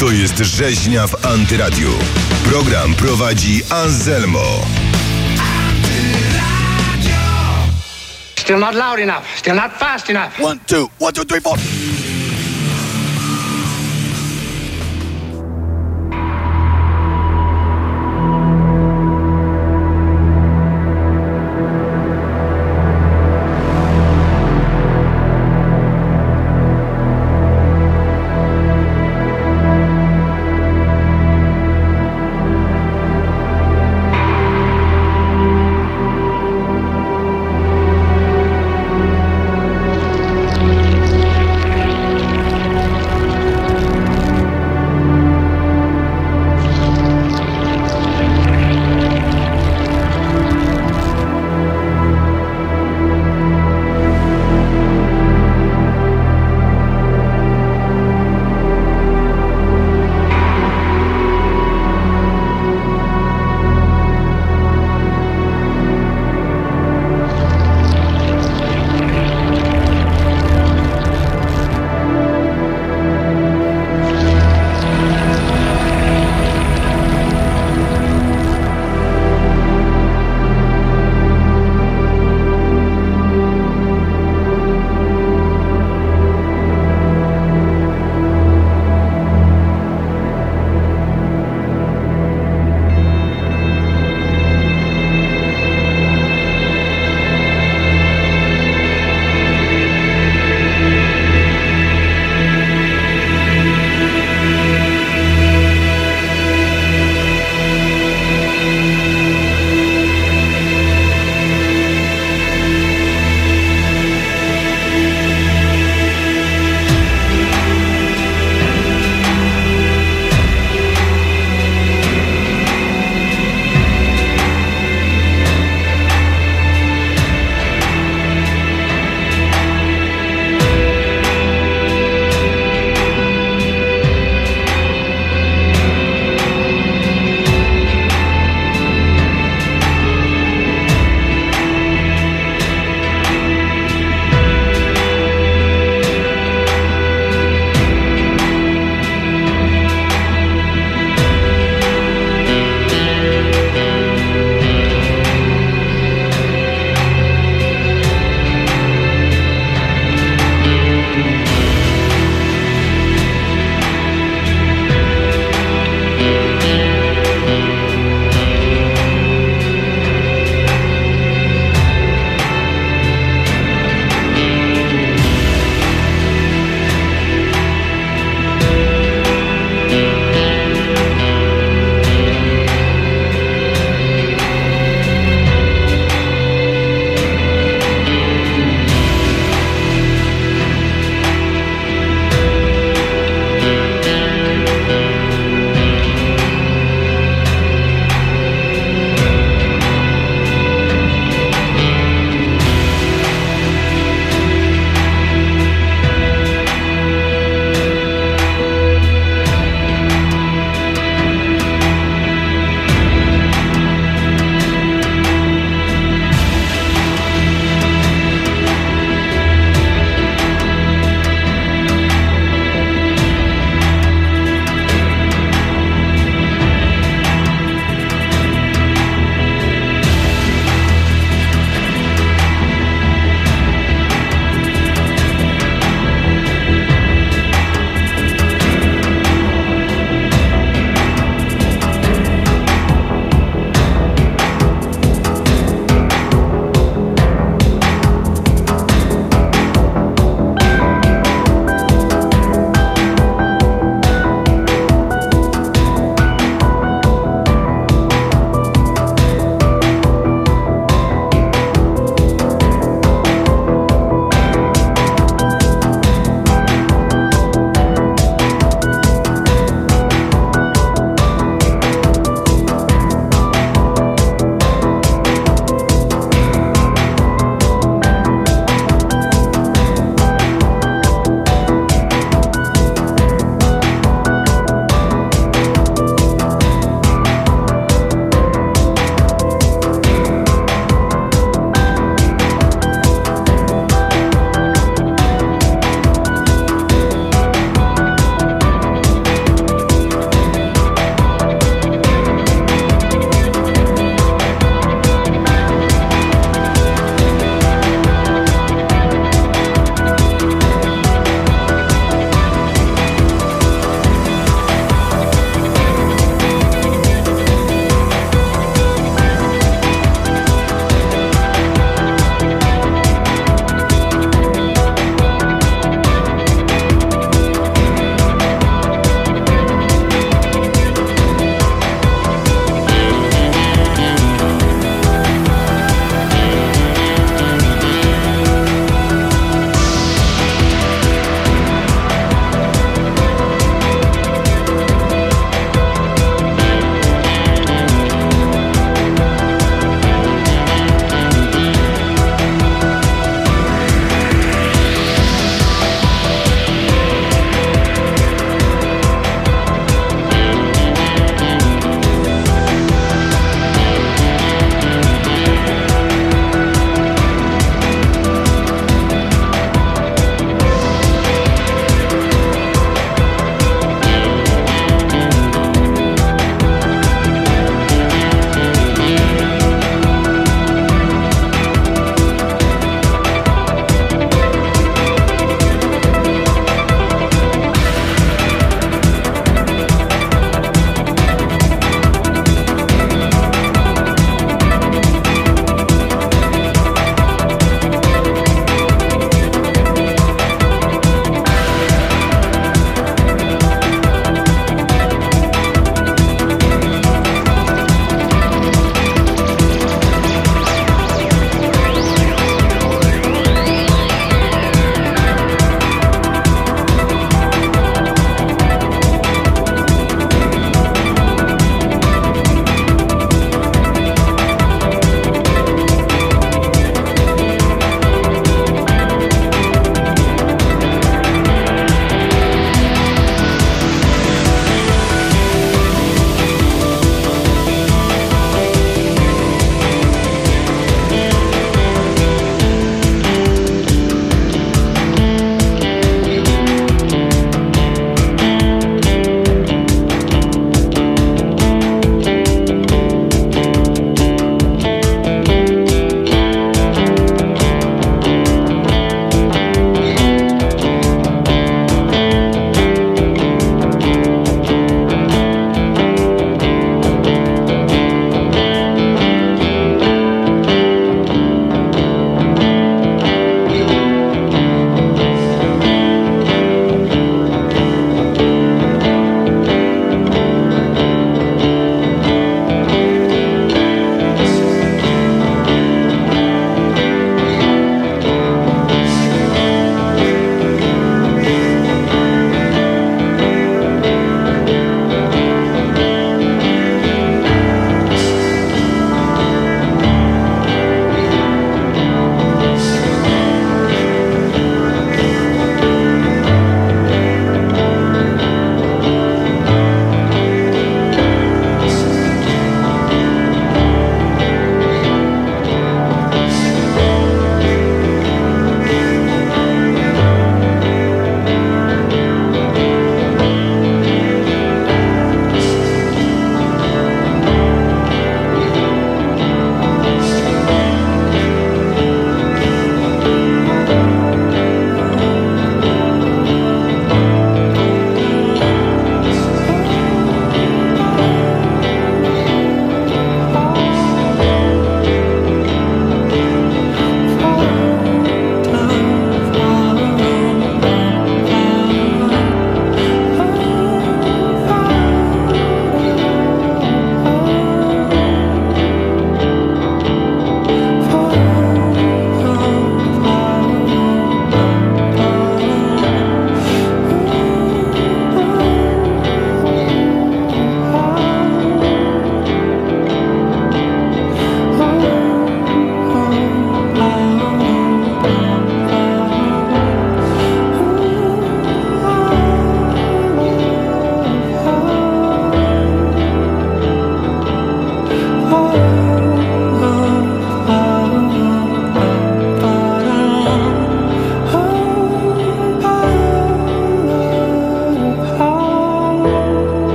To jest Rzeźnia w Antyradiu. Program prowadzi Anselmo. Still not loud enough. Still not fast enough. One, two, one, two, three, four.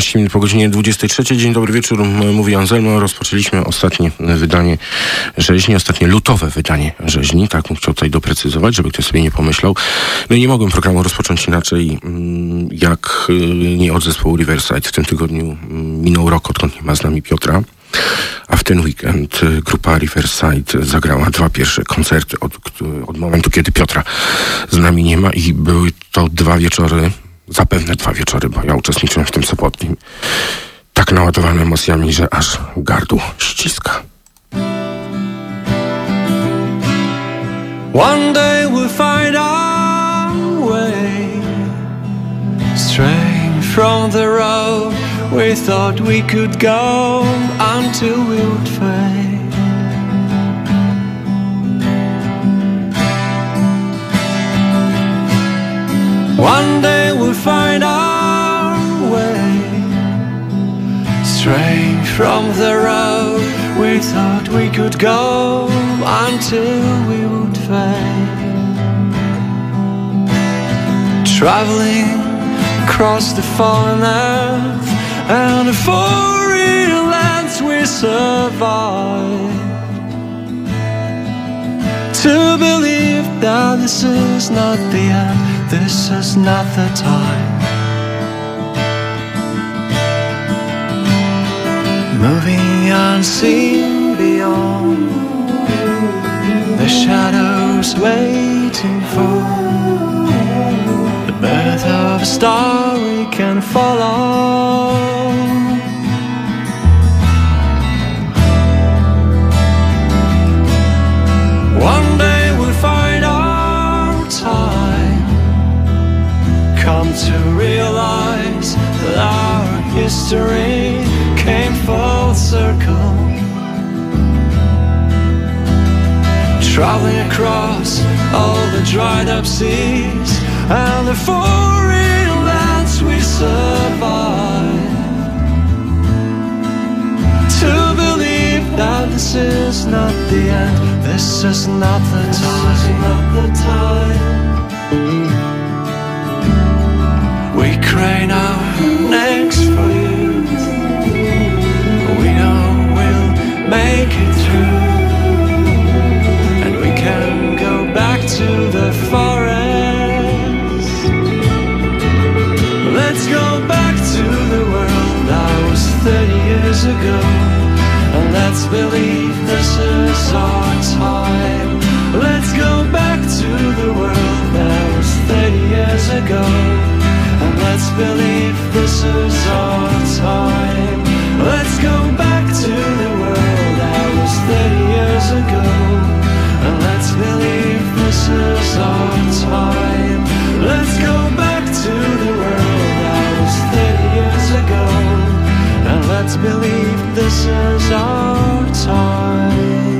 11 minut po godzinie 23. Dzień dobry wieczór, mówi Anselmo. Rozpoczęliśmy ostatnie wydanie rzeźni, ostatnie lutowe wydanie rzeźni. Tak bym chciał tutaj doprecyzować, żeby ktoś sobie nie pomyślał. No i nie mogłem programu rozpocząć inaczej, jak y, nie od zespołu Riverside. W tym tygodniu minął rok, odkąd nie ma z nami Piotra. A w ten weekend y, grupa Riverside zagrała dwa pierwsze koncerty od, od momentu, kiedy Piotra z nami nie ma i były to dwa wieczory zapewne dwa wieczory, bo ja uczestniczyłem w tym sobotnim. Tak naładowany emocjami, że aż gardło ściska. One day we'll find our way Straying from the road we thought we could go Until we would fade One day we'll find our way Straying from the road we thought we could go Until we would fade Traveling across the fallen earth And the foreign lands we survived. To believe that this is not the end this is not the time. Moving unseen beyond the shadows waiting for the birth of a star we can follow. To realize that our history came full circle. Traveling across all the dried up seas and the foreign lands we survived. To believe that this is not the end, this is not the time. This is not the time. We crane our necks for you. We know we'll make it through. And we can go back to the forest. Let's go back to the world that was 30 years ago. And let's believe this is our time. Let's go back to the world that was 30 years ago. Believe this is our time. Let's go back to the world that was 30 years ago. And let's believe this is our time. Let's go back to the world that was 30 years ago. And let's believe this is our time.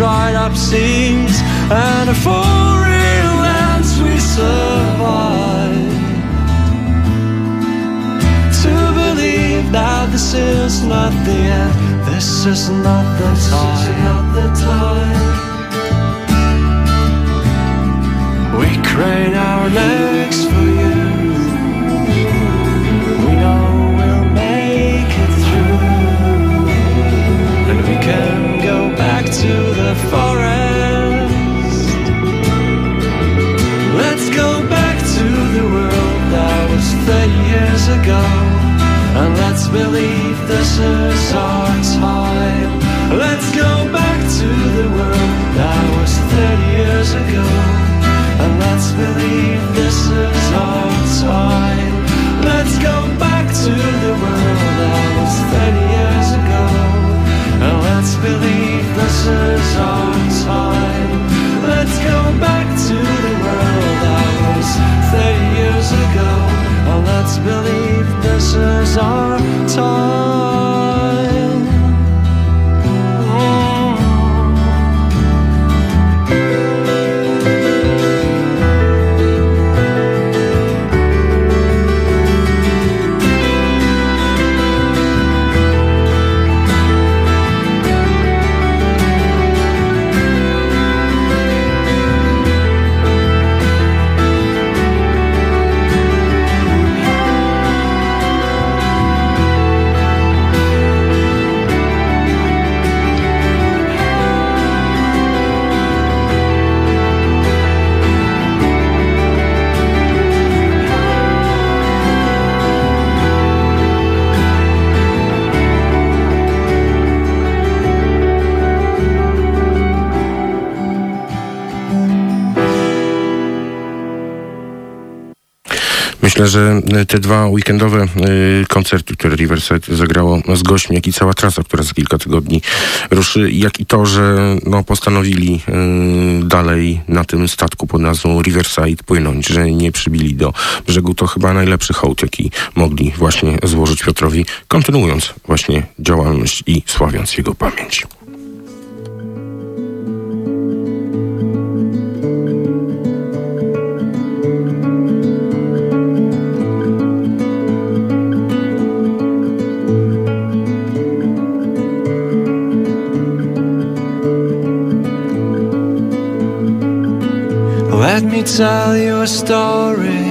Dried up seas and the foreign lands we survive. To believe that this is not the end, this is not the time. Not the time. We crane our necks to the forest. Let's go back to the world that was 30 years ago. And let's believe this is our time. Let's go back to the world that was 30 years ago. And let's believe this is our time. Let's go back to the world that was 30 years ago. And let's believe passes on time. Let's go back to the world that was 30 years ago. And let's believe this is our time. Myślę, że te dwa weekendowe koncerty, które Riverside zagrało z gośćmi, jak i cała trasa, która za kilka tygodni ruszy, jak i to, że no, postanowili dalej na tym statku pod nazwą Riverside płynąć, że nie przybili do brzegu, to chyba najlepszy hołd, jaki mogli właśnie złożyć Piotrowi, kontynuując właśnie działalność i sławiąc jego pamięć. Me tell you a story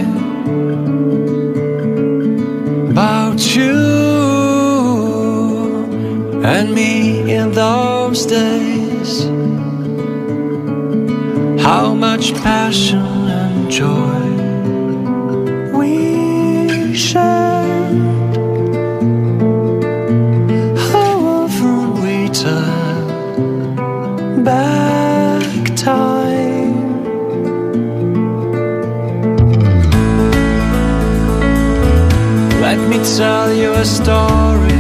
about you and me in those days. How much passion and joy tell you a story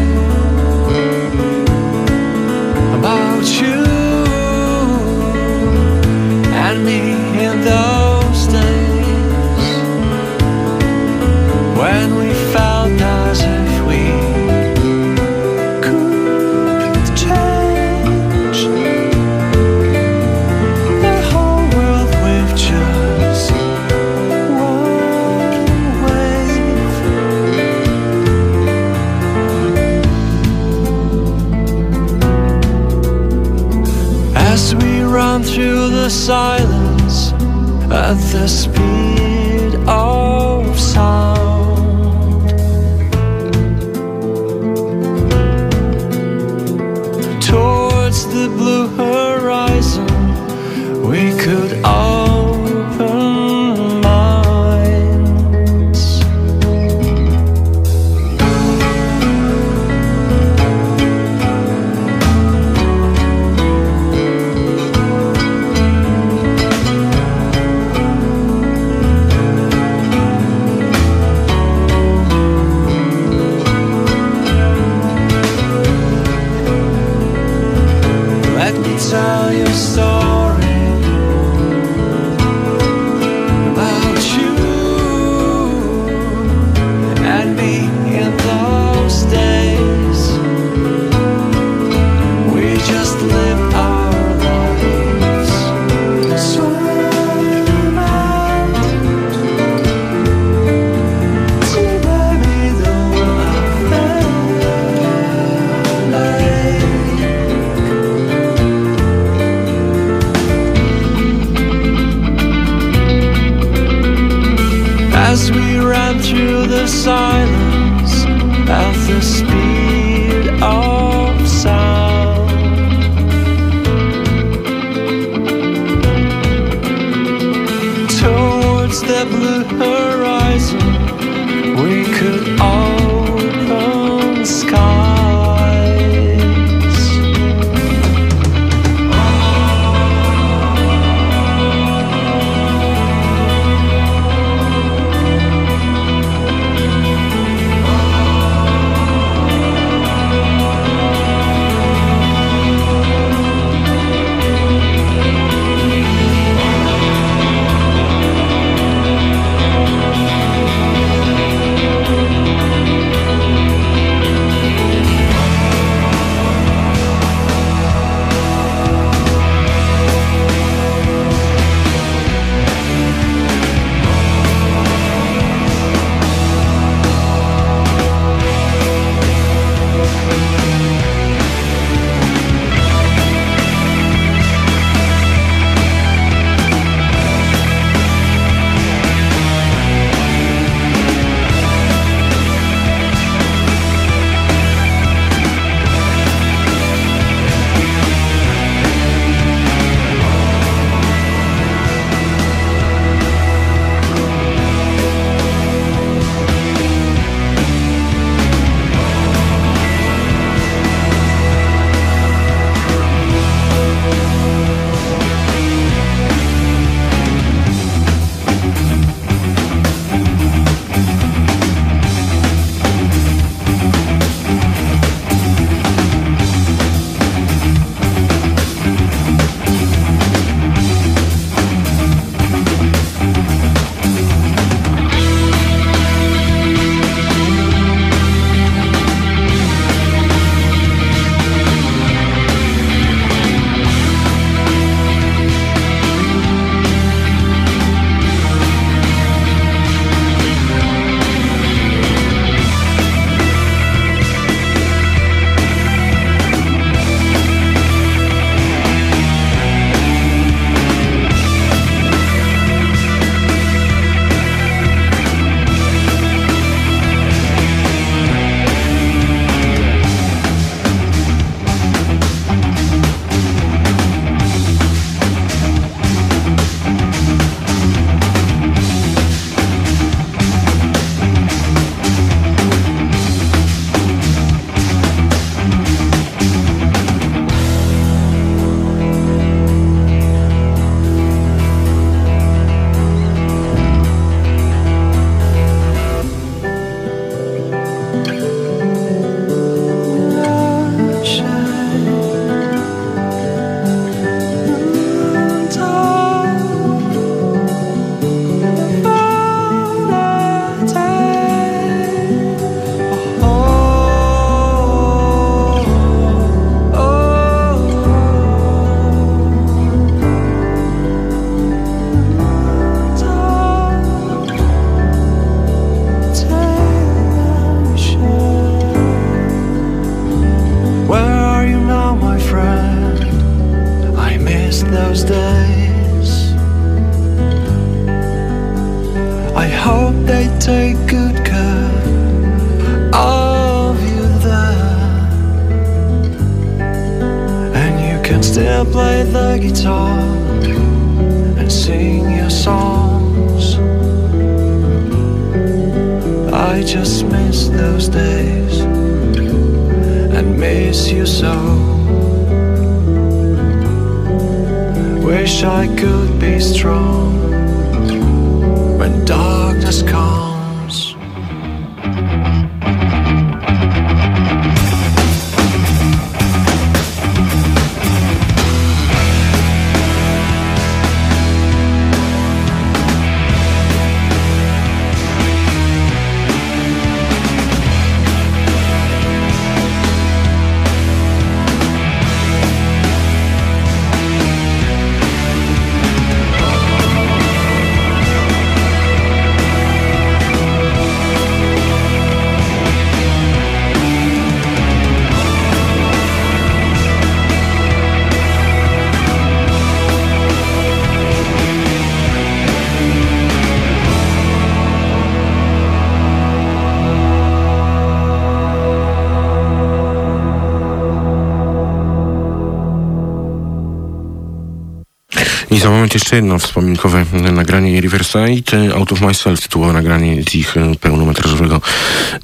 Moment jeszcze jedno wspominkowe nagranie Riverside, Out of Myself, tytułowe nagranie z ich e, pełnometrażowego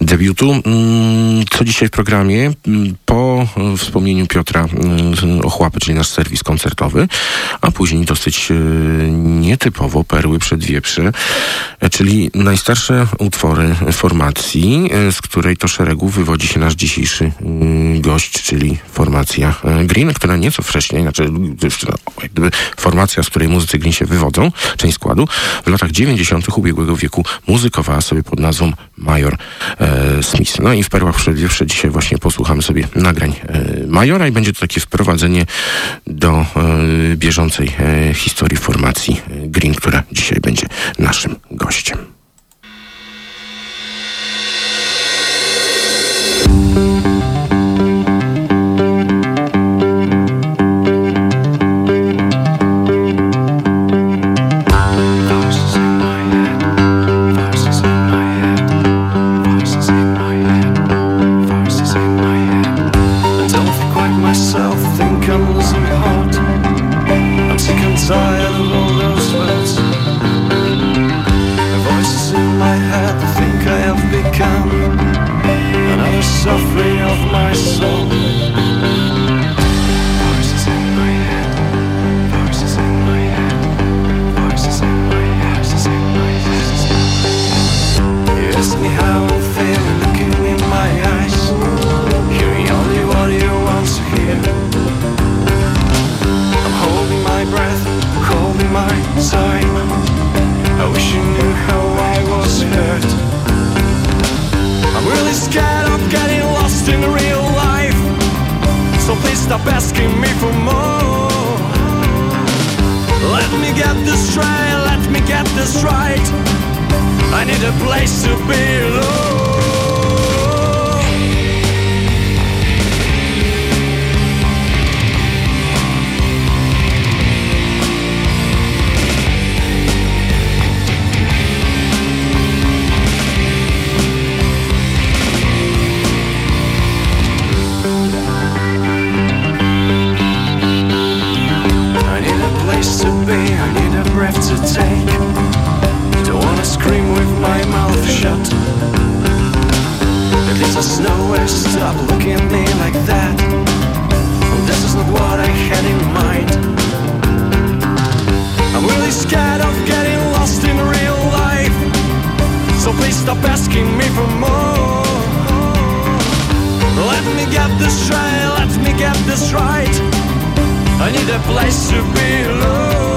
debiutu. Mm, Co dzisiaj w programie? Mm, Po e, wspomnieniu Piotra e, Ochłapy, czyli nasz serwis koncertowy, a później dosyć nietypowo Perły przed wieprze, e, czyli najstarsze utwory formacji, z której to szeregu wywodzi się nasz dzisiejszy gość, czyli formacja Green, która nieco wcześniej, znaczy no, jak gdyby formacja, z której muzycy Green się wywodzą, część składu, w latach 90. ubiegłego wieku muzykowała sobie pod nazwą Major e, Smith. No i w Perłach przed wieprze dzisiaj właśnie posłuchamy sobie nagrań e, Majora i będzie to takie wprowadzenie do e, bieżącej e, historii formacji e, Green, która dzisiaj będzie naszym gościem. Get this straight, let me get this right. I need a place to be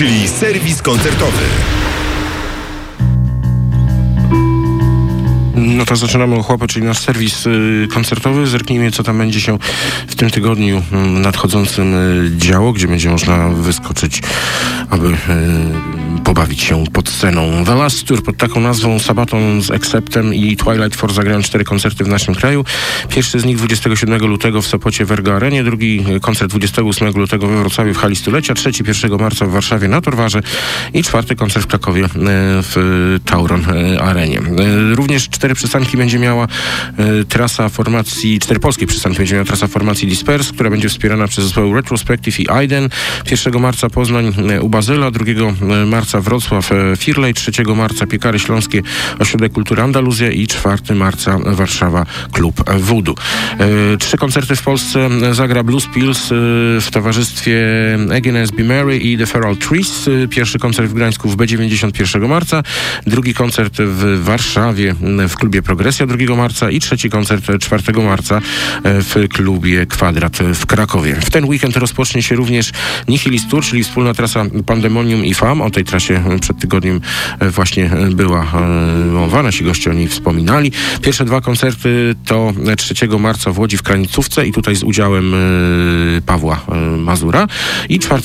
czyli serwis koncertowy. No to zaczynamy ochłapę, czyli nasz serwis y, koncertowy. Zerknijmy, co tam będzie się w tym tygodniu y, nadchodzącym y, działo, gdzie będzie można wyskoczyć, aby y, pobawić się pod sceną. The Last Tour pod taką nazwą Sabaton z Acceptem i Twilight Force zagrają cztery koncerty w naszym kraju. Pierwszy z nich 27 lutego w Sopocie w Ergo Arenie, drugi koncert 28 lutego we Wrocławiu w hali stulecia, trzeci 1 marca w Warszawie na Torwarze i czwarty koncert w Krakowie y, w Tauron y, Arenie. Y, Również cztery przystanki będzie miała trasa formacji, cztery polskie przystanki będzie miała trasa formacji Disperse, która będzie wspierana przez zespoły Retrospective i Aiden. 1 marca Poznań u Bazyla, 2 y, marca Wrocław y, Firlej, 3 marca Piekary Śląskie Ośrodek Kultury Andaluzja i 4 marca Warszawa Klub Voodoo. Y, Trzy koncerty w Polsce zagra Blues Pills w towarzystwie Against Be Mary i The Feral Trees. Pierwszy koncert w Gdańsku w B90 1 marca, drugi koncert w Warszawie w klubie Progresja 2 marca i trzeci koncert 4 marca w klubie Kwadrat w Krakowie. W ten weekend rozpocznie się również Nihilist Tour, czyli wspólna trasa Pandemonium i FAM. O tej trasie przed tygodniem y, właśnie y, była y, mowa, nasi goście o niej wspominali. Pierwsze dwa koncerty to 3 marca w Łodzi w Kranicówce i tutaj z udziałem Pawła Mazura i 4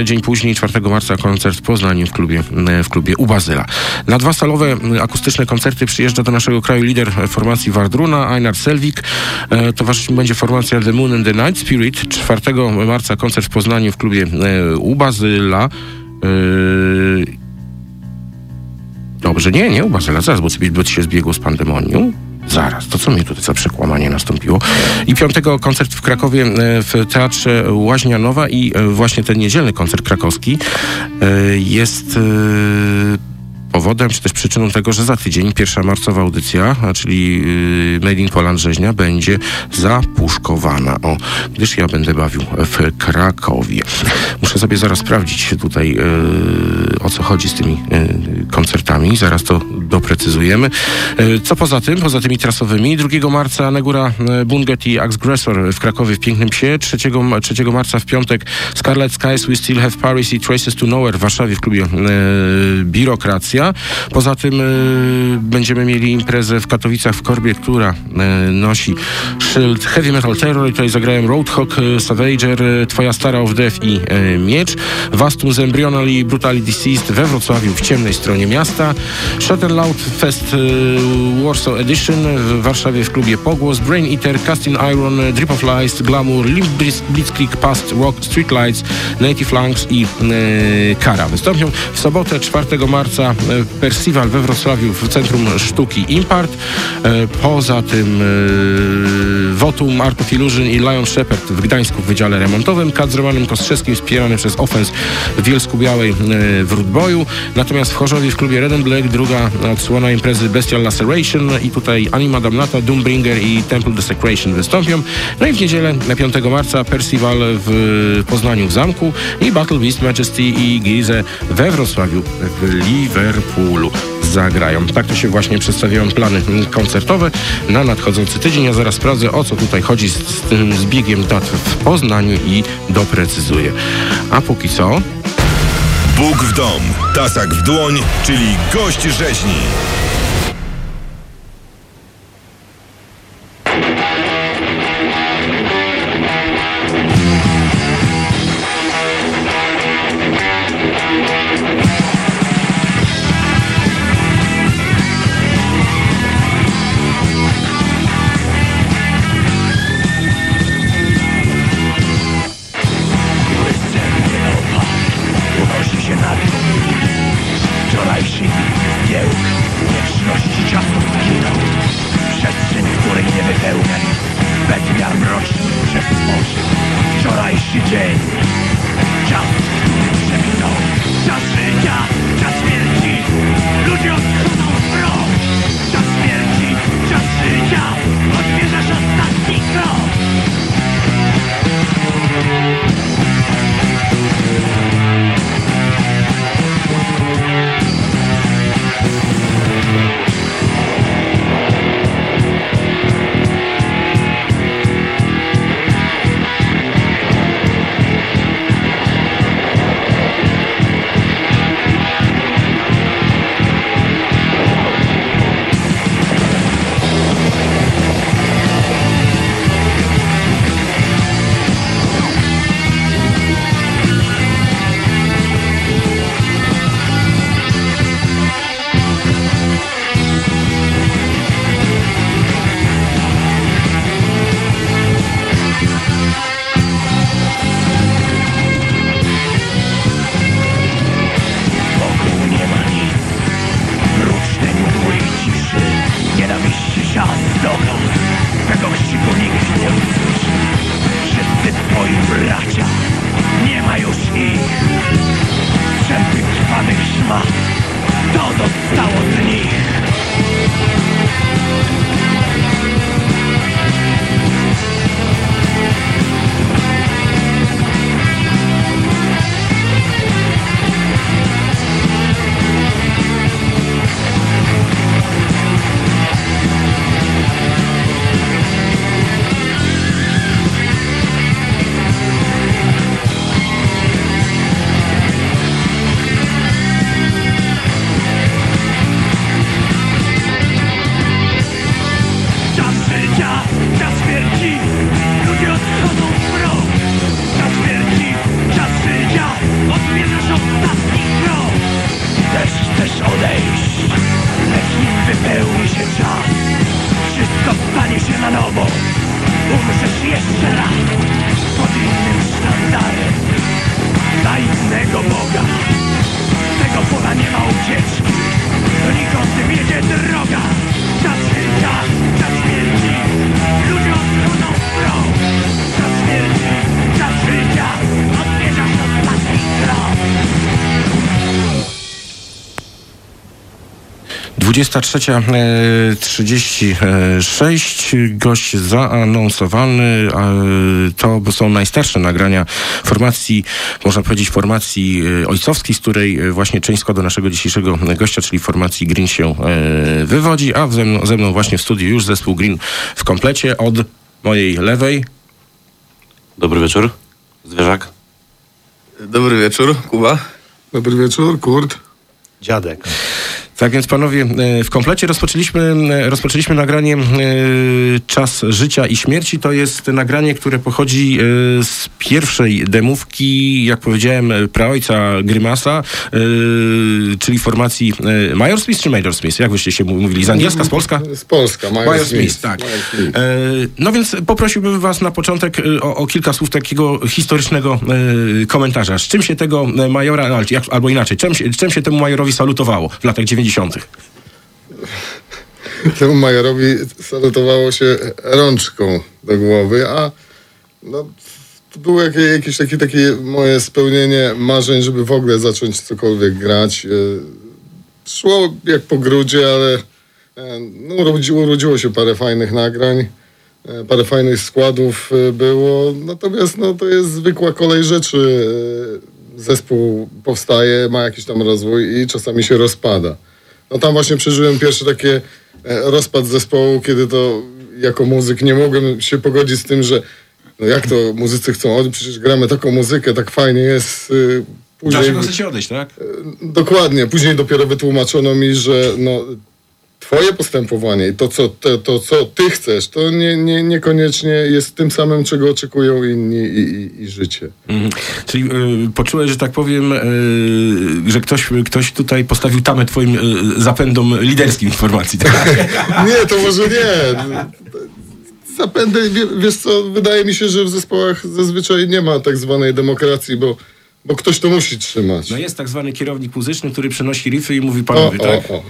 y, dzień później, 4 marca koncert w Poznaniu w klubie, w klubie u Bazyla. Na dwa stalowe y, akustyczne koncerty przyjeżdża do naszego kraju lider formacji Wardruna, Einar Selvik. E, Towarzyszyć będzie formacja The Moon and the Night Spirit. 4 marca koncert w Poznaniu w klubie e, u Bazyla. E, Dobrze, nie, nie u Bazyla, zaraz, bo ci się zbiegło z pandemonium. Zaraz, to co mnie tutaj za przekłamanie nastąpiło? I piątego koncert w Krakowie e, w Teatrze Łaźnia Nowa i e, właśnie ten niedzielny koncert krakowski e, jest powodem, czy też przyczyną tego, że za tydzień pierwsza marcowa audycja, czyli yy, Made in Poland Rzeźnia, będzie zapuszkowana. O, gdyż ja będę bawił w Krakowie. Muszę sobie zaraz sprawdzić tutaj, yy, o co chodzi z tymi yy, koncertami. Zaraz to doprecyzujemy. Yy, co poza tym, poza tymi trasowymi, 2 marca Negura yy, Bunget i Axe Gressor w Krakowie w Pięknym Psie, 3, 3 marca w piątek Scarlet Skies, We Still Have Paris i Traces to Nowhere w Warszawie w klubie yy, Poza tym y, będziemy mieli imprezę w Katowicach w Korbie, która y, nosi szyld Heavy Metal Terror i tutaj zagrają Roadhog, y, Savager, Twoja Stara of Death i Miecz. Vastum Embryonal i Brutally Deceased we Wrocławiu w ciemnej stronie miasta. Shut and Loud Fest Warsaw Edition w Warszawie w klubie Pogłos. Brain Eater, Casting Iron, Drip of Lies, Glamour, Limp Blitz- Blitzkrieg, Past Rock, Streetlights, Native Lungs i Kara. Wystąpią w sobotę 4 marca Percival we Wrocławiu w Centrum Sztuki Impart. E, Poza tym e, Votum, Art of i Lion Shepherd w Gdańsku w Wydziale Remontowym. Kat z Romanem Kostrzewskim wspierany przez Offens w Bielsku Białej e, w Rudboju. Natomiast w Chorzowie w klubie Red Black druga odsłona imprezy Bestial Laceration i tutaj Anima Damnata, Doombringer i Temple Desecration wystąpią. No i w niedzielę na 5 marca Percival w Poznaniu w Zamku i Battle Beast Majesty i Gize we Wrocławiu w Liverpoolu zagrają. Tak to się właśnie przedstawiają plany koncertowe na nadchodzący tydzień. Ja zaraz sprawdzę, o co tutaj chodzi z, z tym zbiegiem dat w Poznaniu i doprecyzuję. A póki co... Bóg w dom, tasak w dłoń, czyli gość rzeźni. 23.36. Gość zaanonsowany. To są najstarsze nagrania formacji, można powiedzieć, formacji e, ojcowskiej, z której e, właśnie część składu naszego dzisiejszego gościa, czyli formacji Green się e, wywodzi, a ze mną, ze mną właśnie w studiu już zespół Green w komplecie od mojej lewej. Dobry wieczór. Zwierzak. Dobry wieczór, Kuba. Dobry wieczór, Kurt. Dziadek. Tak więc panowie, e, w komplecie rozpoczęliśmy, e, rozpoczęliśmy nagranie e, Czas życia i śmierci. To jest nagranie, które pochodzi z pierwszej demówki, jak powiedziałem, praojca Grymasa, czyli formacji Major Smith czy Major Smith? Jak wyście się mówili? Z angielska, z polska? Z Polska, Major, Major Smith, tak. Major Smith. No więc poprosiłbym was na początek o, o kilka słów takiego historycznego komentarza. Z czym się tego majora, albo inaczej, czym, czym się temu majorowi salutowało w latach 90.? Temu majorowi salutowało się rączką do głowy, a no, to było jakieś, takie, takie moje spełnienie marzeń, żeby w ogóle zacząć cokolwiek grać. E, Szło jak po grudzie, ale e, no, urodziło, urodziło się parę fajnych nagrań, e, parę fajnych składów było, natomiast no, to jest zwykła kolej rzeczy. Zespół powstaje, ma jakiś tam rozwój i czasami się rozpada. No tam właśnie przeżyłem pierwszy takie e, rozpad zespołu, kiedy to jako muzyk nie mogłem się pogodzić z tym, że no jak to muzycy chcą odejść, przecież gramy taką muzykę, tak fajnie jest. y, Później, Dlaczego chcecie odejść, tak? dokładnie, później dopiero wytłumaczono mi, że no, twoje postępowanie i to, co, te, to, co ty chcesz, to nie, nie, niekoniecznie jest tym samym, czego oczekują inni i, i, i życie. Mhm. Czyli y, poczułeś, że tak powiem, y, że ktoś, ktoś tutaj postawił tamę twoim y, zapędom liderskim informacji. Tak? Nie, to może nie. Zapędy, wie- wiesz co, wydaje mi się, że w zespołach zazwyczaj nie ma tak zwanej demokracji, bo, bo ktoś to musi trzymać. No jest tak zwany kierownik muzyczny, który przenosi riffy i mówi O, panowie, tak? o, o.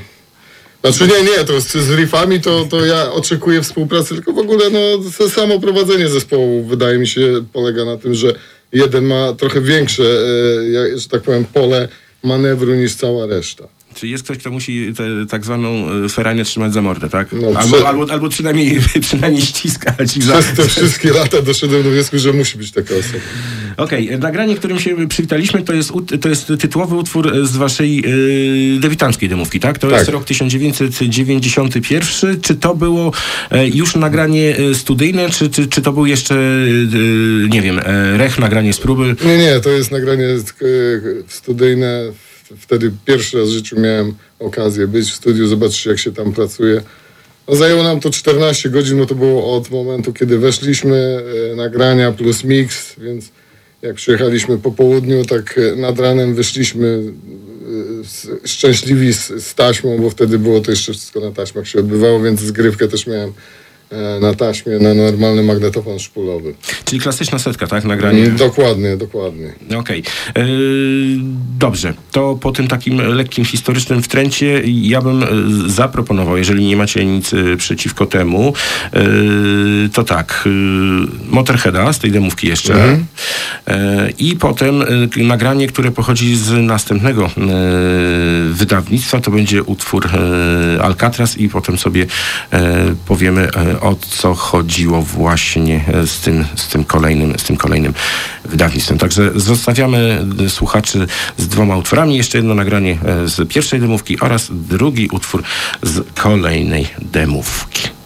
Znaczy nie, nie, to z, z riffami to, to ja oczekuję współpracy, tylko w ogóle no, samo prowadzenie zespołu wydaje mi się polega na tym, że jeden ma trochę większe, e, że tak powiem, pole manewru niż cała reszta. Czy jest ktoś, kto musi tę tak zwaną y, ferajnę trzymać za mordę, tak? No, albo, prze- albo, albo przynajmniej, przynajmniej ściskać ich za... Przez te wszystkie lata doszedłem do wniosku, że musi być taka osoba. Okej, nagranie, którym się przywitaliśmy, to jest, to jest tytułowy utwór z waszej y, debiutanckiej demówki, tak? To Tak. jest rok 1991. Czy to było e, już nagranie e, studyjne, czy, czy, czy to był jeszcze, e, nie wiem, e, rech, nagranie z próby? Nie, nie, to jest nagranie e, studyjne. Wtedy pierwszy raz w życiu miałem okazję być w studiu, zobaczyć jak się tam pracuje. No, zajęło nam to 14 godzin, bo to było od momentu, kiedy weszliśmy, e, nagrania plus mix, więc jak przyjechaliśmy po południu, tak e, nad ranem wyszliśmy e, szczęśliwi z, z taśmą, bo wtedy było to jeszcze wszystko na taśmach się odbywało, więc zgrywkę też miałem na taśmie, na normalny magnetofon szpulowy. Czyli klasyczna setka, tak? Nagranie. Mm, Dokładnie, dokładnie. Okej. Yy, Dobrze. To po tym takim lekkim historycznym wtręcie ja bym e, zaproponował, jeżeli nie macie nic e, przeciwko temu, e, to tak. e, Motorheada z tej demówki jeszcze. E, I potem e, nagranie, które pochodzi z następnego e, wydawnictwa, to będzie utwór e, Alcatraz i potem sobie e, powiemy e, o co chodziło właśnie e, z tym, z tym kolejnym, z tym kolejnym wydawnictwem. Także zostawiamy e, słuchaczy z dwoma utworami. Jeszcze jedno nagranie e, z pierwszej demówki oraz drugi utwór z kolejnej demówki.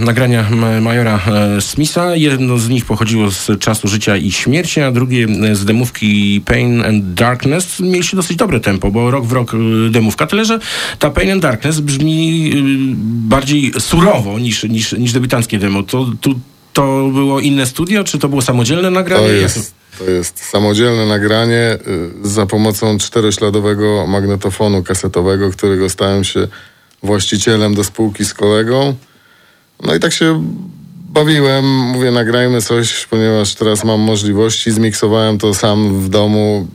Nagrania Majora e, Smitha. Jedno z nich pochodziło z czasu życia i śmierci, a drugie e, z demówki Pain and Darkness. Mieliście dosyć dobre tempo, bo rok w rok e, demówka. Tyle, że ta Pain and Darkness brzmi bardziej surowo niż, niż, niż debiutanckie demo. To tu to było inne studio, czy to było samodzielne nagranie? To jest, to jest samodzielne nagranie za pomocą czterośladowego magnetofonu kasetowego, którego stałem się właścicielem do spółki z kolegą. No i tak się bawiłem, mówię nagrajmy coś, ponieważ teraz mam możliwości, zmiksowałem to sam w domu.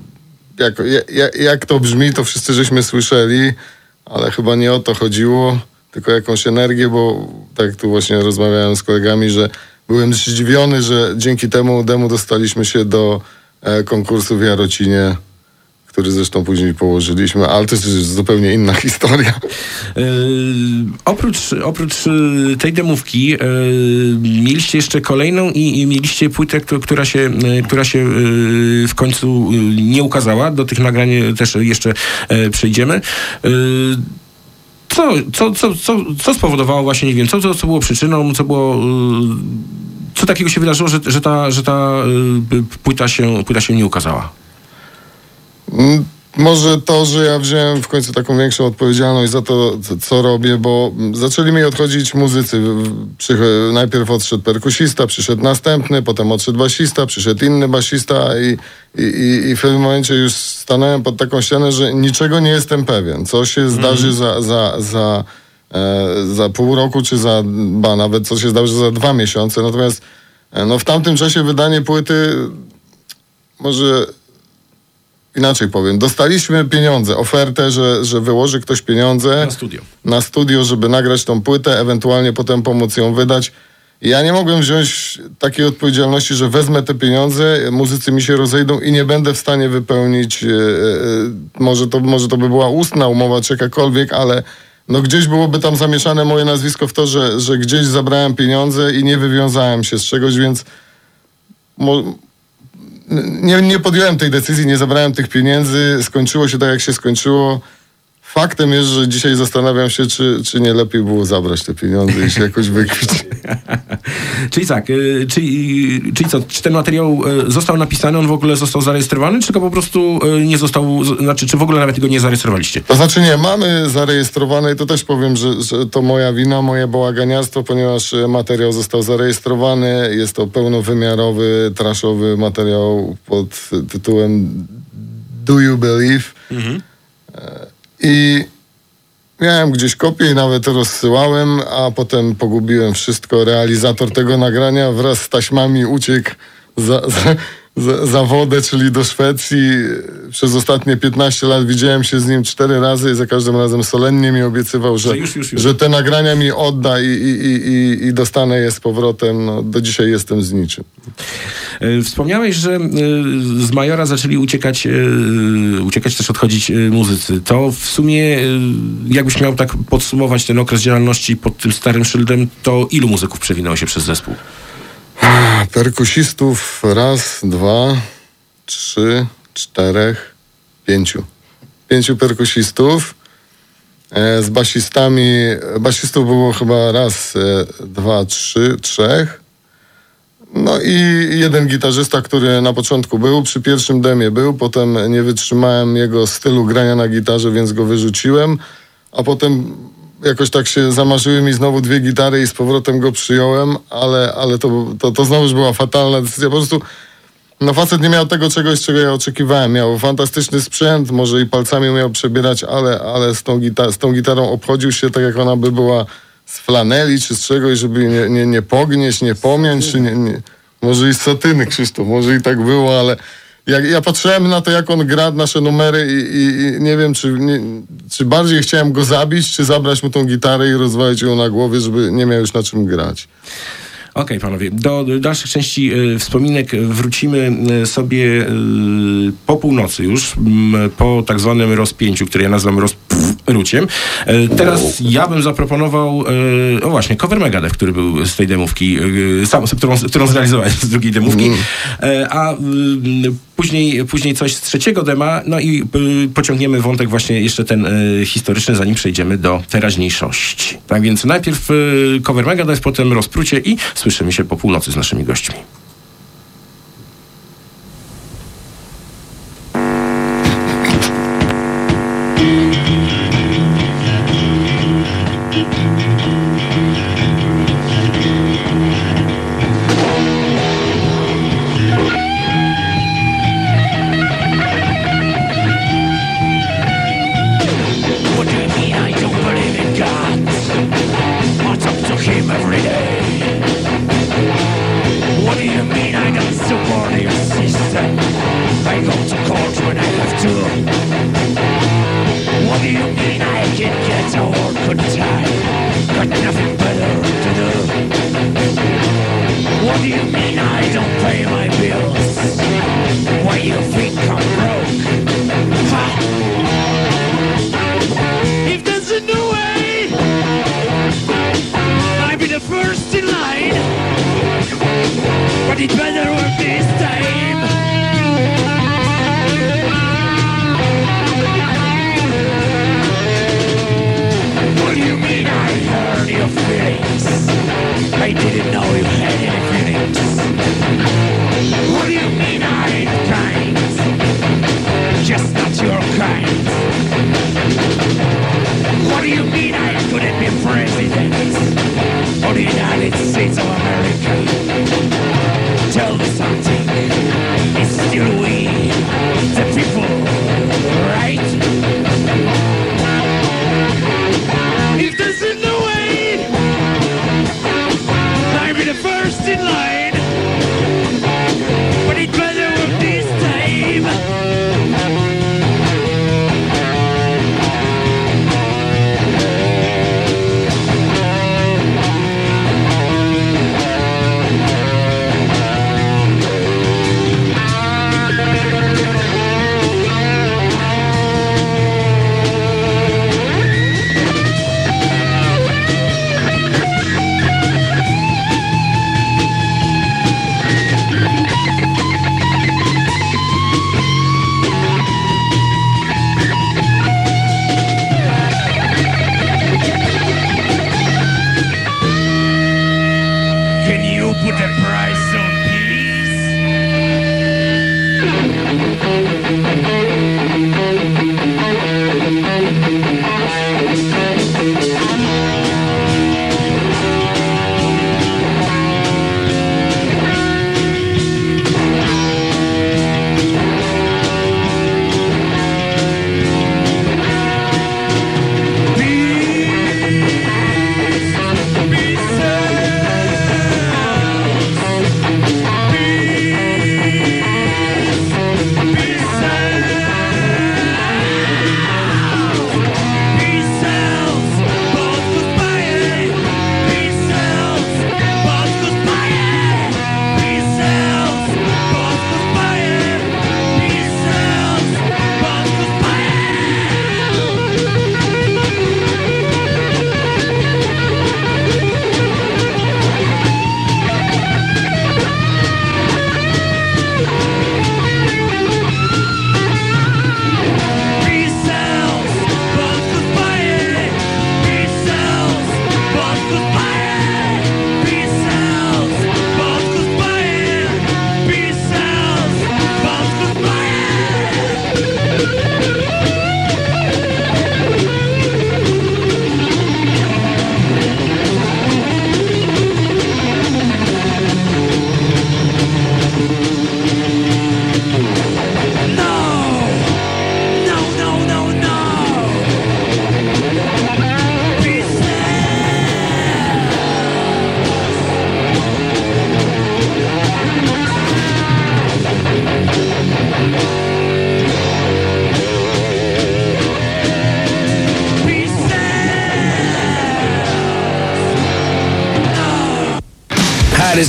Jak, jak, jak to brzmi, to wszyscy żeśmy słyszeli, ale chyba nie o to chodziło, tylko jakąś energię, bo tak tu właśnie rozmawiałem z kolegami, że byłem zdziwiony, że dzięki temu demu dostaliśmy się do e, konkursu w Jarocinie, który zresztą później położyliśmy, ale to jest zupełnie inna historia. Yy, oprócz, oprócz yy, tej demówki yy, mieliście jeszcze kolejną i, i mieliście płytę, któ- która się, yy, która się w końcu nie ukazała. Do tych nagrań też jeszcze przejdziemy. Co, co, co, co, co spowodowało właśnie, nie wiem, co, co, co było przyczyną, co było... Co takiego się wydarzyło, że, że ta, że ta płyta, się, płyta się nie ukazała? Może to, że ja wziąłem w końcu taką większą odpowiedzialność za to, co- robię, bo zaczęli mi odchodzić muzycy. Najpierw odszedł perkusista, przyszedł następny, potem odszedł basista, przyszedł inny basista i, i, i, w pewnym momencie już stanąłem pod taką ścianę, że niczego nie jestem pewien. Co się zdarzy za, za, za, e, za pół roku, czy za, ba, nawet co się zdarzy za dwa miesiące. Natomiast e, no, w tamtym czasie wydanie płyty może inaczej powiem, dostaliśmy pieniądze, ofertę, że, że wyłoży ktoś pieniądze Na studio. na studio, żeby nagrać tą płytę, ewentualnie potem pomóc ją wydać. I Ja nie mogłem wziąć takiej odpowiedzialności, że wezmę te pieniądze, muzycy mi się rozejdą i nie będę w stanie wypełnić, e, może, to, może to by była ustna umowa czy jakakolwiek, ale no gdzieś byłoby tam zamieszane moje nazwisko w to, że, że gdzieś zabrałem pieniądze i nie wywiązałem się z czegoś, więc mo, nie, nie podjąłem tej decyzji, nie zabrałem tych pieniędzy, skończyło się tak, jak się skończyło. Faktem jest, że dzisiaj zastanawiam się, czy, czy nie lepiej było zabrać te pieniądze i się jakoś wykpić. Czyli tak, y, czyli, czyli co, czy ten materiał y, został napisany, on w ogóle został zarejestrowany, czy tylko po prostu y, nie został, znaczy, czy w ogóle nawet go nie zarejestrowaliście? To znaczy nie, mamy zarejestrowane i to też powiem, że, że to moja wina, moje bałaganiarstwo, ponieważ materiał został zarejestrowany. Jest to pełnowymiarowy, traszowy materiał pod tytułem Do You Believe? E, I miałem gdzieś kopię i nawet rozsyłałem, a potem pogubiłem wszystko. Realizator tego nagrania wraz z taśmami uciekł za, za, za, wodę, czyli do Szwecji. Przez ostatnie 15 lat widziałem się z nim cztery razy i za każdym razem solennie mi obiecywał, że, Że już, już, już. że te nagrania mi odda i, i, i, i, dostanę je z powrotem. No, do dzisiaj jestem z niczym. Y, Wspomniałeś, że y, z Majora zaczęli uciekać, y, uciekać też odchodzić muzycy. To w sumie, jakbyś miał tak podsumować ten okres działalności pod tym starym szyldem, to ilu muzyków przewinęło się przez zespół? Perkusistów raz, dwa, trzy, czterech, pięciu. Pięciu perkusistów. E, z basistami, basistów było chyba raz, e, dwa, trzy, trzech. No i jeden gitarzysta, który na początku był, przy pierwszym demie był, potem nie wytrzymałem jego stylu grania na gitarze, więc go wyrzuciłem, a potem jakoś tak się zamarzyły mi znowu dwie gitary i z powrotem go przyjąłem, ale, ale to, to, to znowu już była fatalna decyzja. Po prostu no facet nie miał tego czegoś, czego ja oczekiwałem. Miał fantastyczny sprzęt, może i palcami umiał przebierać, ale, ale z, tą z tą gitarą obchodził się tak, jak ona by była z flaneli czy z czegoś, żeby nie, nie, nie pognieść, nie pomięć, czy nie, nie, może i z satyny, Krzysztof, może i tak było, ale jak, ja patrzyłem na to, jak on gra nasze numery i, i, i nie wiem, czy, nie, czy bardziej chciałem go zabić, czy zabrać mu tą gitarę i rozwalić ją na głowie, żeby nie miał już na czym grać. Okej, panowie, do dalszych części y, wspominek wrócimy y, sobie y, po północy już, po tak zwanym rozpięciu, które ja nazywam rozpruciem. Y, teraz ja bym zaproponował, y, o właśnie, cover Megadeth, który był z tej demówki, y, sam, którą, którą zrealizowałem z drugiej demówki, Y, a y, później, później coś z trzeciego dema, no i pociągniemy wątek właśnie jeszcze ten historyczny, zanim przejdziemy do teraźniejszości. Tak więc najpierw cover Megadeth, potem rozprucie i słyszymy się po północy z naszymi gośćmi.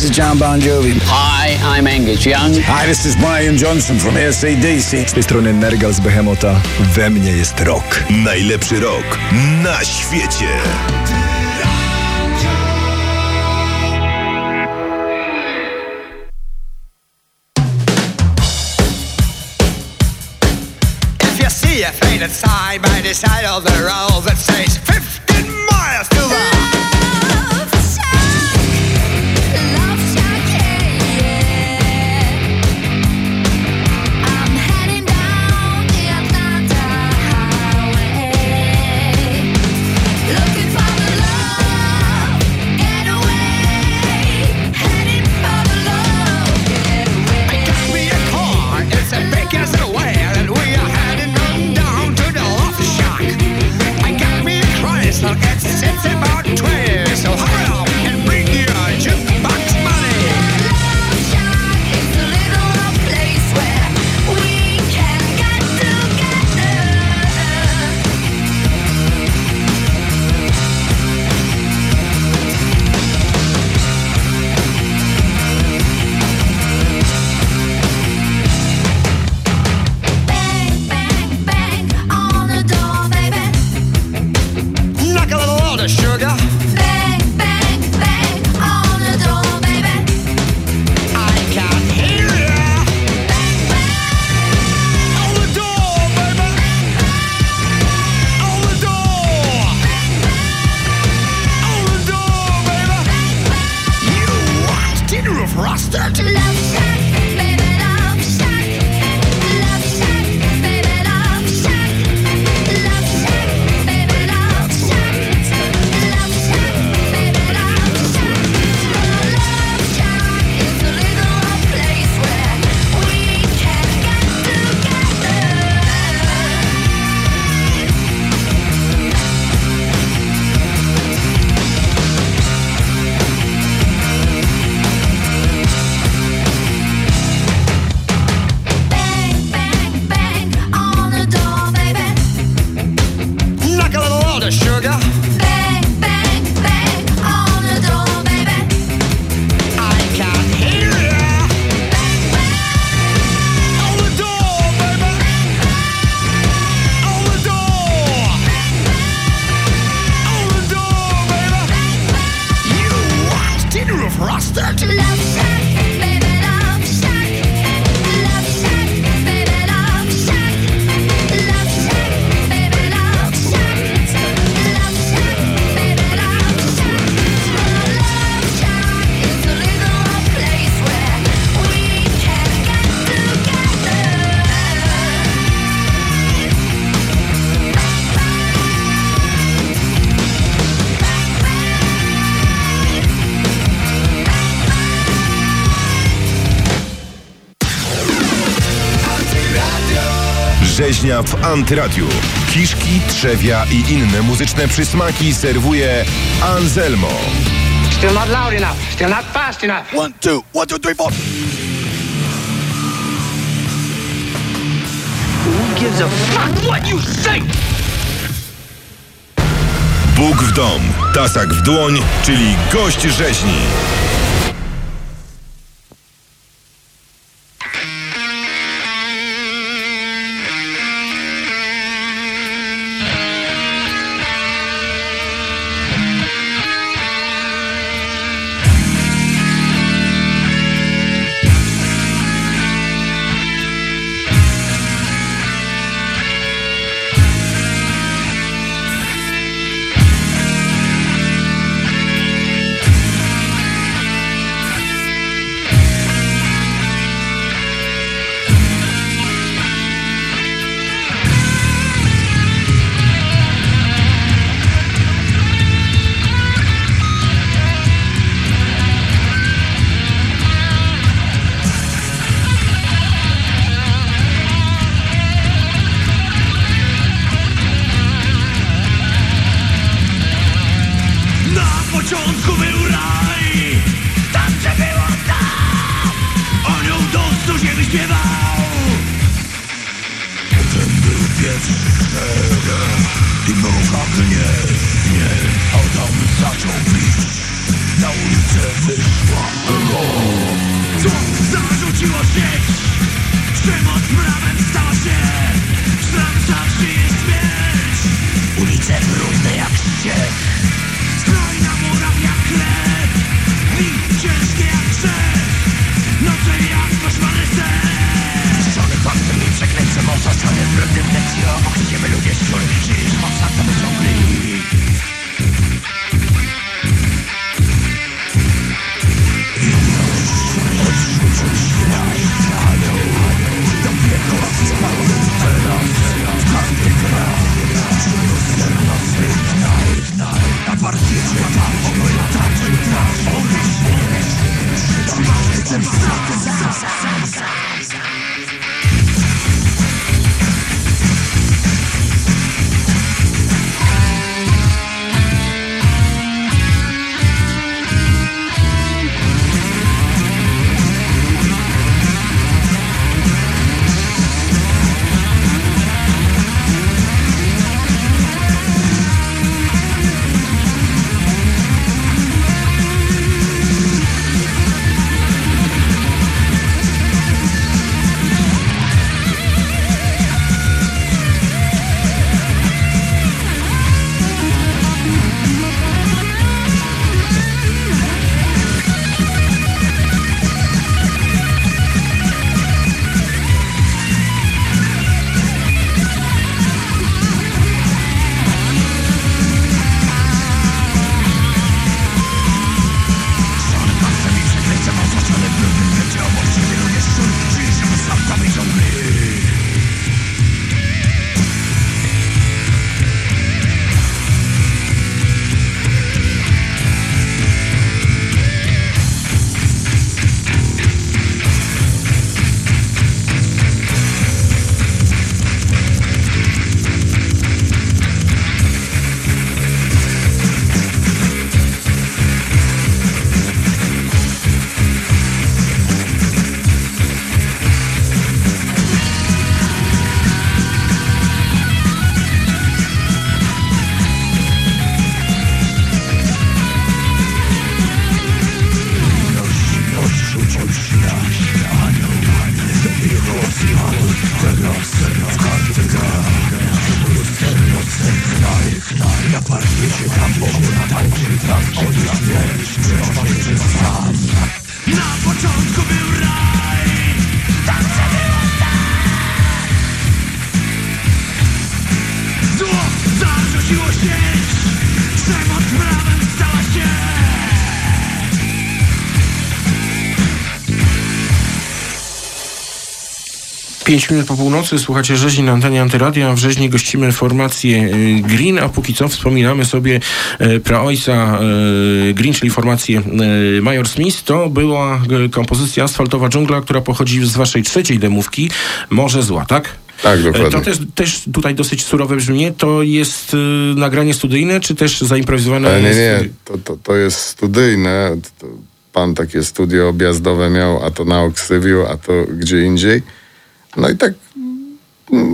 this is John Bon Jovi. Hi, I'm Angus Young. Hi, this is Brian Johnson from ACDC. Z tej strony Nergal z Behemota. We mnie jest rok. Najlepszy rok na świecie. If you see a fainted sign by the side of the w Antyradiu. Kiszki, trzewia i inne muzyczne przysmaki serwuje Anselmo. Still not loud enough. Still not fast enough. One, two, one, two, three, four. Who gives a fuck what you say? Bóg w dom, tasak w dłoń, czyli gość rzeźni. 5 minut po północy słuchacie rzeźni na antenie Antyradia. W rzeźni gościmy formację e, Green, a póki co wspominamy sobie e, praojca e, Green, czyli formację Major Smith. To była kompozycja Asfaltowa Dżungla, która pochodzi z waszej trzeciej demówki Morze Zła, tak? Tak, dokładnie. To też, też tutaj dosyć surowe brzmienie. To jest nagranie studyjne, czy też zaimprowizowane? Ale nie, nie, to, to, to jest studyjne. Pan takie studio objazdowe miał, a to na Oksywiu, a to gdzie indziej. No i tak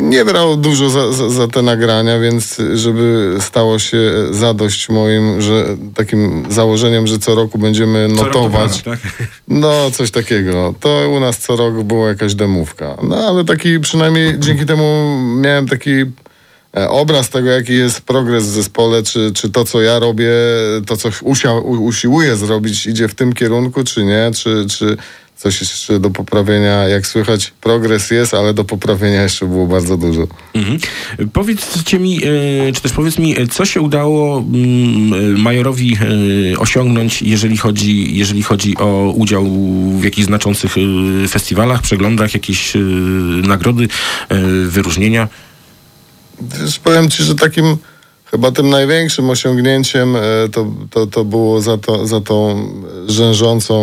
nie brał dużo za, za, za te nagrania, więc żeby stało się zadość moim, że takim założeniem, że co roku będziemy Co roku notować. pana, tak? No, coś takiego. To u nas co rok była jakaś demówka. No, ale taki przynajmniej dzięki temu miałem taki e, obraz tego, jaki jest progres w zespole, czy, czy to, co ja robię, to, co usiłuję zrobić, idzie w tym kierunku, czy nie, czy, czy coś jeszcze do poprawienia. Jak słychać, progres jest, ale do poprawienia jeszcze było bardzo dużo. Mhm. Powiedzcie mi, e, czy też powiedz mi, e, co się udało mm, e, Majorowi osiągnąć, jeżeli chodzi, jeżeli chodzi o udział w jakichś znaczących festiwalach, przeglądach, jakieś nagrody, wyróżnienia? Wiesz, powiem ci, że takim chyba tym największym osiągnięciem e, to, to, to było za, to, za tą rzężącą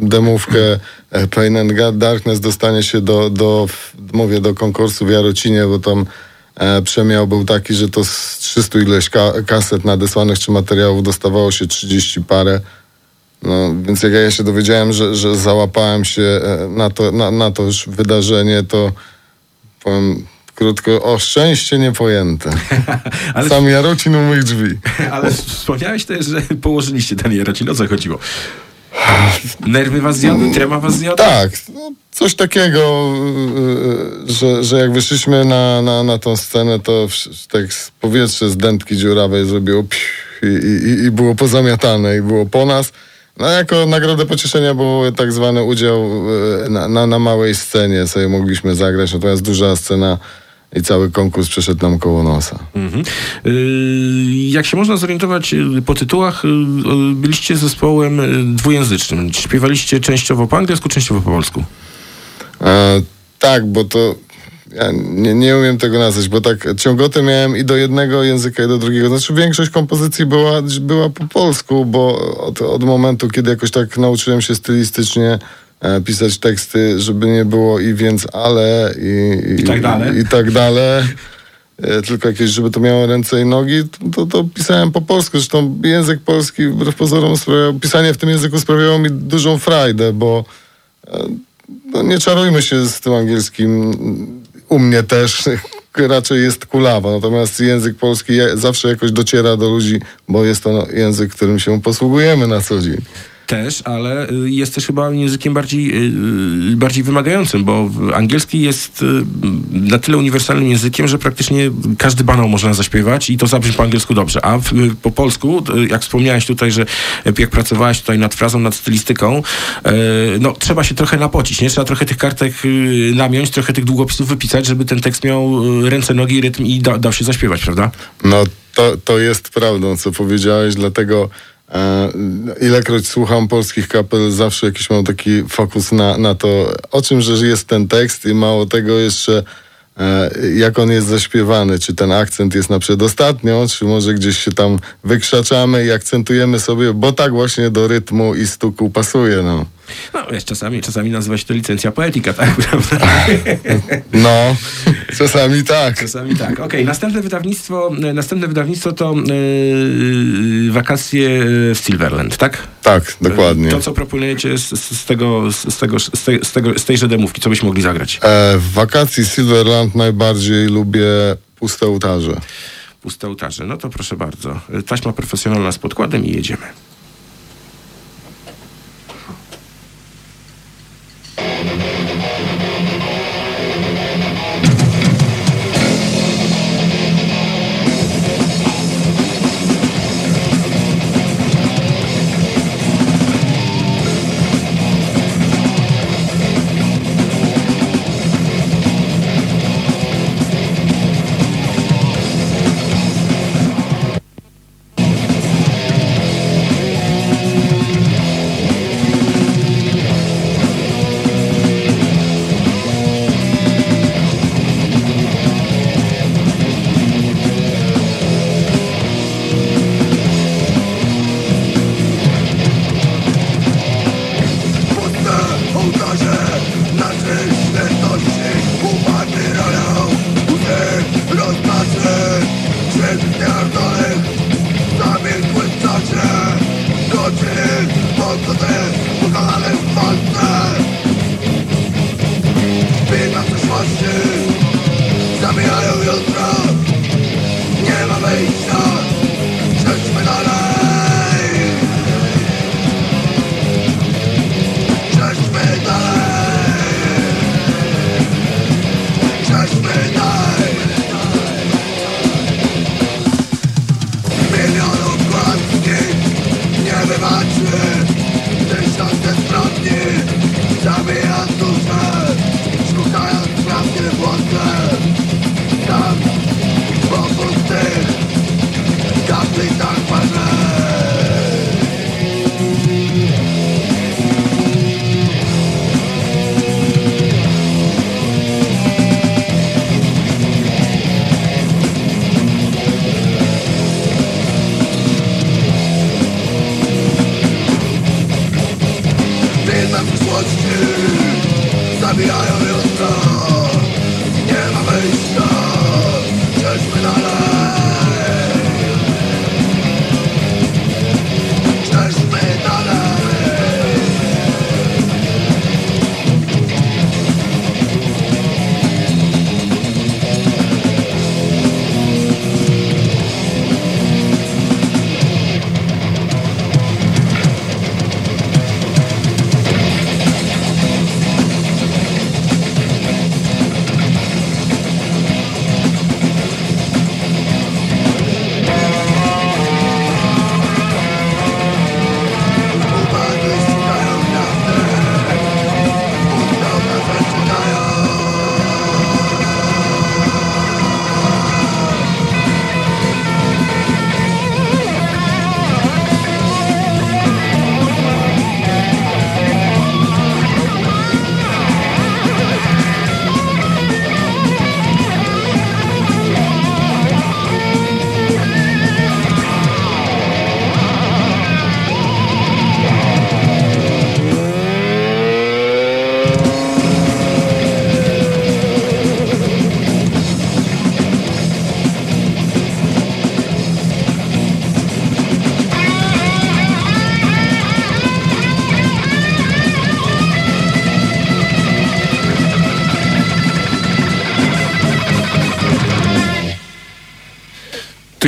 demówkę e, Pain and God Darkness dostanie się do, do, mówię, do konkursu w Jarocinie, bo tam e, przemiał był taki, że to z 300 ileś ka kaset nadesłanych czy materiałów dostawało się 30 parę. No, więc jak ja się dowiedziałem, że, że załapałem się na to, na, na to już wydarzenie, to powiem krótko, o szczęście niepojęte. Ale- Sam Jarocin u moich drzwi. Ale wspomniałeś też, że położyliście ten Jarocin. O co chodziło? Nerwy was zjadły? Trema was zjadła? Tak, no, coś takiego, yy, że, że jak wyszliśmy na, na, na tą scenę, to tak z powietrze z dętki dziurawej zrobiło i, i, i było pozamiatane i było po nas. No jako nagrodę pocieszenia był tak zwany udział yy, na, na, na małej scenie, sobie mogliśmy zagrać, natomiast duża scena i cały konkurs przeszedł nam koło nosa. Mhm. Y, Jak się można zorientować y, po tytułach, y, byliście zespołem dwujęzycznym. Śpiewaliście częściowo po angielsku, częściowo po polsku. E, tak, bo to ja nie, nie umiem tego nazwać, bo tak ciągotę miałem i do jednego języka, i do drugiego. Znaczy większość kompozycji była, była po polsku, bo od, od momentu, kiedy jakoś tak nauczyłem się stylistycznie pisać teksty, żeby nie było i więc ale i, I tak dalej. I, tak dalej. E, Tylko jakieś, żeby to miało ręce i nogi, to, to pisałem po polsku. Zresztą język polski, wbrew pozorom, sprawiało, pisanie w tym języku sprawiało mi dużą frajdę, bo no nie czarujmy się z tym angielskim. U mnie też raczej jest kulawa, natomiast język polski zawsze jakoś dociera do ludzi, bo jest to język, którym się posługujemy na co dzień. Też, ale y, jest też chyba językiem bardziej, y, bardziej wymagającym, bo angielski jest y, na tyle uniwersalnym językiem, że praktycznie każdy banał można zaśpiewać i to zabrzmi po angielsku dobrze. A w, po polsku, y, jak wspomniałeś tutaj, że jak pracowałeś tutaj nad frazą, nad stylistyką, y, no trzeba się trochę napocić, nie? Trzeba trochę tych kartek y, namiąć, trochę tych długopisów wypisać, żeby ten tekst miał y, ręce, nogi, rytm i da, dał się zaśpiewać, prawda? No to, to jest prawdą, co powiedziałeś, dlatego ilekroć słucham polskich kapel, zawsze jakiś mam taki fokus na, na to, o czym że jest ten tekst i mało tego jeszcze e, jak on jest zaśpiewany, czy ten akcent jest na przedostatnią, czy może gdzieś się tam wykrzaczamy i akcentujemy sobie, bo tak właśnie do rytmu i stuku pasuje, no. No wiesz, czasami, czasami nazywa się to licencja poetyka, tak? Prawda? No, czasami tak. Czasami tak. Okej, następne wydawnictwo, e, następne wydawnictwo to e, wakacje w Silverland, tak? Tak, dokładnie. To, co proponujecie z, z, tego, z, tego, z, tej, z, tego, z tejże demówki, co byśmy mogli zagrać? E, w wakacji Silverland najbardziej lubię puste ołtarze. Puste ołtarze. No to proszę bardzo. Taśma profesjonalna z podkładem i jedziemy.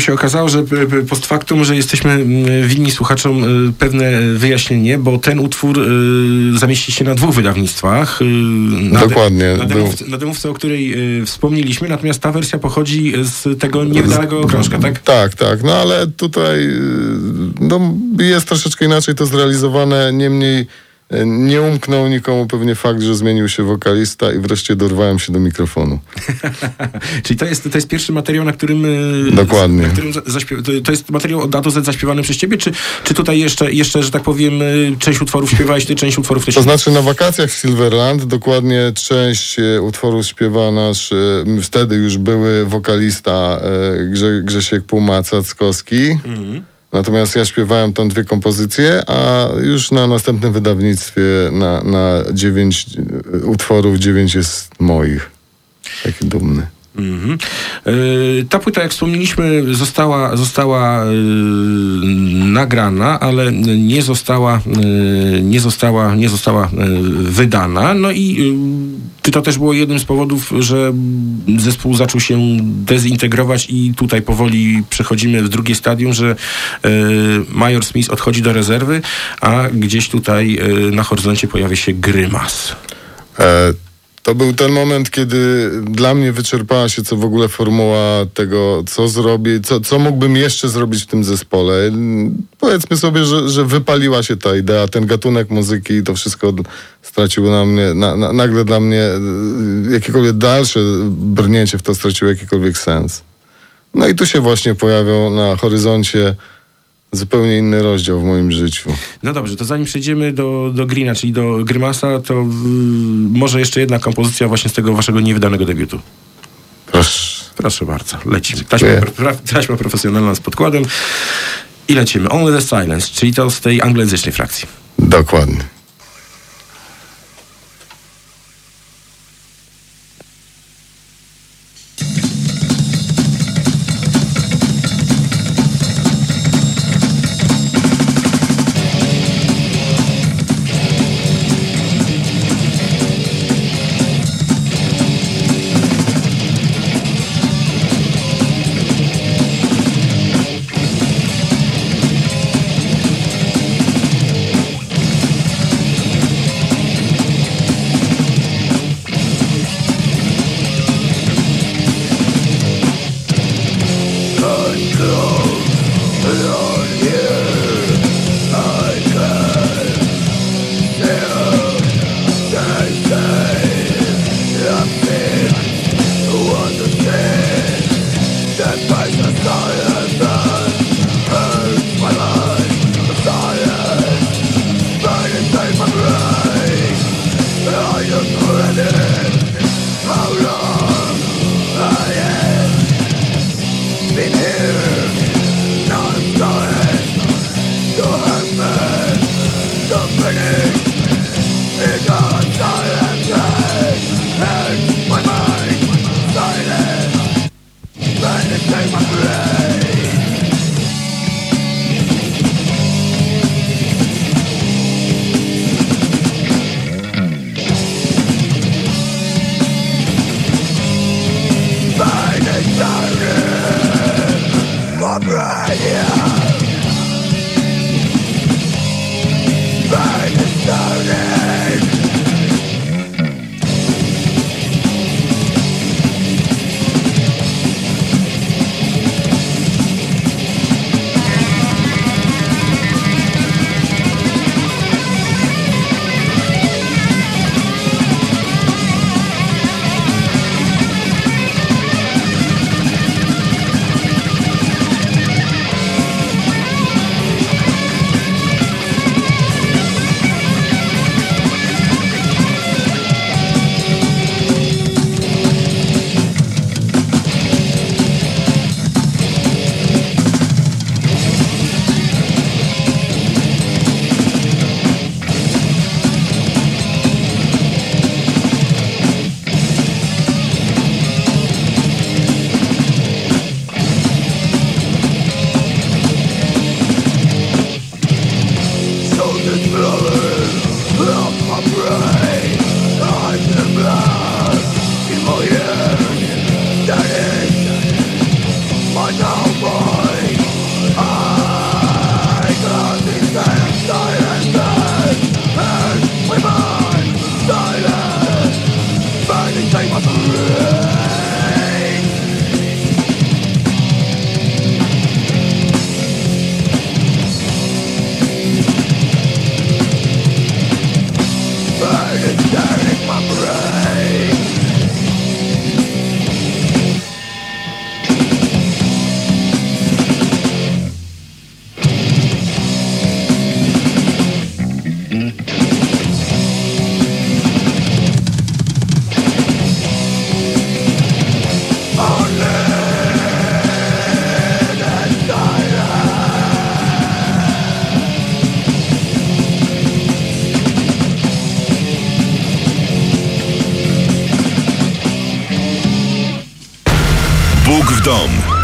Tu się okazało, że p- p- post factum, że jesteśmy mm, winni słuchaczom y, pewne wyjaśnienie, bo ten utwór zamieści się na dwóch wydawnictwach. Na Dokładnie, Na był- demówce, na demówce, o której wspomnieliśmy, natomiast ta wersja pochodzi z tego niewydanego krążka, tak? Tak, tak, no ale tutaj no, jest troszeczkę inaczej to zrealizowane, niemniej nie umknął nikomu pewnie fakt, że zmienił się wokalista i wreszcie dorwałem się do mikrofonu. Czyli to jest, to jest pierwszy materiał, na którym... y, Dokładnie. Na którym za- zaśpiew... to, jest materiał od A do Z zaśpiewany przez ciebie, czy, czy tutaj jeszcze, jeszcze, że tak powiem, y, część utworów śpiewałeś ty, część utworów ktoś To znaczy na wakacjach w Silverland dokładnie część e, utworów śpiewa nasz, e, wtedy już były wokalista e, Grze, Grzesiek Puma-Cackowski. Natomiast ja śpiewałem tam dwie kompozycje, a już na następnym wydawnictwie na, na dziewięć e, utworów, dziewięć jest moich. Taki dumny. Mhm. Y, Ta płyta, jak wspomnieliśmy, została, została y, nagrana, ale nie została, y, nie została, nie została wydana. No i to też było jednym z powodów, że zespół zaczął się dezintegrować i tutaj powoli przechodzimy w drugie stadium, że Major Smith odchodzi do rezerwy, a gdzieś tutaj na horyzoncie pojawia się Grymas. E, to był ten moment, kiedy dla mnie wyczerpała się co w ogóle formuła tego, co zrobię, co, co mógłbym jeszcze zrobić w tym zespole. Powiedzmy sobie, że, że wypaliła się ta idea, ten gatunek muzyki i to wszystko straciło na mnie, na, na, nagle dla mnie e, jakiekolwiek dalsze brnięcie w to straciło jakikolwiek sens. No i tu się właśnie pojawiał na horyzoncie zupełnie inny rozdział w moim życiu. No dobrze, to zanim przejdziemy do, do Greena, czyli do Grymasa, to y, może jeszcze jedna kompozycja właśnie z tego waszego niewydanego debiutu. Proszę. Proszę bardzo, lecimy. Taśma, pra- taśma profesjonalna z podkładem i lecimy. Only the Silence, czyli to z tej anglojęzycznej frakcji. Dokładnie.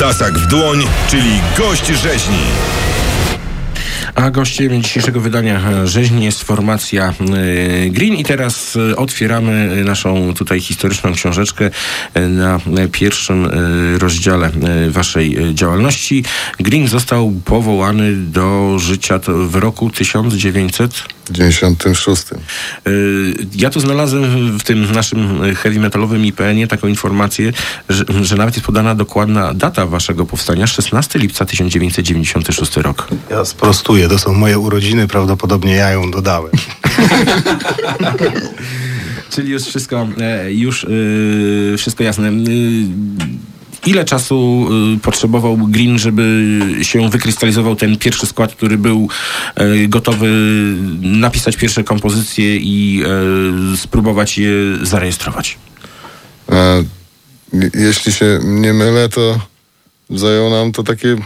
Tasak w dłoń, czyli gość rzeźni. A gościem dzisiejszego wydania e, rzeźni jest formacja e, Green i teraz e, otwieramy naszą tutaj historyczną książeczkę na pierwszym rozdziale waszej działalności. Green został powołany do życia w roku 1900 W 96. Y, Ja tu znalazłem w tym naszym heavy metalowym IPN-ie taką informację, że, że nawet jest podana dokładna data waszego powstania, 16 lipca 1996 rok. Ja sprostuję, to są moje urodziny, prawdopodobnie ja ją dodałem. Czyli już wszystko, e, już wszystko jasne. Y, Ile czasu y, potrzebował Green, żeby się wykrystalizował ten pierwszy skład, który był e, gotowy napisać pierwsze kompozycje i e, spróbować je zarejestrować? E, jeśli się nie mylę, to zajęło nam to takie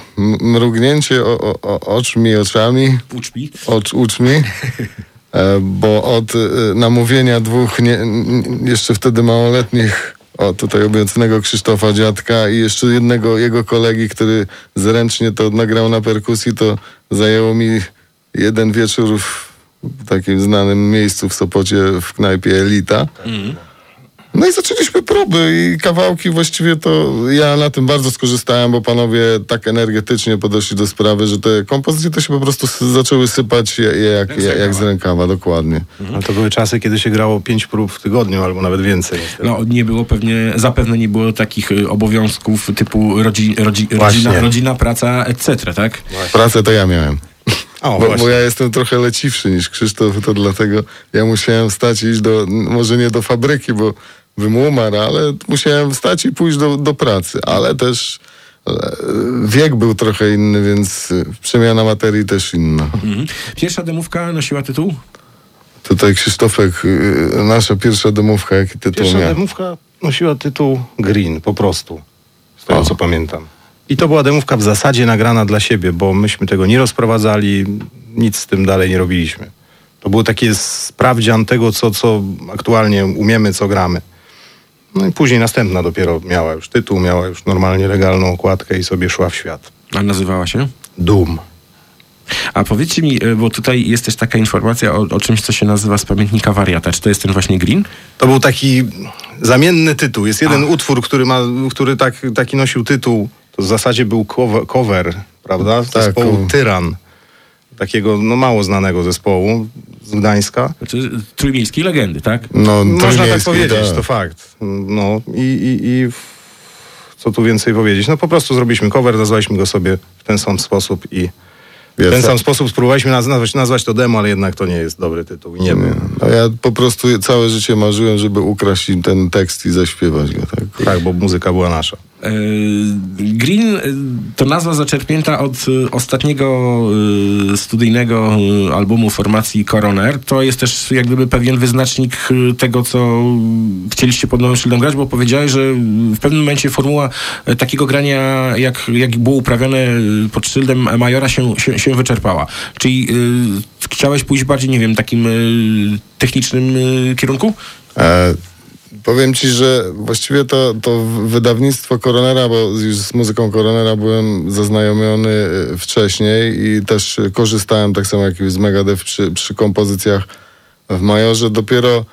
mrugnięcie o, o, o, oczmi, oczami. Uczmi. Ocz, uczmi. E, bo od namówienia dwóch nie, jeszcze wtedy małoletnich, o tutaj obecnego Krzysztofa Dziadka i jeszcze jednego jego kolegi, który zręcznie to nagrał na perkusji, to zajęło mi jeden wieczór w takim znanym miejscu w Sopocie w knajpie Elita. No i zaczęliśmy próby i kawałki właściwie to ja na tym bardzo skorzystałem, bo panowie tak energetycznie podeszli do sprawy, że te kompozycje to się po prostu zaczęły sypać jak, jak, jak z rękawa, dokładnie. No to były czasy, kiedy się grało pięć prób w tygodniu, albo nawet więcej. No, nie było pewnie, zapewne nie było takich y, obowiązków typu rodzi, rodzi, Właśnie. rodzina, rodzina, praca, etc., tak? Pracę to ja miałem. O, bo, właśnie. bo ja jestem trochę leciwszy niż Krzysztof, to dlatego ja musiałem wstać i iść do, może nie do fabryki, bo bym umarł, ale musiałem wstać i pójść do, do pracy, ale też e, wiek był trochę inny, więc e, przemiana materii też inna. Mhm. Pierwsza demówka nosiła tytuł? Tutaj Krzysztofek, y, nasza pierwsza demówka, jaki tytuł Pierwsza miał? demówka nosiła tytuł Green, po prostu. Z tego, co pamiętam. I to była demówka w zasadzie nagrana dla siebie, bo myśmy tego nie rozprowadzali, nic z tym dalej nie robiliśmy. To był taki sprawdzian tego, co, co aktualnie umiemy, co gramy. No i później następna dopiero miała już tytuł, miała już normalnie legalną okładkę i sobie szła w świat. A nazywała się? Doom. A powiedzcie mi, y, bo tutaj jest też taka informacja o, o czymś, co się nazywa z pamiętnika wariata. Czy to jest ten właśnie Green? To był taki zamienny tytuł. Jest jeden utwór, który, ma, który tak, taki nosił tytuł. To w zasadzie był cover, cover prawda? Tak, Zespołu cover. Tyran. Takiego no, mało znanego zespołu z Gdańska. Znaczy, trójmiejskiej legendy, tak? No, Można tak powiedzieć, tak. to fakt. No i, i, i w- co tu więcej powiedzieć? No po prostu zrobiliśmy cover, nazwaliśmy go sobie w ten sam sposób i w ten co? sam sposób spróbowaliśmy naz- nazwać, nazwać to demo, ale jednak to nie jest dobry tytuł i nie był. No ja po prostu całe życie marzyłem, żeby ukraść im ten tekst i zaśpiewać go. Tak? Tak, bo muzyka była nasza. E, Green to nazwa zaczerpnięta od y, ostatniego y, studyjnego albumu formacji Coroner. To jest też jak gdyby pewien wyznacznik tego, co chcieliście pod nowym szyldem grać, bo powiedziałeś, że w pewnym momencie formuła e, takiego grania, jak, jak było uprawiane pod szyldem Majora się, się, się wyczerpała. Czyli chciałeś pójść bardziej, nie wiem, takim technicznym kierunku? E, powiem ci, że właściwie to, to wydawnictwo Coronera, bo już z muzyką Coronera byłem zaznajomiony e, wcześniej i też korzystałem tak samo jak i z Megadeth przy, przy kompozycjach w Majorze. Dopiero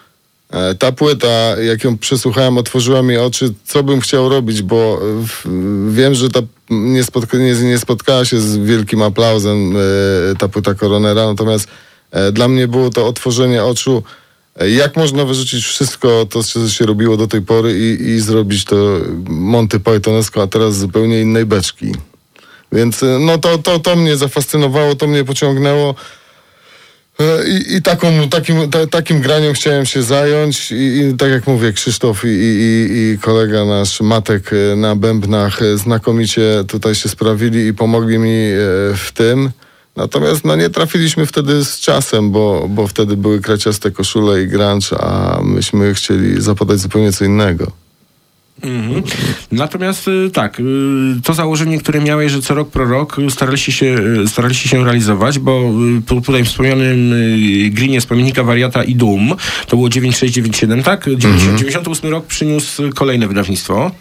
e, ta płyta, jak ją przesłuchałem, otworzyła mi oczy, co bym chciał robić, bo e, wiem, że ta nie, spotka, nie, nie spotkała się z wielkim aplauzem ta płyta Coronera, natomiast dla mnie było to otworzenie oczu jak można wyrzucić wszystko to, co się robiło do tej pory i, i zrobić to Monty Pythonesco, a teraz zupełnie innej beczki. Więc y, no to, to, to mnie zafascynowało, to mnie pociągnęło. E, I, i taką, takim, ta, takim graniem chciałem się zająć i, i tak jak mówię, Krzysztof i, i, i kolega nasz Matek e, na bębnach e, znakomicie tutaj się sprawili i pomogli mi e, w tym. Natomiast no, nie trafiliśmy wtedy z czasem, bo, bo wtedy były kraciaste koszule i grunge, a myśmy chcieli zapodać zupełnie co innego. Mhm. Natomiast y, tak, y, to założenie, które miałeś, że co rok pro rok staraliście się, y, staraliście się realizować, bo po tutaj wspomnianym z pamiętnika Wariata i Doom, to było 9697, tak? 90, 98 rok przyniósł kolejne wydawnictwo.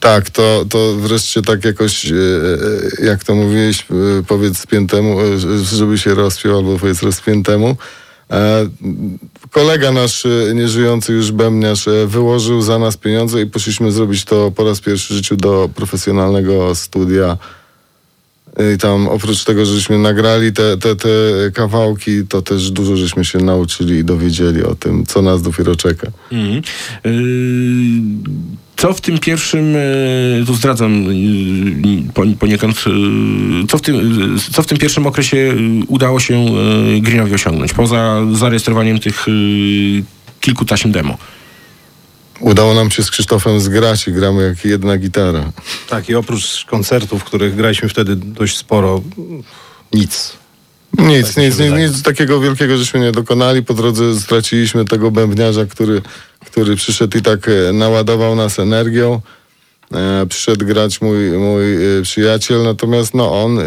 Tak, to, to wreszcie tak jakoś, e, e, jak to mówiłeś, e, powiedz spiętemu, żeby się rozpiął, albo powiedz rozpiętemu. Kolega nasz, nieżyjący już bębniarz, wyłożył za nas pieniądze i poszliśmy zrobić to po raz pierwszy w życiu do profesjonalnego studia. I tam oprócz tego, żeśmy nagrali te, te, te kawałki, to też dużo żeśmy się nauczyli i dowiedzieli o tym, co nas dopiero czeka. Mhm. Yy, Co w tym pierwszym, yy, tu zdradzam poni- poniekąd, yy, co w tym, co w tym pierwszym okresie udało się Greenowi osiągnąć, poza zarejestrowaniem tych kilku taśm demo? Udało nam się z Krzysztofem zgrać i gramy jak jedna gitara. Tak, i oprócz koncertów, których graliśmy wtedy dość sporo, nic. Nic, Tak nic, nic, nic takiego wielkiego żeśmy nie dokonali. Po drodze straciliśmy tego bębniarza, który, który przyszedł i tak e, naładował nas energią. E, przyszedł grać mój, mój e, przyjaciel, natomiast no on e,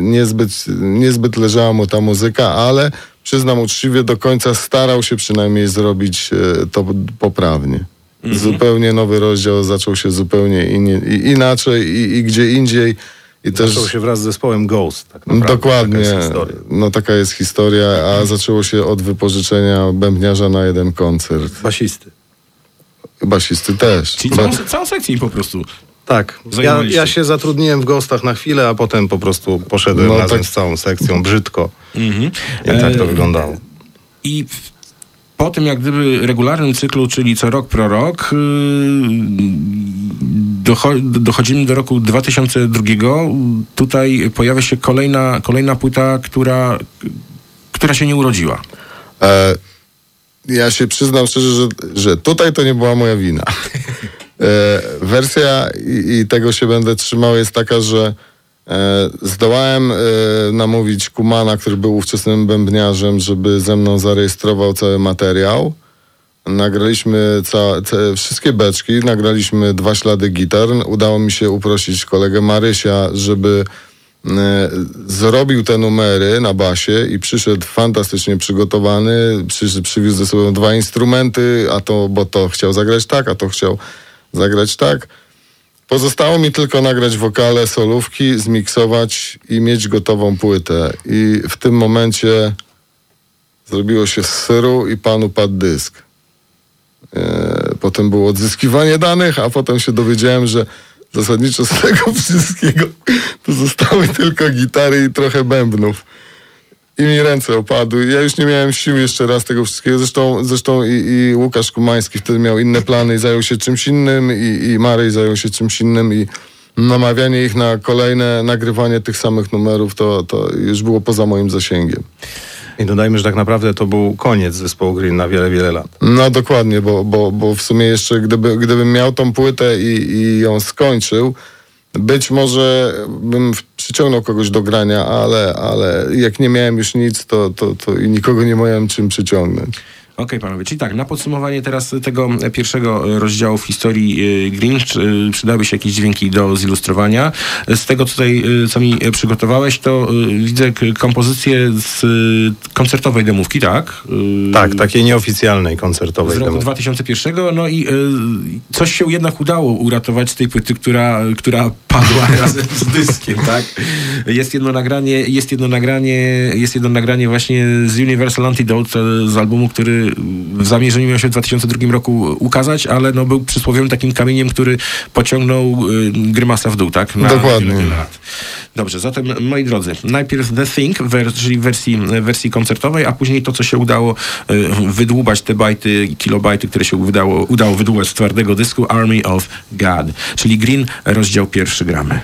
niezbyt, niezbyt leżała mu ta muzyka, ale przyznam uczciwie, do końca starał się przynajmniej zrobić to poprawnie. Zupełnie nowy rozdział zaczął się zupełnie innie, i, inaczej i, i gdzie indziej. I też Zaczął się wraz z zespołem Ghost. Tak naprawdę. Dokładnie. Taka jest historia. No taka jest historia, a zaczęło się od wypożyczenia bębniarza na jeden koncert. Basisty. Basisty też. Czyli Ba- całą, całą sekcję po prostu. Tak. Ja, ja się zatrudniłem w Ghostach na chwilę, a potem po prostu poszedłem No razem tak. z całą sekcją. Brzydko. Mhm. I tak to E, wyglądało. I po tym jak gdyby regularnym cyklu, czyli co rok pro rok, docho, dochodzimy do roku 2002. Tutaj pojawia się kolejna, kolejna płyta, która, która się nie urodziła. E, ja się przyznam szczerze, że, że tutaj to nie była moja wina. E, wersja i, i tego się będę trzymał jest taka, że zdołałem e, namówić Kumana, który był ówczesnym bębniarzem, żeby ze mną zarejestrował cały materiał. Nagraliśmy ca, ca, wszystkie beczki, nagraliśmy dwa ślady gitar. Udało mi się uprosić kolegę Marysia, żeby e, zrobił te numery na basie i przyszedł fantastycznie przygotowany. Przy, przywiózł ze sobą dwa instrumenty, a to, bo to chciał zagrać tak, a to chciał zagrać tak. Pozostało mi tylko nagrać wokale, solówki, zmiksować i mieć gotową płytę. I w tym momencie zrobiło się z syru i panu padł dysk. E, Potem było odzyskiwanie danych, a potem się dowiedziałem, że zasadniczo z tego wszystkiego pozostały tylko gitary i trochę bębnów. I mi ręce opadły. Ja już nie miałem sił jeszcze raz tego wszystkiego. Zresztą, zresztą i, i Łukasz Kumański wtedy miał inne plany i zajął się czymś innym i, i zajął się czymś innym i namawianie ich na kolejne nagrywanie tych samych numerów to, to już było poza moim zasięgiem. I dodajmy, że tak naprawdę to był koniec zespołu Green na wiele, wiele lat. No dokładnie, bo, bo, bo w sumie jeszcze gdyby, gdybym miał tą płytę i, i ją skończył, być może bym przyciągnął kogoś do grania, ale, ale jak nie miałem już nic, to, to, to i nikogo nie miałem czym przyciągnąć. Okej, panowie, czyli tak, na podsumowanie teraz tego pierwszego rozdziału w historii e, Green e, przydały się jakieś dźwięki do zilustrowania. Z tego tutaj, e, co mi przygotowałeś, to widzę kompozycję z koncertowej demówki, tak? Tak, takiej nieoficjalnej, koncertowej. z roku demo. 2001, no i coś się jednak udało uratować z tej płyty, która, która padła razem z dyskiem, tak? Jest jedno nagranie, jest jedno nagranie, jest jedno nagranie właśnie z Universal Antidote, e, z albumu, który w zamierzeniu miał się w 2002 roku ukazać, ale no był przysłowiowym takim kamieniem, który pociągnął y, Grymasa w dół, tak? Na Dokładnie. wiele, wiele lat. Dobrze, zatem moi drodzy, najpierw The Thing, czyli wersji, wersji koncertowej, a później to, co się udało y, wydłubać, te bajty kilobajty, które się udało, udało wydłubać z twardego dysku Army of God, czyli Green, rozdział pierwszy gramy.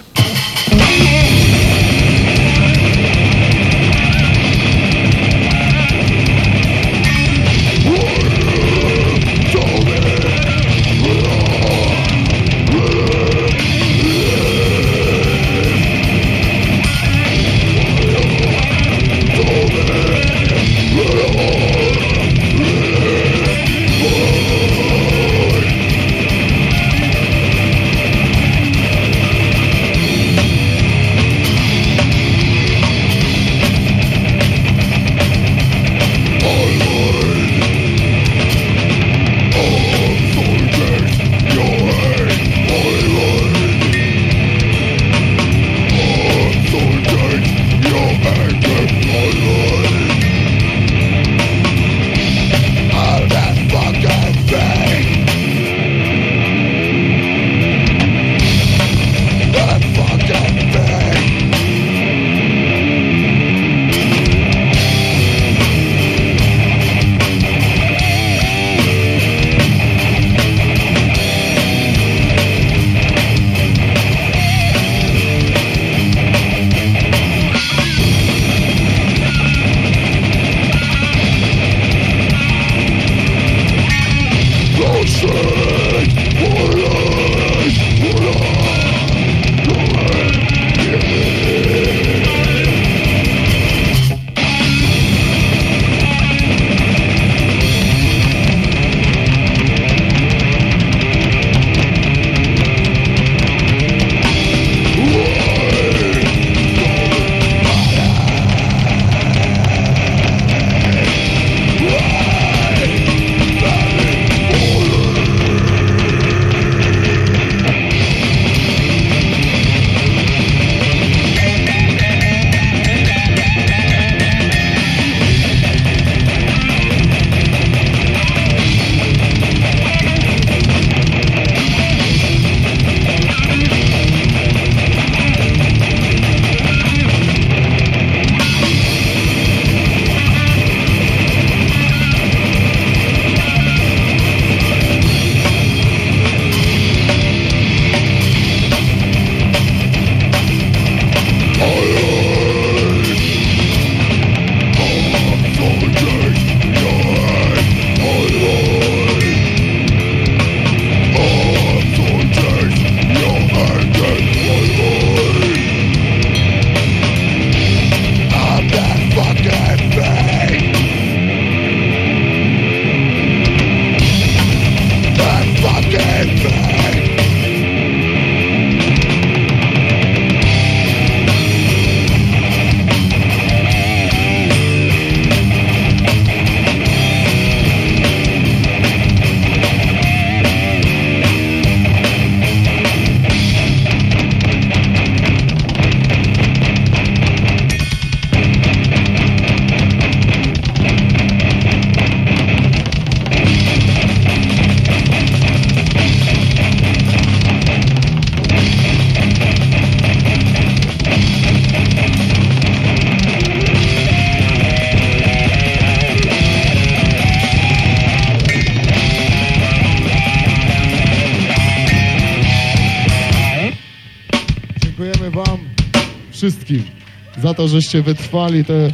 To, żeście wytrwali te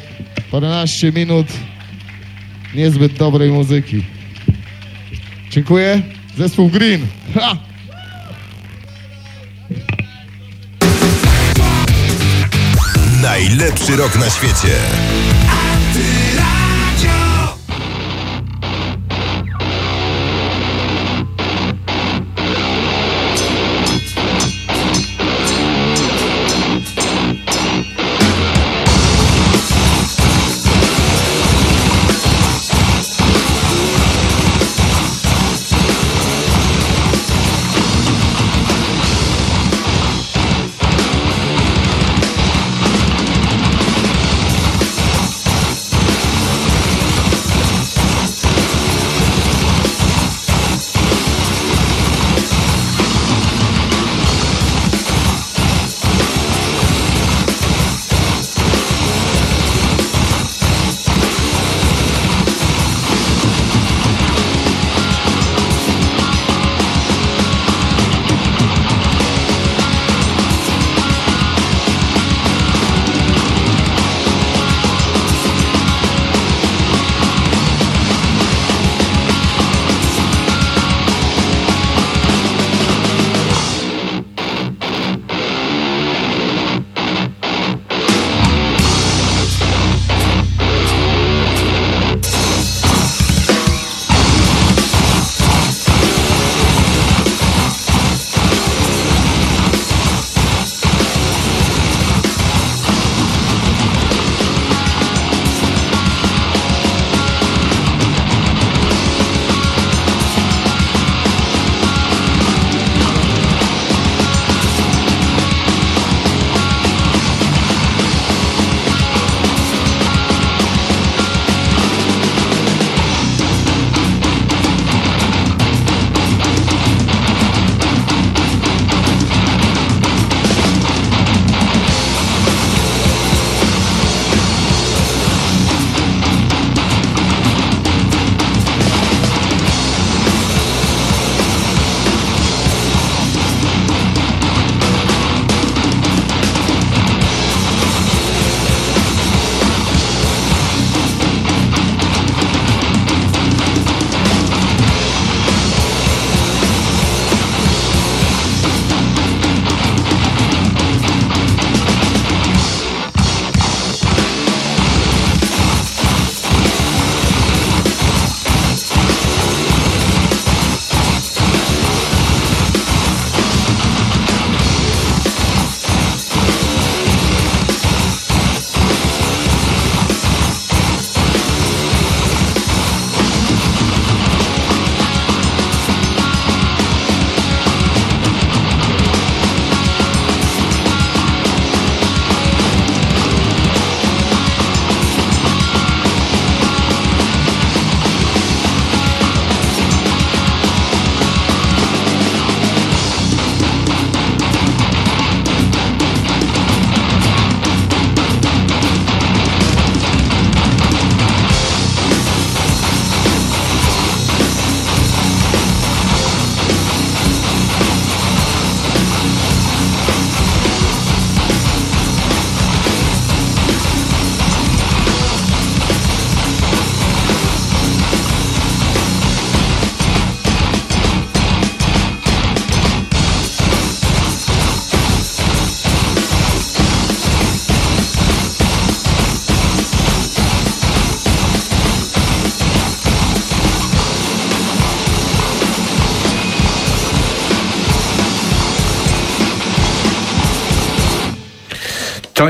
paręnaście minut niezbyt dobrej muzyki. Dziękuję. Zespół Green. Ha! Najlepszy rok na świecie.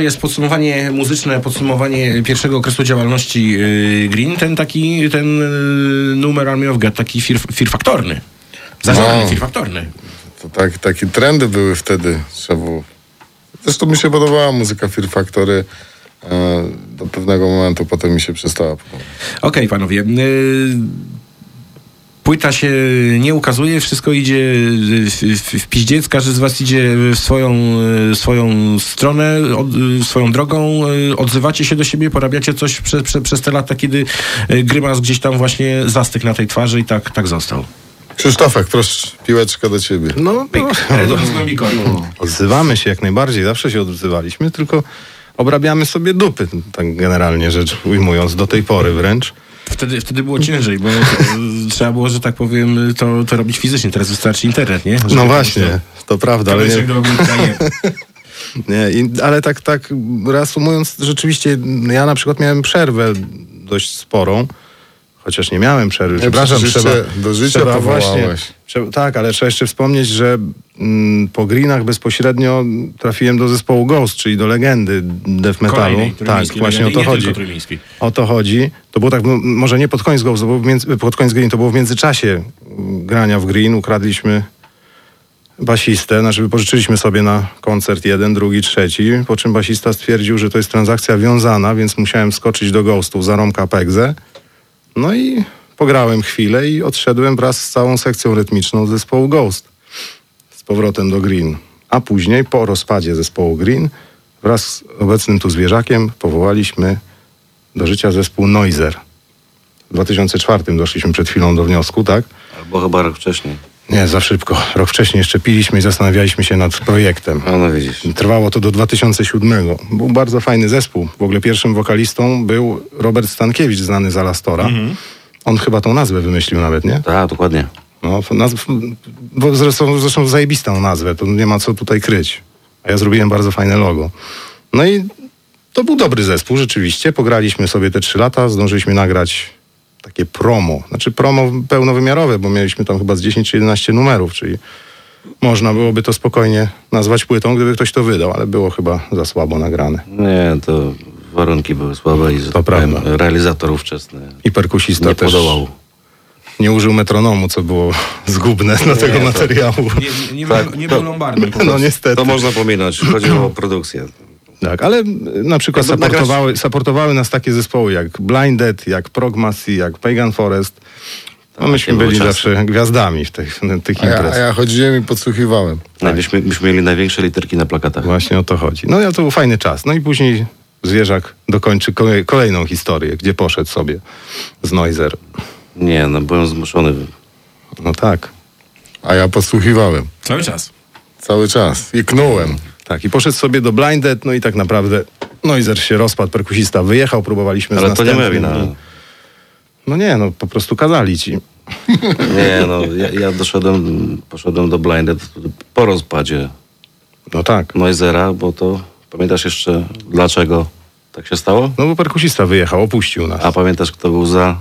Jest podsumowanie muzyczne, podsumowanie pierwszego okresu działalności yy, Green. Ten taki, ten yy, numer Army of God, taki fir, firfaktorny. Zażarny, No. firfaktorny. To tak, takie trendy były wtedy. Trzeba było... Zresztą mi się podobała muzyka Fear Factory. E, do pewnego momentu potem mi się przestała. Okej, panowie. Płyta się nie ukazuje, wszystko idzie w, w, w piździec, każdy z was idzie w swoją, y, swoją stronę, od, y, swoją drogą, y, odzywacie się do siebie, porabiacie coś prze, prze, przez te lata, kiedy Grymas gdzieś tam właśnie zastygł na tej twarzy i tak, tak został. Krzysztofek, proszę, piłeczka do ciebie. No, no, odzywamy się jak najbardziej, zawsze się odzywaliśmy, tylko obrabiamy sobie dupy, tak generalnie rzecz ujmując, do tej pory wręcz. Wtedy, wtedy było ciężej, bo trzeba było, że tak powiem, to, to robić fizycznie. Teraz wystarczy internet, nie? Żeby No to- właśnie, to prawda, ale nie, nie. nie i, ale tak, tak reasumując, rzeczywiście ja na przykład miałem przerwę dość sporą, chociaż nie miałem przerwy. Nie, Przepraszam, przecież trzeba, do życia trzeba powołałeś. właśnie, trzeba, tak, ale trzeba jeszcze wspomnieć, że mm, po Greenach bezpośrednio trafiłem do zespołu Ghost, czyli do legendy death metalu. Kolejnej, Tak, właśnie o to nie chodzi. O to chodzi. To było tak, no, może nie pod koniec Ghost, to było w między, pod koniec Green, to było w międzyczasie mm, grania w Green. Ukradliśmy basistę, znaczy wypożyczyliśmy sobie na koncert jeden, drugi, trzeci, po czym basista stwierdził, że to jest transakcja wiązana, więc musiałem skoczyć do Ghostów za Romka Pegze. No i pograłem chwilę i odszedłem wraz z całą sekcją rytmiczną zespołu Ghost z powrotem do Green. A później, po rozpadzie zespołu Green, wraz z obecnym tu zwierzakiem powołaliśmy do życia zespół Noiser. W 2004 doszliśmy przed chwilą do wniosku, tak? Albo chyba rok wcześniej. Nie, za szybko. Rok wcześniej jeszcze piliśmy i zastanawialiśmy się nad projektem. A no widzisz. Trwało to do 2007. Był bardzo fajny zespół. W ogóle pierwszym wokalistą był Robert Stankiewicz, znany z Alastora. On chyba tą nazwę wymyślił nawet, nie? Tak, dokładnie. No, nazw... bo zresztą, zresztą zajebistą nazwę, to nie ma co tutaj kryć. A ja zrobiłem bardzo fajne logo. No i to był dobry zespół, rzeczywiście. Pograliśmy sobie te trzy lata, zdążyliśmy nagrać takie promo. Znaczy promo pełnowymiarowe, bo mieliśmy tam chyba z 10 czy 11 numerów, czyli można byłoby to spokojnie nazwać płytą, gdyby ktoś to wydał, ale było chyba za słabo nagrane. Nie, to warunki były słabe i że tak powiem, realizator ówczesny I perkusista nie też podołał. nie użył metronomu, co było zgubne dla tego to- materiału. Nie, nie, Tak, był, nie to- był Lombardem. po No niestety. To można pominąć. Chodzi o produkcję. Tak, ale y, na przykład supportowały, supportowały nas takie zespoły jak Blinded, jak Progmacy, jak Pagan Forest. No myśmy były byli czasy. zawsze gwiazdami w tych, tych A ja, a ja chodziłem i podsłuchiwałem. No, myśmy, myśmy mieli największe literki na plakatach. Właśnie o to chodzi. No ja to był fajny czas. No i później Zwierzak dokończy kolej, kolejną historię, gdzie poszedł sobie z Noizer. Nie, no byłem zmuszony. No tak. A ja podsłuchiwałem. Cały czas. Cały czas. I knułem. Tak, i poszedł sobie do Blinded, no i tak naprawdę Noizer się rozpadł, perkusista wyjechał, próbowaliśmy Ale z to nie moja wina. i- No nie, no po prostu kazali ci. Nie, no ja, ja doszedłem, poszedłem do Blinded po rozpadzie No tak. Noizera, bo to pamiętasz jeszcze dlaczego tak się stało? No bo perkusista wyjechał, opuścił nas. A pamiętasz kto był za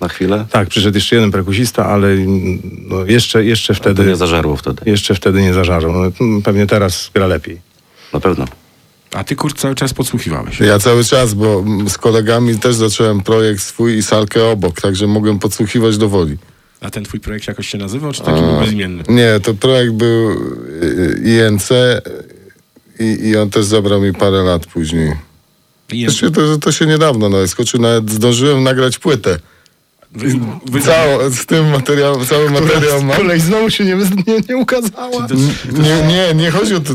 na chwilę? Tak, przyszedł jeszcze jeden perkusista, ale no, jeszcze, jeszcze To wtedy... nie zażarło wtedy. Jeszcze wtedy nie zażarł. No, pewnie teraz gra lepiej. Na pewno. A ty kurt cały czas podsłuchiwałeś. Ja cały czas, bo z kolegami też zacząłem projekt swój i salkę obok, także mogłem podsłuchiwać do woli. A ten twój projekt jakoś się nazywał, czy taki był bezimienny? Nie, to projekt był y, INC i, i on też zabrał mi parę lat później. To się, to, to się niedawno nawet skoczył, nawet zdążyłem nagrać płytę. wy, wy, Cało, z tym materiał, cały materiał mam. kolei znowu się nie, nie, nie ukazała. Nie, nie, nie chodzi o to.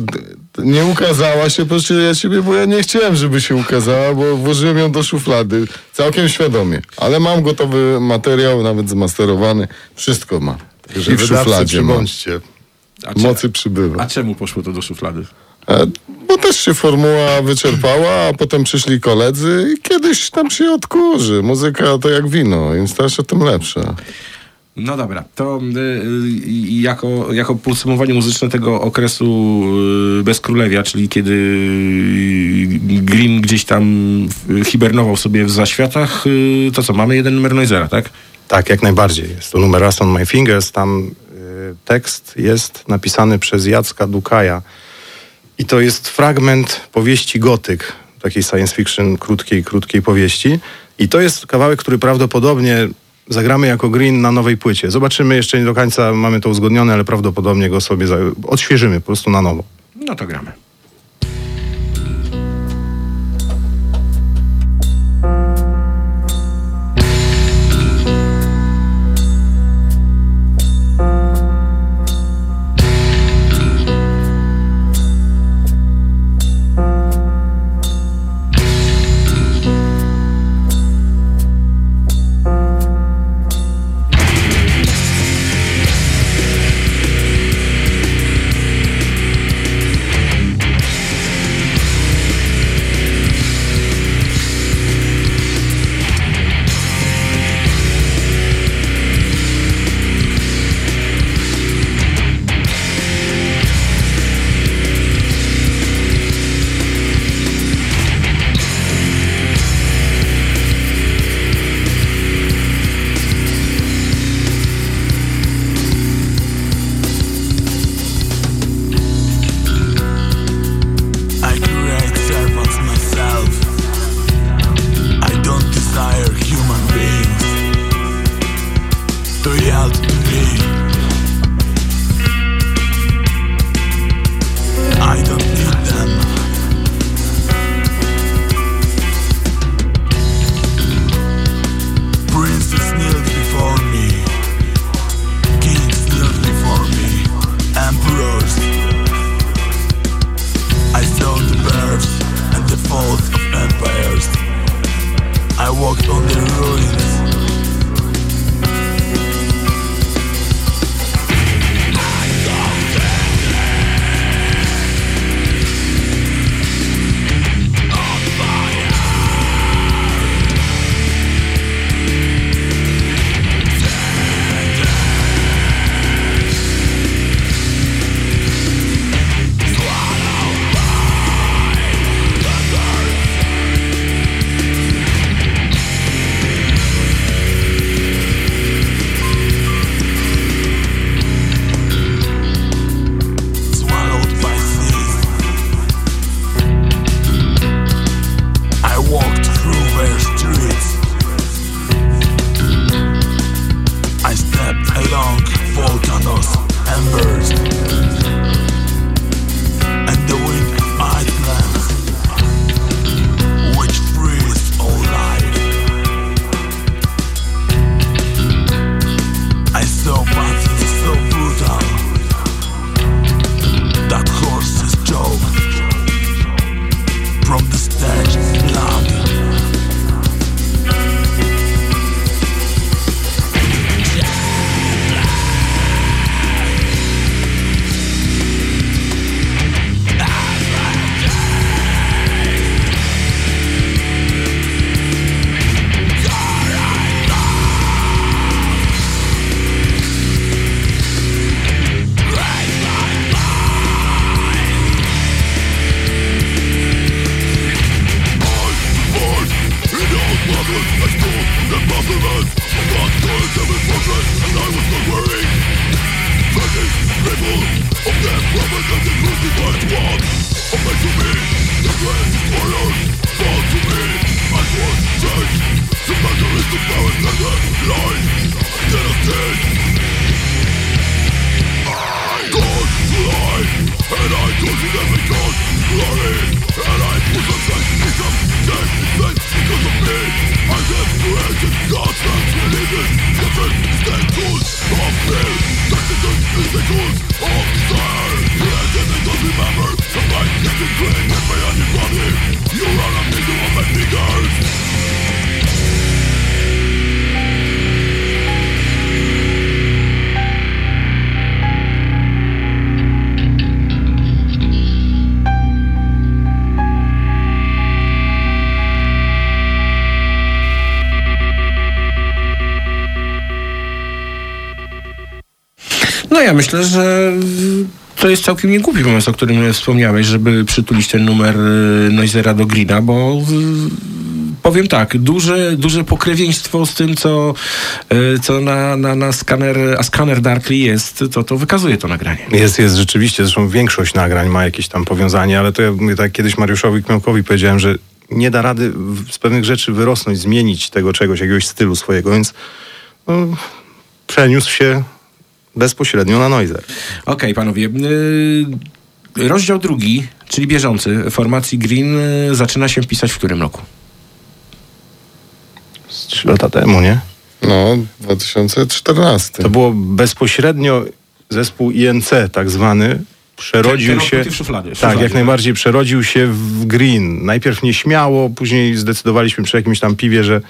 Nie ukazała się, proszę ja ciebie, bo ja nie chciałem, żeby się ukazała, bo włożyłem ją do szuflady. Całkiem świadomie. Ale mam gotowy materiał, nawet zmasterowany. Wszystko mam. Także I w szufladzie mam. przybądźcie. a, cze- Mocy przybywa. a czemu poszło to do szuflady? E, Bo też się formuła wyczerpała, a potem przyszli koledzy i kiedyś tam się odkurzy. Muzyka to jak wino, im starsze, tym lepsze. No dobra, to y, y, jako, jako podsumowanie muzyczne tego okresu y, bez królewia, czyli kiedy y, Green gdzieś tam hibernował sobie w zaświatach, to co, mamy jeden numer Noizera, tak? Tak, jak najbardziej. Jest to numer Rust on My Fingers. Tam y, tekst jest napisany przez Jacka Dukaja. I to jest fragment powieści Gotyk, takiej science fiction, krótkiej, krótkiej powieści. I to jest kawałek, który prawdopodobnie zagramy jako Green na nowej płycie. Zobaczymy, jeszcze nie do końca mamy to uzgodnione, ale prawdopodobnie go sobie odświeżymy po prostu na nowo. No to gramy. Myślę, że to jest całkiem niegłupi pomysł, o którym wspomniałeś, żeby przytulić ten numer y, Noizera do Grina, bo y, powiem tak, duże, duże pokrewieństwo z tym, co, y, co na, na, na skaner, a skaner Darkly jest, to, to wykazuje to nagranie. Jest, jest rzeczywiście, zresztą większość nagrań ma jakieś tam powiązanie, ale to ja tak kiedyś Mariuszowi Kmiałkowi powiedziałem, że nie da rady z pewnych rzeczy wyrosnąć, zmienić tego czegoś, jakiegoś stylu swojego, więc no, przeniósł się bezpośrednio na Noizer. Okej, panowie. y, rozdział drugi, czyli bieżący formacji Green y, zaczyna się pisać w którym roku? Z trzy lata temu, nie? No, 2014. To było bezpośrednio zespół INC tak zwany, przerodził Ten- ten się... w szuflady, w tak, szufladzie, jak tak. najbardziej przerodził się w Green. Najpierw nieśmiało, później zdecydowaliśmy przy jakimś tam piwie, że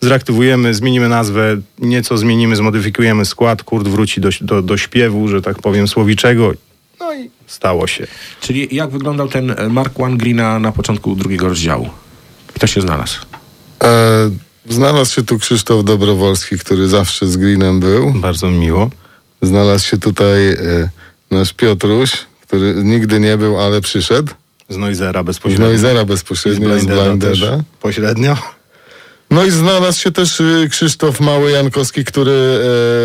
zreaktywujemy, zmienimy nazwę, nieco zmienimy, zmodyfikujemy skład, Kurt wróci do, do, do śpiewu, że tak powiem, słowiczego. No i stało się. Czyli jak wyglądał ten e, Mark One Greena na początku drugiego rozdziału? Kto się znalazł? E, znalazł się tu Krzysztof Dobrowolski, który zawsze z Greenem był. Bardzo miło. Znalazł się tutaj e, nasz Piotruś, który nigdy nie był, ale przyszedł. Z Noizera Z bezpośrednio. Noizera bezpośrednio, z Blindeda Blindeda. też Pośrednio. No i znalazł się też y, Krzysztof Mały-Jankowski, który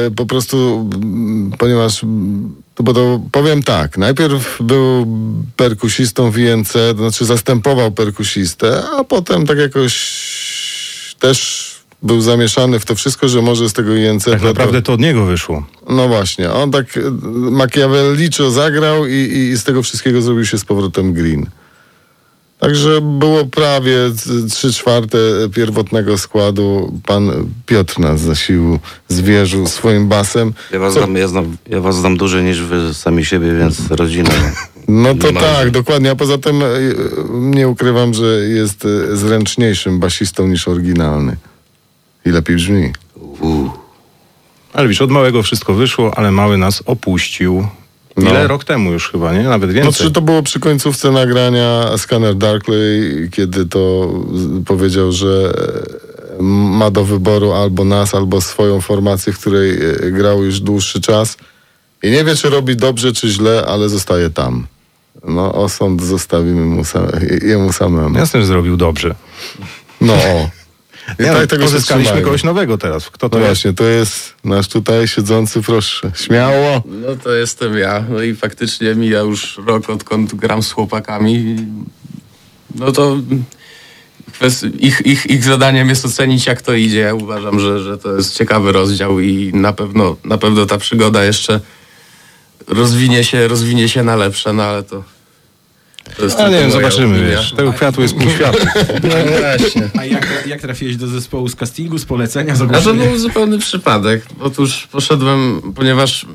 e, po prostu, mm, ponieważ, mm, to bo to powiem tak, najpierw był perkusistą w INC, to znaczy zastępował perkusistę, a potem tak jakoś też był zamieszany w to wszystko, że może z tego INC... Tak naprawdę to od niego wyszło. No właśnie, on tak e, machiavelliczo zagrał i, i, i z tego wszystkiego zrobił się z powrotem Green. Także było prawie c- trzy czwarte pierwotnego składu. Pan Piotr nas zasilił, zwierzył swoim basem. Ja was, Co- znam, ja, znam, ja was znam dłużej niż wy sami siebie, więc rodzina. No to tak, dokładnie. A poza tym e, nie ukrywam, że jest e, zręczniejszym basistą niż oryginalny. I lepiej brzmi. Ale wiesz, od małego wszystko wyszło, ale mały nas opuścił. No. Ile? Rok temu już chyba, nie? Nawet więcej. No, czy to było przy końcówce nagrania Scanner Darkly, kiedy to powiedział, że ma do wyboru albo nas, albo swoją formację, w której e, grał już dłuższy czas. I nie wie, czy robi dobrze, czy źle, ale zostaje tam. No, osąd zostawimy mu sam, jemu samemu. Jasne, że zrobił dobrze. No, o. Nie, tak no, pozyskaliśmy kogoś nowego teraz. Kto to No jest? właśnie, to jest nasz tutaj siedzący, proszę. Śmiało. No to jestem ja. No i faktycznie mija już rok, odkąd gram z chłopakami. No to ich, ich, ich zadaniem jest ocenić, jak to idzie. Ja uważam, że, że to jest ciekawy rozdział i na pewno, na pewno ta przygoda jeszcze rozwinie się, rozwinie się na lepsze, no ale to. Ale nie wiem, zobaczymy, opinia. wiesz. Tego kwiatu jest pół świata. No właśnie. A jak, jak trafiłeś do zespołu z castingu, z polecenia, z A to był zupełny przypadek. Otóż poszedłem, ponieważ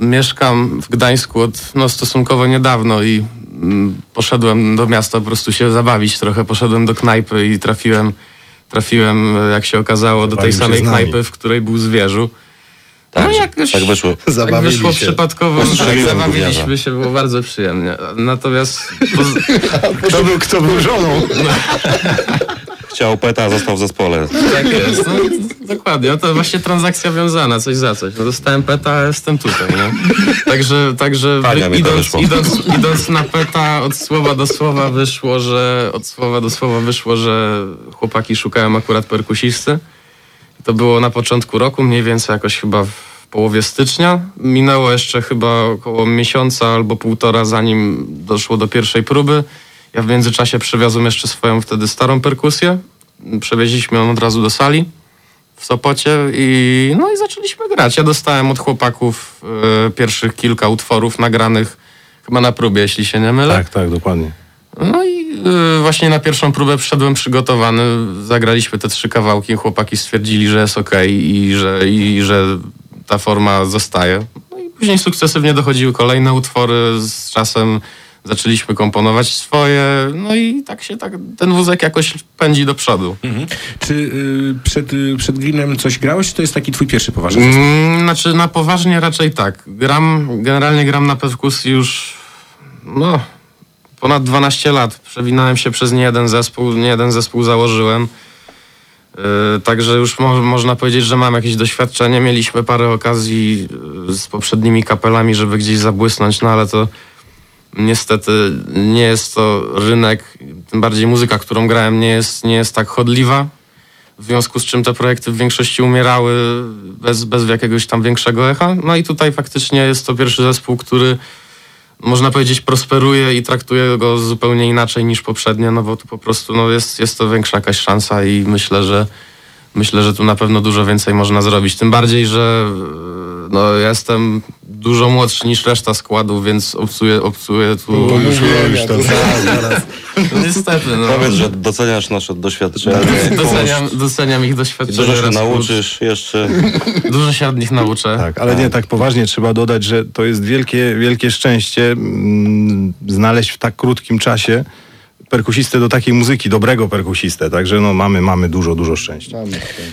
mieszkam w Gdańsku od no, stosunkowo niedawno i mm, poszedłem do miasta po prostu się zabawić trochę. Poszedłem do knajpy i trafiłem, trafiłem jak się okazało, do tej samej knajpy, w której był zwierzu. No jakoś tak wyszło. tak wyszło się. przypadkowo, tak, Postrzeliłem zabawiliśmy gówniarza. się, było bardzo przyjemnie. Natomiast poz... Kto był, kto był żoną? Chciał peta, został w zespole. Tak jest, no, dokładnie. No to właśnie transakcja wiązana, coś za coś. No dostałem peta, a jestem tutaj, nie? Także, także to idąc, idąc, idąc na peta od słowa do słowa wyszło, że od słowa do słowa wyszło, że chłopaki szukają akurat perkusisty. To było na początku roku, mniej więcej jakoś chyba w połowie stycznia. Minęło jeszcze chyba około miesiąca albo półtora, zanim doszło do pierwszej próby. Ja w międzyczasie przywiozłem jeszcze swoją wtedy starą perkusję. Przewieźliśmy ją od razu do sali w Sopocie i no i zaczęliśmy grać. Ja dostałem od chłopaków e, pierwszych kilka utworów nagranych chyba na próbie, jeśli się nie mylę. Tak, tak, dokładnie. No i y, właśnie na pierwszą próbę przyszedłem przygotowany. Zagraliśmy te trzy kawałki. Chłopaki stwierdzili, że jest okej i, że, i że ta forma zostaje. No i później sukcesywnie dochodziły kolejne utwory. Z czasem zaczęliśmy komponować swoje. No i tak się tak, ten wózek jakoś pędzi do przodu. Mhm. Czy y, przed, y, przed Greenem coś grałeś, czy to jest taki twój pierwszy poważny? Mm, znaczy na poważnie raczej tak. Gram, generalnie gram na perkusji już no, ponad 12 lat. Przewinąłem się przez niejeden zespół, niejeden zespół założyłem. Yy, także już mo- można powiedzieć, że mam jakieś doświadczenie. Mieliśmy parę okazji yy, z poprzednimi kapelami, żeby gdzieś zabłysnąć, no ale to niestety nie jest to rynek, tym bardziej muzyka, którą grałem, nie jest, nie jest tak chodliwa. W związku z czym te projekty w większości umierały bez, bez jakiegoś tam większego echa. No i tutaj faktycznie jest to pierwszy zespół, który można powiedzieć prosperuje i traktuje go zupełnie inaczej niż poprzednie, no bo tu po prostu no jest, jest to większa jakaś szansa i myślę, że myślę, że tu na pewno dużo więcej można zrobić. Tym bardziej, że e, no, ja jestem dużo młodszy niż reszta składu, więc obcuję, obcuję tu... O, już wiem, już to No, niestety, no. Powiedz, że doceniasz nasze doświadczenie. Doceniam, doceniam ich doświadczenie. Dużo się raz nauczysz jeszcze. Dużo się od nich nauczę. Tak, ale nie tak poważnie trzeba dodać, że to jest wielkie, wielkie szczęście mm, znaleźć w tak krótkim czasie perkusistę do takiej muzyki, dobrego perkusistę. Także no, mamy, mamy dużo, dużo szczęścia.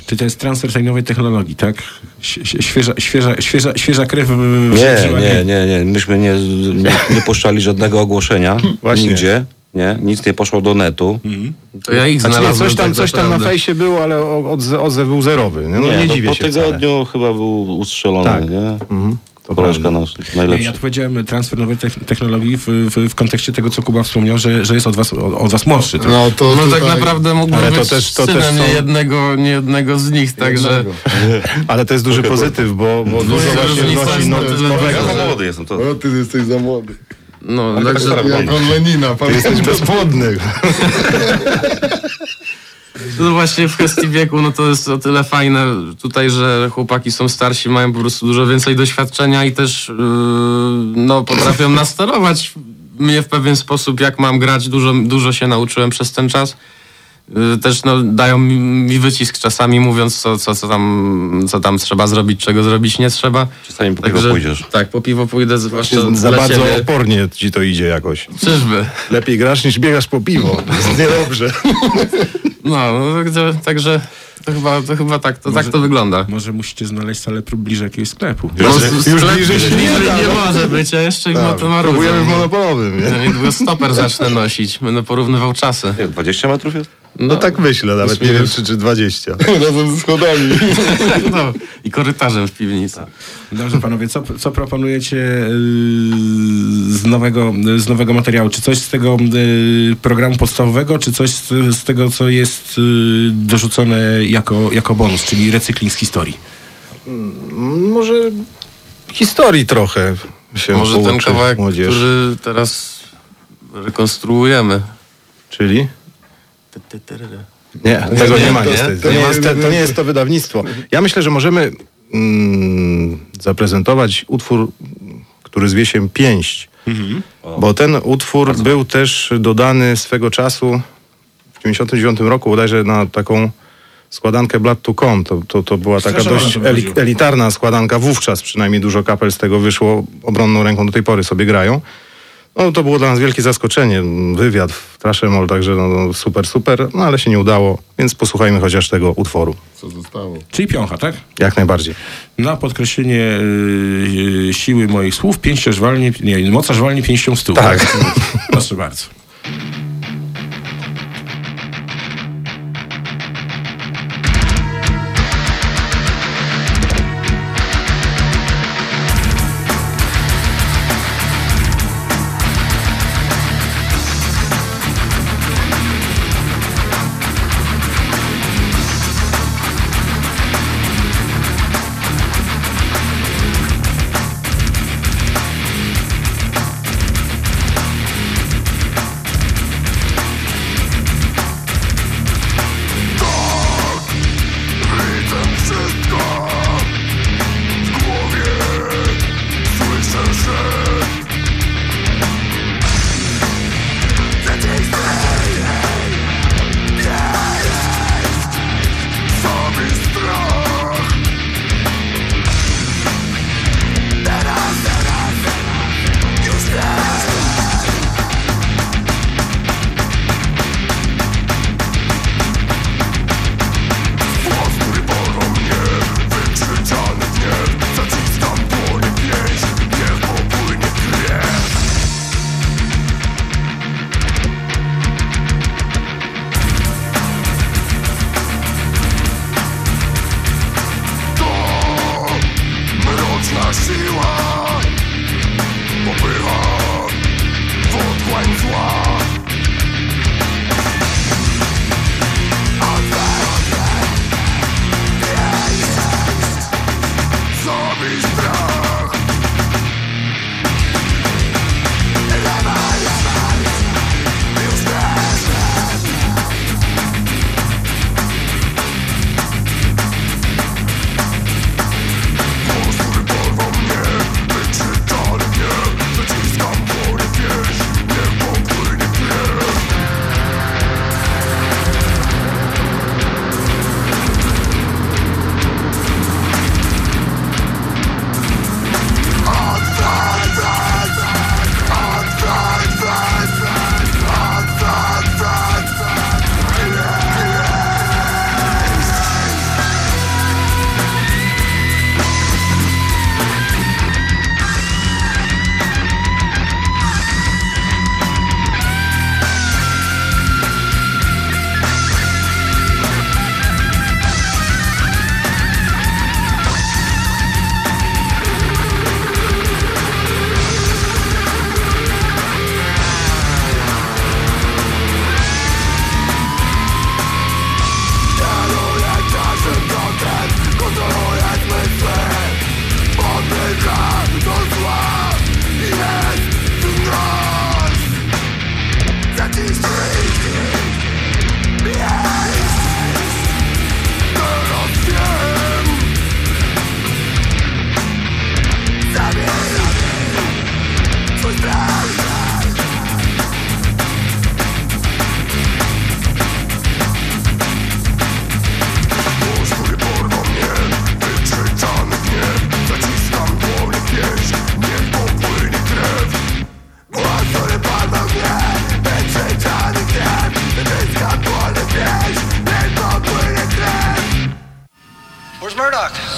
Czy to jest transfer tej nowej technologii, tak? Świeża, świeża, świeża, świeża krew. w- Nie, nie, nie, nie. Myśmy nie, nie, nie puszczali żadnego ogłoszenia. Właśnie. Nigdzie. Nie, nic nie poszło do netu. To ja ich Znaczy, nie, znalazłem. coś tam, tak coś tam na fejsie było, ale odzew był zerowy. No, nie, nie no dziwię po się wcale. tygodniu chyba był ustrzelony, Tak. nie? Mhm, to Koleżka prawda. nasz Nie, najlepszy. ja tu powiedziałem transfer nowej techn- technologii w, w, w kontekście tego, co Kuba wspomniał, że, że jest od was, od, od was młodszy. Tak? No to No tutaj... tak naprawdę mógłbym Ale to być też- to synem też są- niejednego, niejednego z nich, także... Ale to jest duży pozytyw, bo, bo dużo jest właśnie wnosi no, nowego. Ja za młody jestem. To... O, ty jesteś za młody. No, tak także... stara Jak on Lenina, Ty jesteś bezpłodny. No właśnie w kwestii wieku, no to jest o tyle fajne tutaj, że chłopaki są starsi, mają po prostu dużo więcej doświadczenia i też yy, no, potrafią nasterować mnie w pewien sposób, jak mam grać. Dużo, dużo się nauczyłem przez ten czas. Yy, Też no, dają mi, wycisk czasami mówiąc, co, co, co, tam, co tam trzeba zrobić, czego zrobić nie trzeba. Czasami po piwo pójdziesz. Tak, po piwo pójdę, zwłaszcza Za dla bardzo ciebie. opornie ci to idzie jakoś. Czyżby? Lepiej grasz niż biegasz po piwo. Jest niedobrze. No, no także, także to, chyba, to chyba tak to, tak to wygląda. Może musicie znaleźć salę prób bliżej jakiegoś sklepu. No, Już- z- już sklep bliżej się nie da, nie no. może być, a jeszcze Tak, no to marudzą. próbujemy w monopolowym, nie? Ja niedługo stoper zacznę nosić, będę porównywał czasy. Nie, 20 metrów jest? No tak myślę, nawet nie wiem czy, czy 20. Razem ze schodami. No, I korytarzem w piwnicy. Dobrze, panowie, co, co proponujecie yy, z nowego, z nowego materiału? Czy coś z tego yy, programu podstawowego, czy coś z, z tego, co jest yy, dorzucone jako, jako bonus, czyli recykling z historii? Może historii trochę się Może ten kawałek, młodzież. który teraz rekonstruujemy. Czyli? Nie, tego nie, ma niestety. To nie, jest, to, to nie jest to wydawnictwo. Ja myślę, że możemy mm, zaprezentować utwór, który zwie się Pięść. Bo ten utwór był też dodany swego czasu w 99 roku bodajże na taką składankę Blood to Come. To, to, to była taka dość elitarna składanka wówczas. Przynajmniej dużo kapel z tego wyszło. Obronną ręką do tej pory sobie grają. No to było dla nas wielkie zaskoczenie. Wywiad w Trashemol, także no, no, super, super. No ale się nie udało, więc posłuchajmy chociaż tego utworu. Co zostało? Czyli piącha, tak? Jak najbardziej. Na podkreślenie yy, siły moich słów, pięściarz walnie, nie, mocarz walnie pięścią stół. Tak. Proszę bardzo. these. Yeah.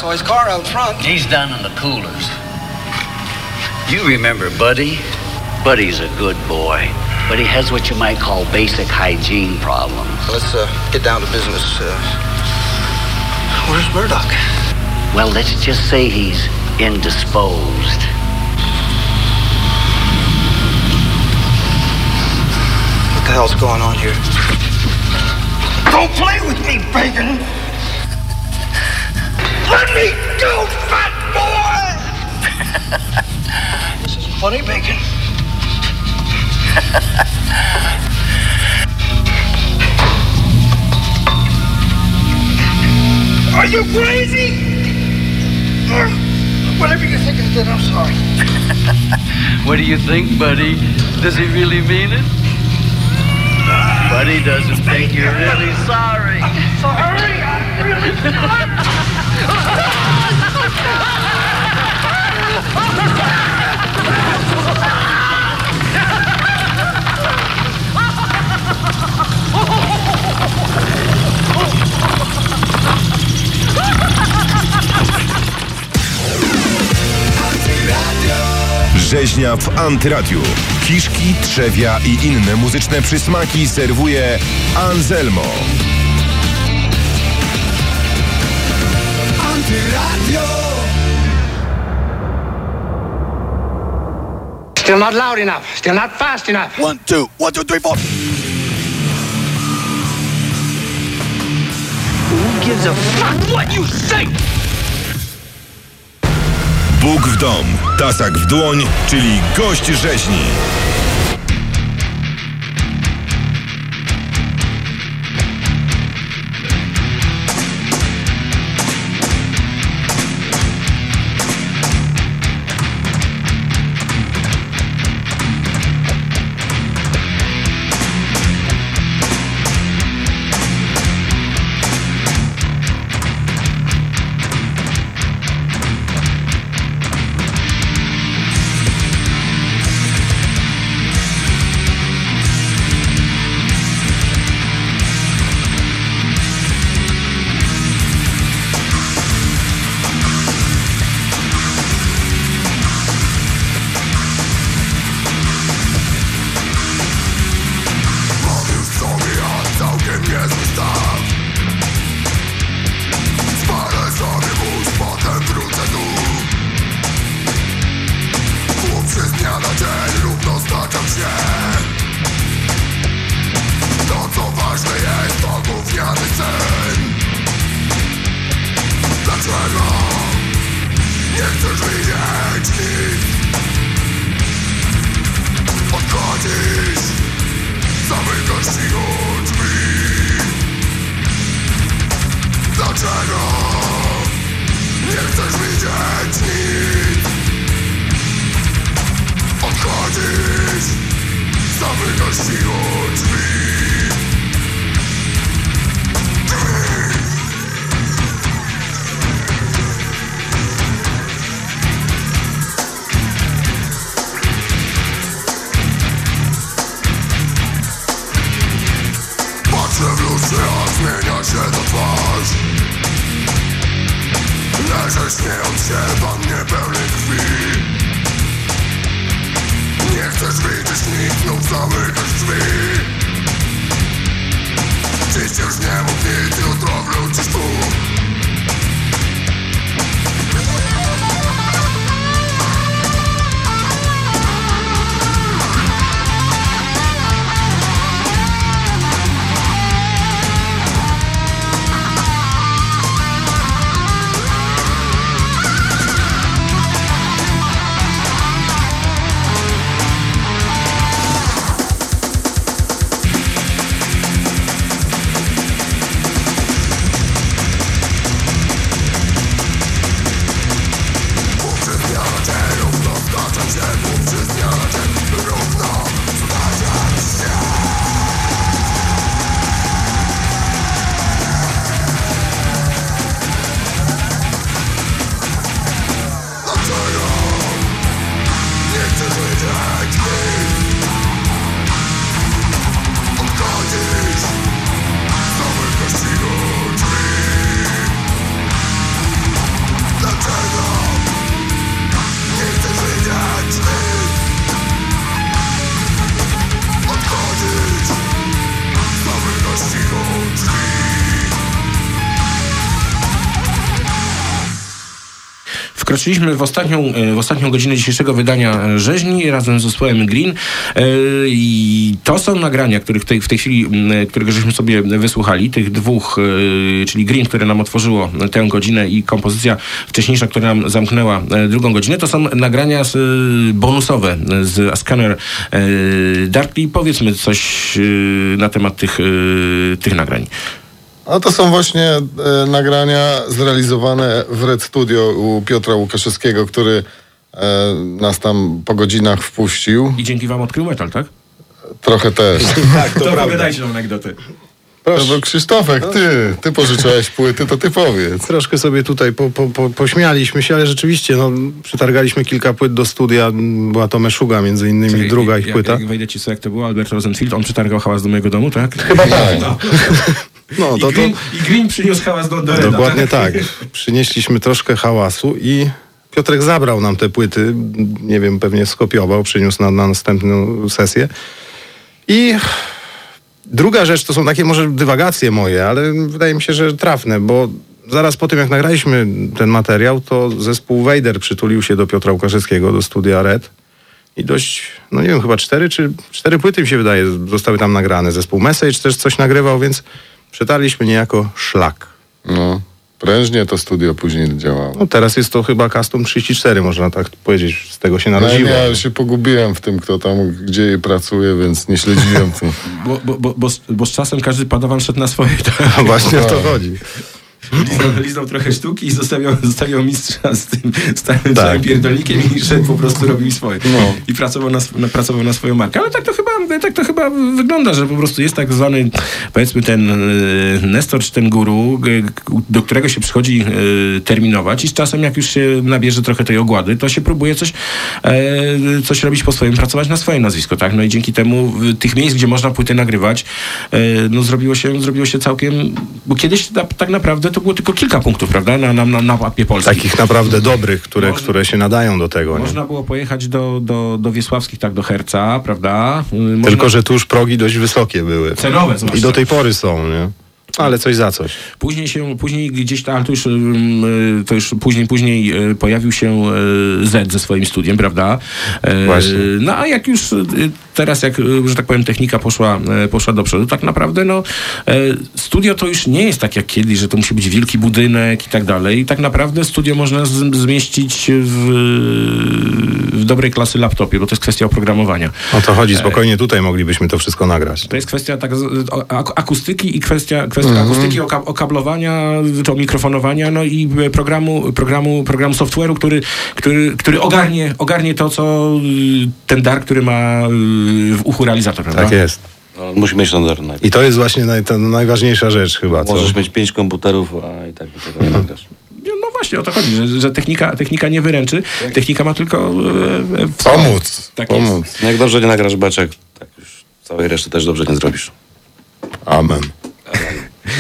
His car out front. He's down in the coolers. You remember Buddy? Buddy's a good boy, but he has what you might call basic hygiene problems. Let's uh, get down to business. Uh, where's Murdoch? Well, let's just say he's indisposed. What the hell's going on here? Don't play with me, Bacon! Let me go, fat boy! this isn't funny, Bacon. Are you crazy? Or whatever you think I did, I'm sorry. What do you think, Buddy? Does he really mean it? Buddy doesn't think you're really sorry. Sorry, I'm really Rzeźnia w Antyradiu. Kiszki, trzewia i inne muzyczne przysmaki serwuje Anselmo. Still not loud enough. Still not fast enough. One, two, one, two, three, four. Who gives a fuck what you say? Bóg w dom, tasak w dłoń, czyli gość rzeźni. Wkroczyliśmy w ostatnią, e, w ostatnią godzinę dzisiejszego wydania e, Rzeźni razem z zespołem Green. E, I to są nagrania, których tej, w tej chwili, którego żeśmy sobie wysłuchali, tych dwóch, czyli Green, które nam otworzyło tę godzinę i kompozycja wcześniejsza, która nam zamknęła drugą godzinę. To są nagrania bonusowe z Scanner Darkly. Powiedzmy coś na temat tych, tych nagrań. A to są właśnie e, nagrania zrealizowane w Red Studio u Piotra Łukaszewskiego, który e, nas tam po godzinach wpuścił. I dzięki wam odkrył metal, tak? Trochę też. Tak, to, To prawda. opowiadajcie nam anegdoty. To był Krzysztofek, ty, ty pożyczałeś płyty, to ty powiedz. Troszkę sobie tutaj po, po, po, pośmialiśmy się, ale rzeczywiście no, przetargaliśmy kilka płyt do studia. Była to Meszuga między innymi, Czekaj, druga jak, ich płyta. Jak, jak wejdę ci co, jak to było, Albert Rosenfield, on przetargał hałas do mojego domu, tak? Chyba tak. No. No, I, to, to, Green, I Green przyniósł hałas do, do Reda, Dokładnie tak. Przynieśliśmy troszkę hałasu i Piotrek zabrał nam te płyty, nie wiem, pewnie skopiował, przyniósł na, na następną sesję. I druga rzecz, to są takie może dywagacje moje, ale wydaje mi się, że trafne, bo zaraz po tym, jak nagraliśmy ten materiał, to zespół Wejder przytulił się do Piotra Łukaszewskiego, do studia Red. I dość, no nie wiem, chyba cztery czy cztery płyty mi się wydaje, zostały tam nagrane. Zespół Message też coś nagrywał, więc przetarliśmy niejako szlak. No, prężnie to studio później działało. No teraz jest to chyba Custom 34, można tak powiedzieć. Z tego się No, narodziło. ja się pogubiłem w tym, kto tam, gdzie pracuje, więc nie śledziłem tu. Bo, bo, bo, bo, z- bo z czasem każdy padawan szedł na swoje. To, Właśnie o to chodzi. Liznął, liznął trochę sztuki i zostawiał, zostawiał mistrza z tym stałym Tak. pierdolnikiem i szedł po prostu robił swoje. No. I pracował na, na, pracował na swoją markę. Ale tak to chyba tak to chyba wygląda, że po prostu jest tak zwany powiedzmy ten e, Nestor czy ten guru, do którego się przychodzi e, terminować i z czasem jak już się nabierze trochę tej ogłady, to się próbuje coś, e, coś robić po swoim, pracować na swoje nazwisko, tak? No i dzięki temu tych miejsc, gdzie można płyty nagrywać, no zrobiło się, zrobiło się całkiem, bo kiedyś na, tak naprawdę to było tylko kilka punktów, prawda? Na, na, na, mapie Polski. Takich naprawdę dobrych, które, które się nadają do tego. Nie? Można było pojechać do, do, do Wiesławskich, tak do Herca, prawda? Y, Można... Tylko, że tu już progi dość wysokie były. Cenowe zwłaszcza. I do tej pory są, nie? Ale coś za coś. Później się, później gdzieś tam, to już, y, to już później, później y, pojawił się y, Z ze swoim studiem, prawda? E, Właśnie. No a jak już teraz, jak, że tak powiem, technika poszła, e, poszła do przodu, tak naprawdę no, e, studio to już nie jest tak jak kiedyś, że to musi być wielki budynek i tak dalej. I tak naprawdę studio można zmieścić w dobrej klasy laptopie, bo to jest kwestia oprogramowania. O to chodzi, spokojnie tutaj moglibyśmy to wszystko nagrać. To jest kwestia tak, akustyki i kwestia, kwestia Mhm. akustyki, oka- okablowania, czy mikrofonowania, no i e, programu, programu, programu software'u, który, który, który ogarnie, ogarnie to, co y, ten dar, który ma y, w uchu realizator, prawda? Tak jest. No, musi mieć standard najpierw. I to jest właśnie naj, ta najważniejsza rzecz chyba. Co? Możesz mieć pięć komputerów, a i tak tego nie nagrasz. No właśnie o to chodzi, że, że technika, technika nie wyręczy, technika ma tylko e, e, Pomóc. Tak Pomóc. jest. No jak dobrze nie nagrasz beczek, tak już całej reszty też dobrze nie zrobisz. Amen.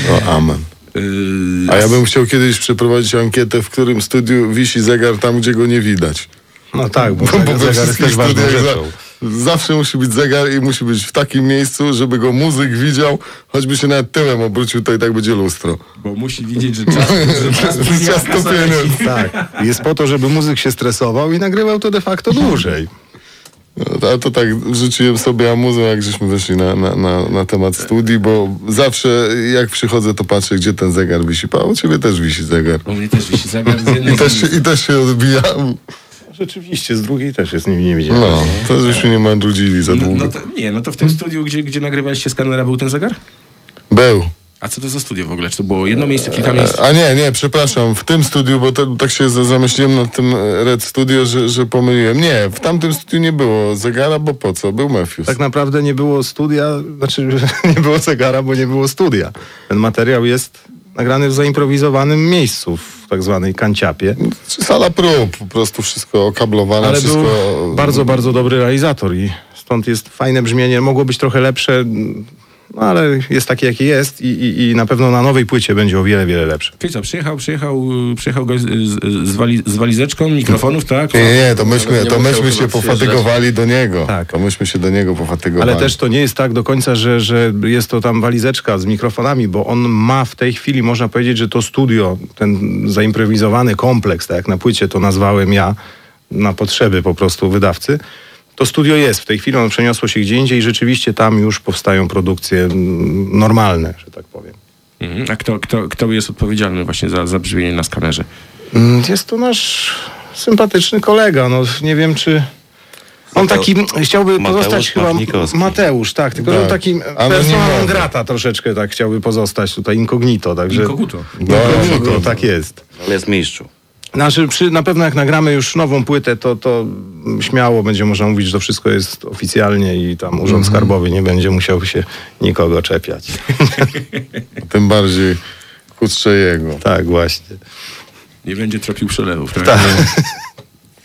No, amen. Yy, A ja bym chciał kiedyś przeprowadzić ankietę, w którym studiu wisi zegar tam, gdzie go nie widać. No tak, bo, Bo zegar, we zegar jest też ważną rzeczą. Za, zawsze musi być zegar i musi być w takim miejscu, żeby go muzyk widział, choćby się nawet tyłem obrócił, to i tak będzie lustro. Bo musi widzieć, że czas, że czas a to pieniądz. Tak. Jest po to, żeby muzyk się stresował i nagrywał to de facto dłużej. No, Ale to tak rzuciłem sobie amuzą, jak żeśmy weszli na, na, na, na temat studii, bo zawsze jak przychodzę, to patrzę, gdzie ten zegar wisi. A u ciebie też wisi zegar. U mnie też wisi zegar z jednej I też, się, I też się odbija. Rzeczywiście, z drugiej też jest nie, nie widziałem. No, to żeśmy nie mandrudzili za No, długo. no to, nie, no to w tym studiu, gdzie, gdzie nagrywaliście skanera, był ten zegar? Był. A co to za studio w ogóle? Czy to było jedno miejsce, kilka miejsc? A nie, nie, przepraszam, w tym studiu, bo to, tak się za- zamyśliłem nad tym e, Red Studio, że, że pomyliłem. Nie, w tamtym studiu nie było zegara, bo po co? Był Matthews. Tak naprawdę nie było studia, znaczy nie było zegara, bo nie było studia. Ten materiał jest nagrany w zaimprowizowanym miejscu, w tak zwanej kanciapie. Sala prób, po prostu wszystko okablowane, Ale wszystko... był bardzo, bardzo dobry realizator i stąd jest fajne brzmienie. Mogło być trochę lepsze. No ale jest taki, jaki jest i, i, i na pewno na nowej płycie będzie o wiele, wiele lepszy. Czyli co, przyjechał, przyjechał, przyjechał gość z, z, z, wali, z walizeczką, mikrofonów, tak? Nie, nie, to myśmy, Nie to myśmy się pofatygowali do niego. Tak. To myśmy się do niego pofatygowali. Ale też to nie jest tak do końca, że, że jest to tam walizeczka z mikrofonami, bo on ma w tej chwili, można powiedzieć, że to studio, ten zaimprowizowany kompleks, tak jak na płycie to nazwałem ja, na potrzeby po prostu wydawcy. To studio jest w tej chwili, ono przeniosło się gdzie indziej i rzeczywiście tam już powstają produkcje mm, normalne, że tak powiem. Mhm. A kto, kto, kto jest odpowiedzialny właśnie za, za brzmienie na skanerze? Mm, Jest to nasz sympatyczny kolega. No, nie wiem, czy. On taki chciałby Mateusz pozostać chyba. Mateusz, tak. Tylko że Tak. on takim Ale persona grata troszeczkę tak chciałby pozostać tutaj incognito. Także... Inkoguto. Incognito, tak jest. Ale jest mistrzu. Znaczy, przy, na pewno jak nagramy już nową płytę, to, to śmiało będzie można mówić, że to wszystko jest oficjalnie i tam Urząd Skarbowy nie będzie musiał się nikogo czepiać. Tym bardziej kurczę jego. tak, właśnie. Nie będzie tropił przelewów, tak? Tak.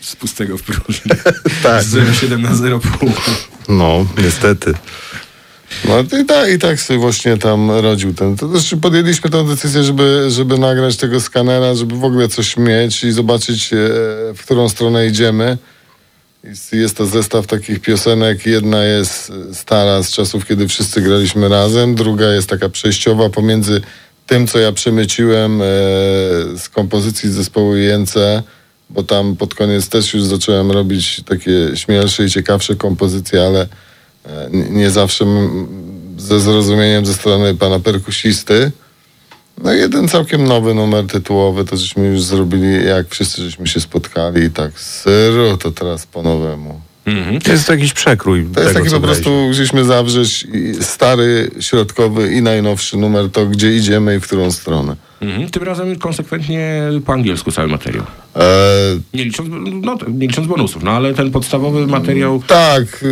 Z pustego w próżnię. Tak. Z 0,7 na 0,5. No, niestety. No i tak, i tak sobie właśnie tam rodził ten. To podjęliśmy tę decyzję, żeby, żeby nagrać tego skanera, żeby w ogóle coś mieć i zobaczyć, e, w którą stronę idziemy. Jest, to zestaw takich piosenek. Jedna jest stara z czasów, kiedy wszyscy graliśmy razem, druga jest taka przejściowa pomiędzy tym, co ja przemyciłem e, z kompozycji zespołu Jęce, bo tam pod koniec też już zacząłem robić takie śmielsze i ciekawsze kompozycje, ale e, nie- nie zawsze ze zrozumieniem ze strony pana perkusisty. No jeden całkiem nowy numer tytułowy, to żeśmy już zrobili, jak wszyscy żeśmy się spotkali i tak syru, to teraz po nowemu. To jest jakiś przekrój. To jest taki po prostu, gdzieśmy zawrzeć stary, środkowy i najnowszy numer, to gdzie idziemy i w którą stronę. Mhm. Tym razem konsekwentnie po angielsku cały materiał. E, Nie licząc, no, nie licząc bonusów, no ale ten podstawowy materiał... Tak,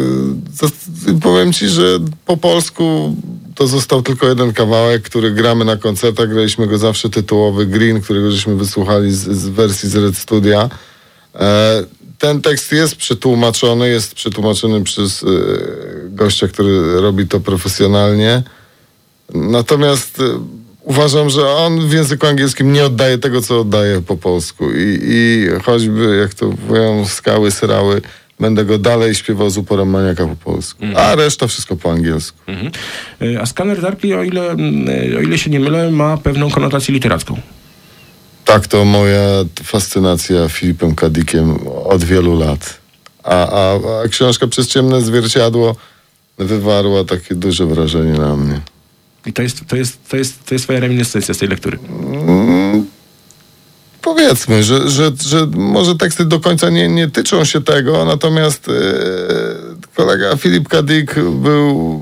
to, powiem ci, że po polsku to został tylko jeden kawałek, który gramy na koncertach. Graliśmy go zawsze tytułowy Green, którego żeśmy wysłuchali z, z wersji z Red Studia. E, ten tekst jest przetłumaczony, jest przetłumaczony przez e, gościa, który robi to profesjonalnie. Natomiast e, uważam, że on w języku angielskim nie oddaje tego, co oddaje po polsku. I, i choćby, jak to mówią, skały, syrały, będę go dalej śpiewał z uporem maniaka po polsku. A reszta wszystko po angielsku. Mhm. Y, A Scanner Darkly, o ile, y, o ile się nie mylę, ma pewną konotację literacką. Tak, to moja fascynacja Filipem Kadikiem od wielu lat. A, a, a książka Przez ciemne zwierciadło wywarła takie duże wrażenie na mnie. I to jest, to jest, to jest, to jest twoja reminiscencja z tej lektury. Mm, powiedzmy, że, że, że może teksty do końca nie, nie tyczą się tego, natomiast e, kolega Filip Kadik był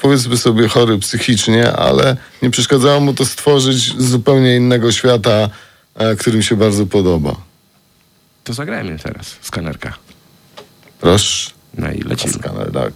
powiedzmy sobie chory psychicznie, ale nie przeszkadzało mu to stworzyć zupełnie innego świata, e, który mi się bardzo podoba. To zagrajmy teraz skanerka. Proszę. No i lecimy. Skaner, tak.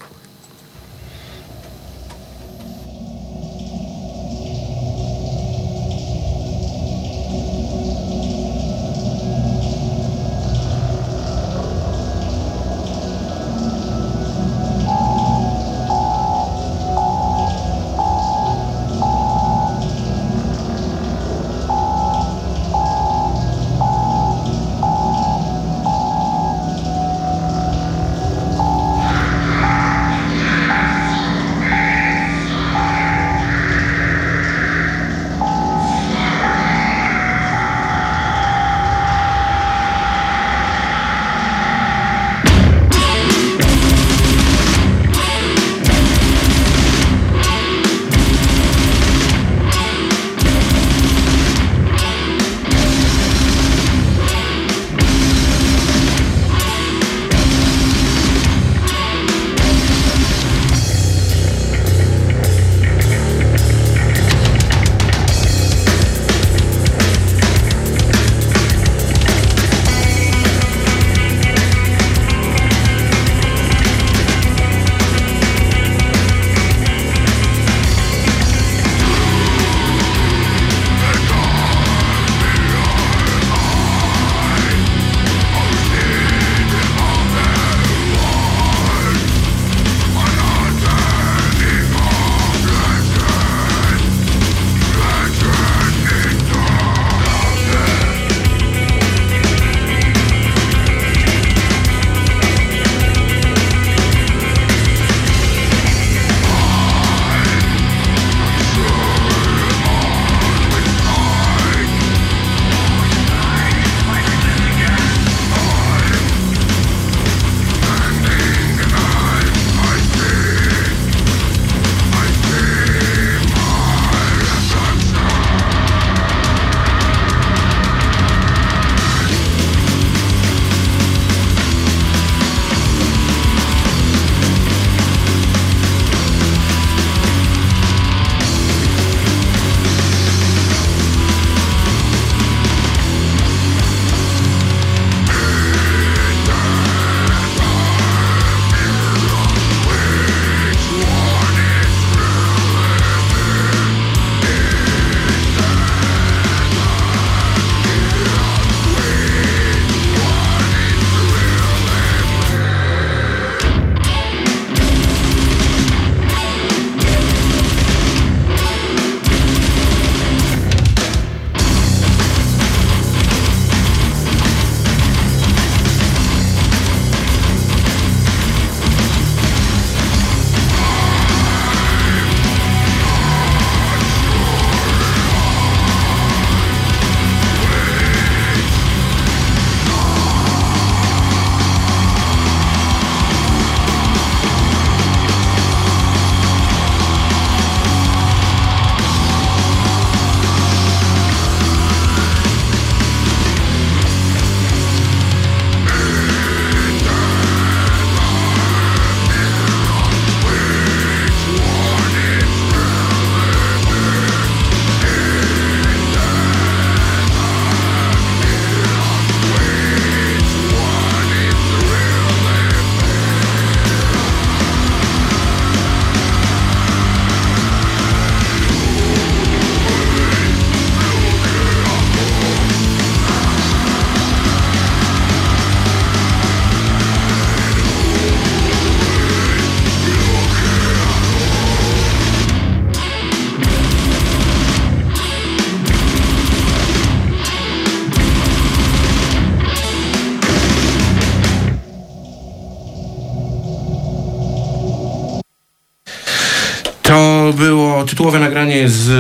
Z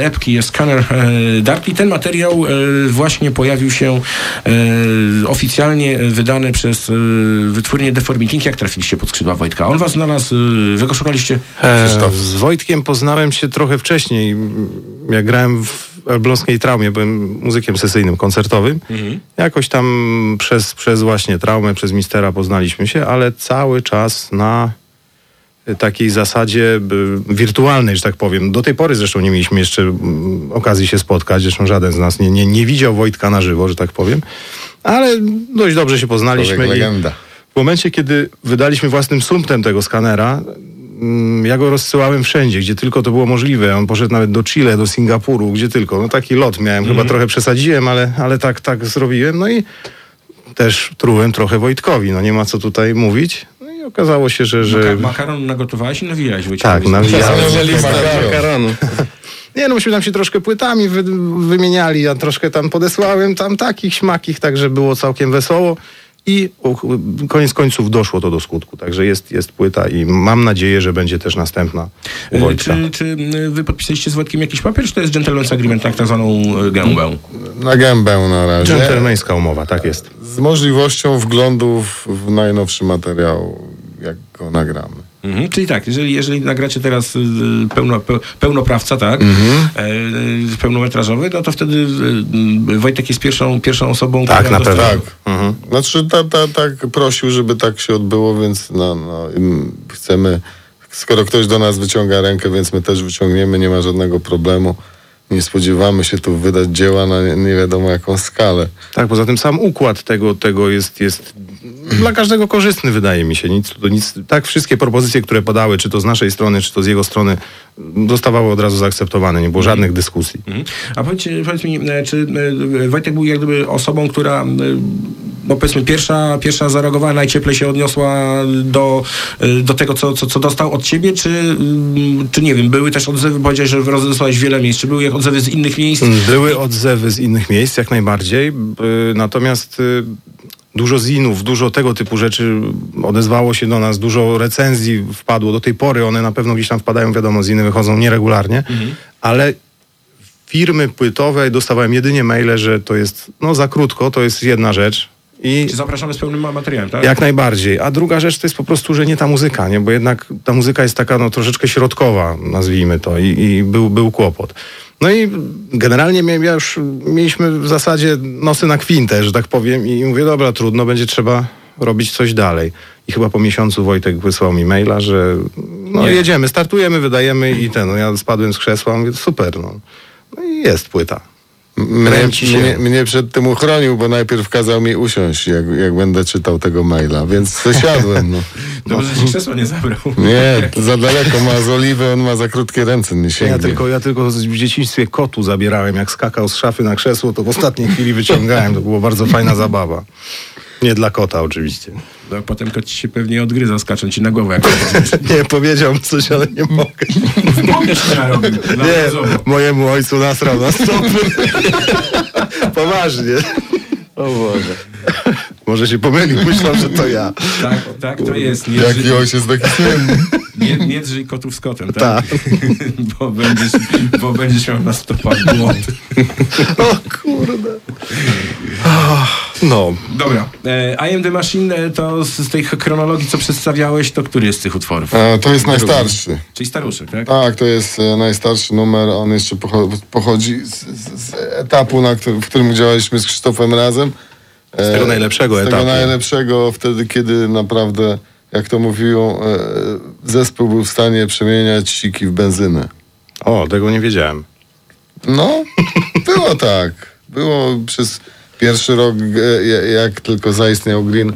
e, epki jest Scanner e, Darkly. Ten materiał e, właśnie pojawił się oficjalnie wydany przez wytwórnię Deformiting. Jak trafiliście pod skrzydła Wojtka? On was znalazł, wy go szukaliście? E, z Wojtkiem poznałem się trochę wcześniej. Jak grałem w elbląskiej traumie, byłem muzykiem sesyjnym, koncertowym. Jakoś tam przez, przez właśnie traumę, przez mistera poznaliśmy się, ale cały czas na takiej zasadzie wirtualnej, że tak powiem. Do tej pory zresztą nie mieliśmy jeszcze mm, okazji się spotkać, zresztą żaden z nas nie, nie, nie widział Wojtka na żywo, że tak powiem, ale dość dobrze się poznaliśmy. Legenda. W momencie, kiedy wydaliśmy własnym sumptem tego skanera, mm, ja go rozsyłałem wszędzie, gdzie tylko to było możliwe. On poszedł nawet do Chile, do Singapuru, gdzie tylko. No taki lot miałem, chyba trochę przesadziłem, ale, ale tak, tak zrobiłem. No i też trułem trochę Wojtkowi, no nie ma co tutaj mówić. I okazało się, że... że... Maka- makaron nagotowałeś i nawijałeś. Tak, nawijałem. Makaronu. Makaronu. Nie, no myśmy tam się troszkę płytami wy, wymieniali, ja troszkę tam podesłałem tam takich śmakich, także było całkiem wesoło i koniec końców doszło to do skutku, także jest, jest płyta i mam nadzieję, że będzie też następna u E, Wojtka. Czy, czy e, wy podpisaliście z Wojtkiem jakiś papier, czy to jest gentleman's agreement, tak nazwaną e, gębę? Na gębę na razie. Dżentelmeńska umowa, tak jest. Z możliwością wglądu w, w najnowszy materiał, jak go nagramy. Mhm, czyli tak, jeżeli, jeżeli nagracie teraz y, pełno, pe, pełnoprawca, tak, Mhm. e, pełnometrażowy, no to wtedy y, Wojtek jest pierwszą, pierwszą osobą, Tak, która na pewno. Tak. Znaczy, ta, ta, tak prosił, żeby tak się odbyło, więc no, no, chcemy. Skoro ktoś do nas wyciąga rękę, więc my też wyciągniemy, nie ma żadnego problemu. Nie spodziewamy się tu wydać dzieła na nie, wiadomo jaką skalę. Tak, poza tym sam układ tego, tego jest, jest dla każdego korzystny, wydaje mi się. Nic, nic, tak, wszystkie propozycje, które padały, czy to z naszej strony, czy to z jego strony, zostawały od razu zaakceptowane. Nie było żadnych dyskusji. Mhm. A powiedz, powiedz mi, e, czy e, Wojtek był jak gdyby osobą, która e, no powiedzmy pierwsza, pierwsza zareagowała, najcieplej się odniosła do, do tego, co, co, co dostał od ciebie, czy, mm, czy nie wiem, były też odzewy, powiedziałeś, że rozesłałeś wiele miejsc, czy były jak odzewy z innych miejsc? Były odzewy z innych miejsc, jak najbardziej. y, Natomiast y, dużo zinów, dużo tego typu rzeczy odezwało się do nas, dużo recenzji wpadło. Do tej pory one na pewno gdzieś tam wpadają, wiadomo, ziny wychodzą nieregularnie, ale firmy płytowe dostawałem jedynie maile, że to jest no za krótko, to jest jedna rzecz. I Czy zapraszamy z pełnym ma- materiałem, tak? jak najbardziej. A druga rzecz to jest po prostu, że nie ta muzyka, nie? bo jednak ta muzyka jest taka no, troszeczkę środkowa, nazwijmy to, i, i był, był kłopot. No i generalnie ja już mieliśmy w zasadzie nosy na kwintę, że tak powiem, i mówię, dobra, trudno, będzie trzeba robić coś dalej. I chyba po miesiącu Wojtek wysłał mi maila, że no Nie. jedziemy, startujemy, wydajemy i ten, no ja spadłem z krzesła, mówię, super, no. No i jest płyta. Mnie, mnie, mnie przed tym uchronił, bo najpierw kazał mi usiąść, jak, jak będę czytał tego maila, więc zasiadłem. No. Dobrze, że ci krzesło nie zabrał. Nie, za daleko ma z oliwy, on ma za krótkie ręce, nie sięgnie. Ja tylko, ja tylko w dzieciństwie kotu zabierałem. Jak skakał z szafy na krzesło, to w ostatniej chwili wyciągałem. To była bardzo fajna zabawa. Nie dla kota oczywiście. No, potem kot ci się pewnie odgryza, skacząc ci na głowę. Jak Nie, powiedział coś, ale nie mogę. Mogę się narobił. Nie, mojemu ojcu nasrał na stopy. Poważnie. O Boże. Może się pomylił, myślał, że to ja. Tak, tak to jest. Nie, Jaki drży, ojciec taki nie, nie drzyj kotów z kotem, tak? bo, będziesz, bo będziesz miał na stopach błąd. O kurde. No, Dobra. E, I am the Machine e, to z, z tej chronologii, co przedstawiałeś, to który jest z tych utworów? E, to jest najstarszy. Czyli staruszek, tak? Tak, to jest e, najstarszy numer. On jeszcze pocho- pochodzi z, z, z etapu, na w którym działaliśmy z Krzysztofem razem. E, Z tego najlepszego z etapu. tego najlepszego, wtedy, kiedy naprawdę, jak to mówią, e, zespół był w stanie przemieniać siki w benzynę. o, tego nie wiedziałem. No, było tak. Było przez pierwszy rok, e, ja- jak tylko zaistniał Green,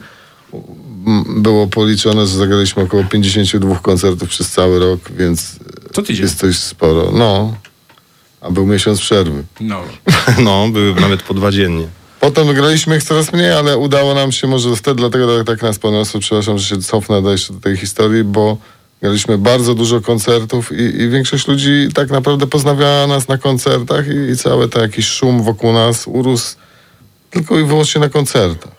było policzone, że zagraliśmy około 52 koncertów przez cały rok, więc Co tydzień? jest dość sporo. No, a był miesiąc przerwy. No. No, były nawet po dwa dziennie. Potem graliśmy ich coraz mniej, ale udało nam się, może wtedy dlatego tak, tak nas poniosło, przepraszam, że się cofnę do jeszcze do tej historii, bo graliśmy bardzo dużo koncertów i, i większość ludzi tak naprawdę poznawiała nas na koncertach i, i cały ten jakiś szum wokół nas urósł tylko i wyłącznie na koncertach.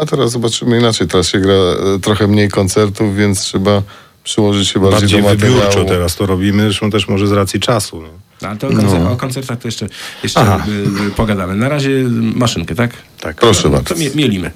A teraz zobaczymy inaczej, teraz się gra e, trochę mniej koncertów, więc trzeba przyłożyć się bardziej, Bardziej do materiału. wybiórczo teraz to robimy, zresztą też może z racji czasu. Nie? A to o, koncer- No. o koncertach to jeszcze, jeszcze Aha. y, y, pogadamy. Na razie maszynkę, tak? Tak. Proszę no, bardzo. To mie- mielimy.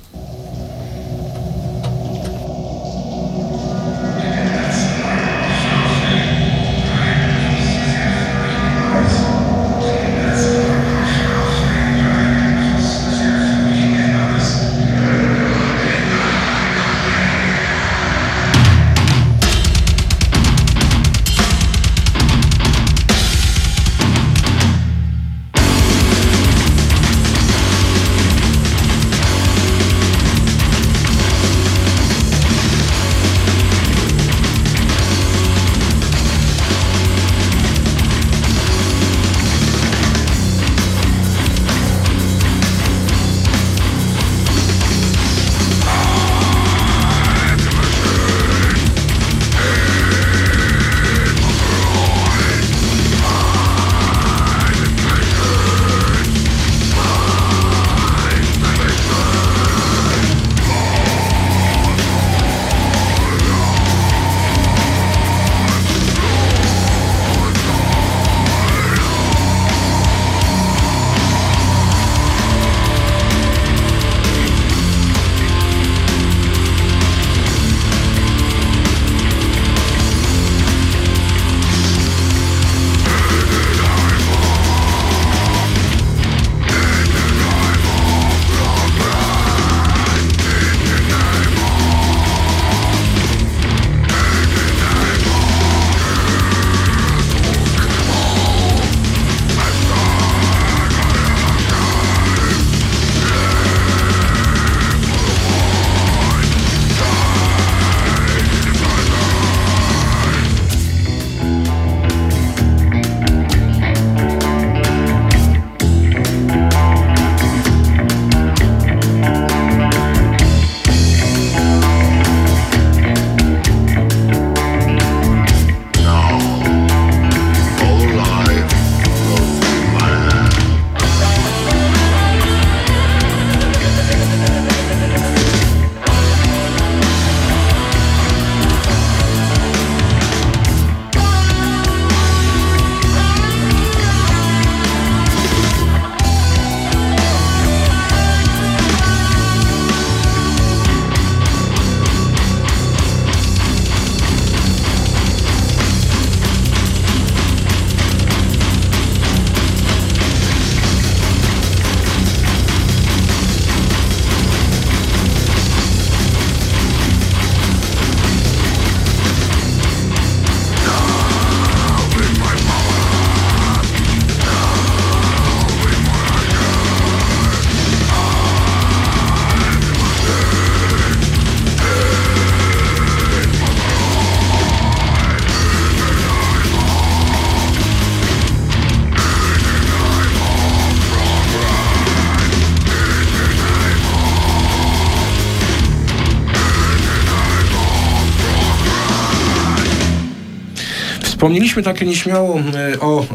Wspomnieliśmy tak nieśmiało e, o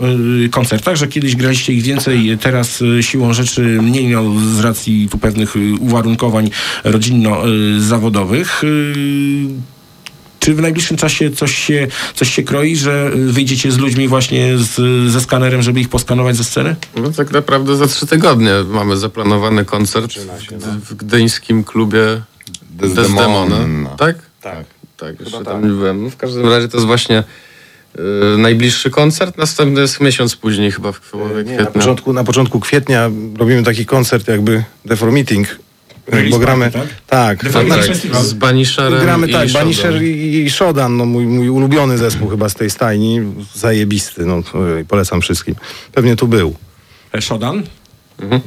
e, koncertach, że kiedyś graliście ich więcej, teraz e, siłą rzeczy mniej no, z racji tu pewnych uwarunkowań rodzinno-zawodowych. Czy w najbliższym czasie coś się, coś się kroi, że wyjdziecie z ludźmi właśnie z, ze skanerem, żeby ich poskanować ze sceny? No tak naprawdę za trzy tygodnie mamy zaplanowany koncert w, w gdyńskim klubie Desdemona. Desdemona. Tak? Tak. Tak, jeszcze tam nie byłem. No w każdym razie to jest właśnie najbliższy koncert, następny jest miesiąc później chyba w połowie Nie, na, początku, na początku kwietnia robimy taki koncert jakby Defor Meeting, Release bo gramy... party, tak? Defor Meeting Festival. Z Banisherem Gramy i tak, Shodan. Banisher i, i Shodan, no mój, mój ulubiony zespół chyba z tej stajni, zajebisty, no polecam wszystkim. Pewnie tu był. E, Shodan?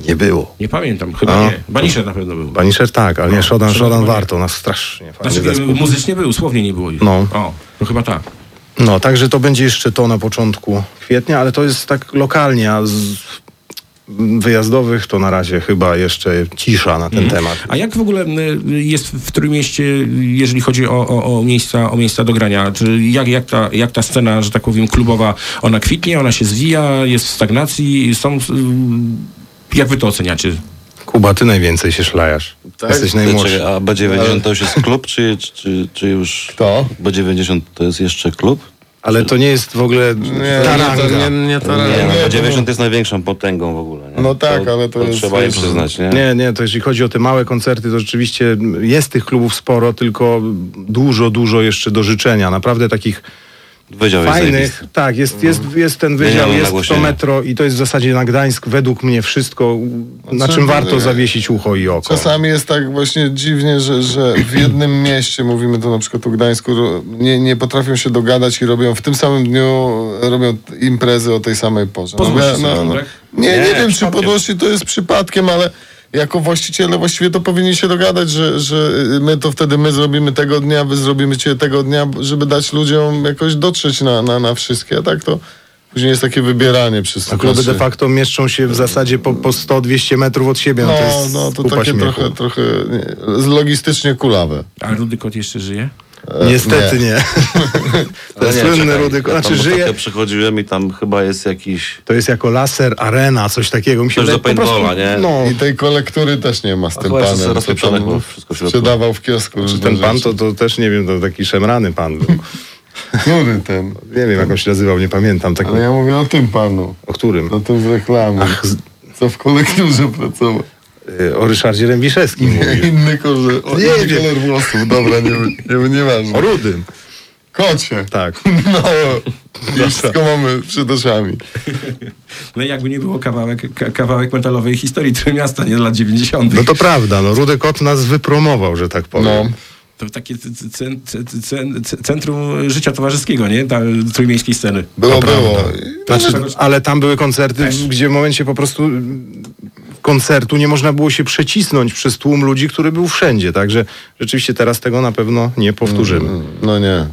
Nie było. Nie pamiętam, chyba A. nie. Banisher na pewno był. Banisher tak, ale nie Shodan, Shodan warto, nas strasznie fajny Znaczy, muzycznie był, słownie nie było ich. No. O, to chyba tak. No, także to będzie jeszcze to na początku kwietnia, ale to jest tak lokalnie, a z wyjazdowych to na razie chyba jeszcze cisza na ten Mhm. temat. A jak w ogóle y, jest w Trójmieście, jeżeli chodzi o, o, o, miejsca, o miejsca do grania? Czy jak, jak, ta, jak ta scena, że tak powiem, klubowa, ona kwitnie, ona się zwija, jest w stagnacji? Są, y, jak wy to oceniacie? Kuba, ty najwięcej się szlajasz. Tak? Jesteś najmłodszy. Czekaj, a B90 to już jest klub, czy, czy, czy już... Kto? B90 to jest jeszcze klub? Ale to nie jest w ogóle taranga. Nie, nie, nie, to Nie, nie, no, to- B90 jest największą potęgą w ogóle. Nie? No tak, ale to jest- Trzeba jest- przyznać, nie? Nie, nie, to jeśli chodzi o te małe koncerty, to rzeczywiście jest tych klubów sporo, tylko dużo, dużo jeszcze do życzenia. Naprawdę takich Wydział jest fajnych. zajebisty. Tak, jest, jest, jest ten wydział, jest to metro i to jest w zasadzie na Gdańsk według mnie wszystko, na czym warto nie. zawiesić ucho i oko. Czasami jest tak właśnie dziwnie, że, że w jednym mieście, mówimy to na przykład o Gdańsku, nie, nie potrafią się dogadać i robią w tym samym dniu robią imprezy o tej samej porze. Ja- sobie robią, tak? Nie, nie, Nie, wiem, czy podłości to jest przypadkiem, ale jako właściciele właściwie to powinni się dogadać, że, że my to wtedy my zrobimy tego dnia, wy zrobimy cię tego dnia, żeby dać ludziom jakoś dotrzeć na, na, na wszystkie, a tak to później jest takie wybieranie przez A kluby de facto mieszczą się w zasadzie po, po 100-200 metrów od siebie. No, No, to jest no to takie śmiechu. trochę, trochę nie, logistycznie kulawe. A Rudy Kot jeszcze żyje? Niestety nie. Ale Ten nie, słynny czekaj, Rudy, ja znaczy żyje, ostatnio przychodziłem i tam chyba jest jakiś... to jest jako laser arena, coś takiego. Mi się Coś do wydaje, po prostu- paintballa, nie? No, I tej kolektury też nie ma z tym panem. co tam wszystko środku. Sprzedawał w kiosku. czy różne ten pan to, to też nie wiem, to taki szemrany pan był. Który ten? Nie wiem, jak on się nazywał, nie pamiętam. Taki, Ale ja mówię o tym panu. O którym? O tym z reklamy. Ach, z- Co w kolekturze pracował. O Ryszardzie Rębiszewskim Nie, mówił. inny kolor, o, Nie inny kolor włosów. Dobra, nie, nie, nieważne. O Rudym. Kocie. Tak. No, wszystko mamy przed oczami. No i jakby nie było kawałek, ka- kawałek metalowej historii Trójmiasta, nie z lat 90. No to prawda, no Rudy Kot nas wypromował, że tak powiem. No. To takie c- c- cen- c- c- c- centrum życia towarzyskiego, nie? Ta trójmiejskiej sceny. Było, było. Znaczy, ale tam były koncerty, gdzie w momencie po prostu koncertu nie można było się przecisnąć przez tłum ludzi, który był wszędzie. Także rzeczywiście teraz tego na pewno nie powtórzymy. No nie.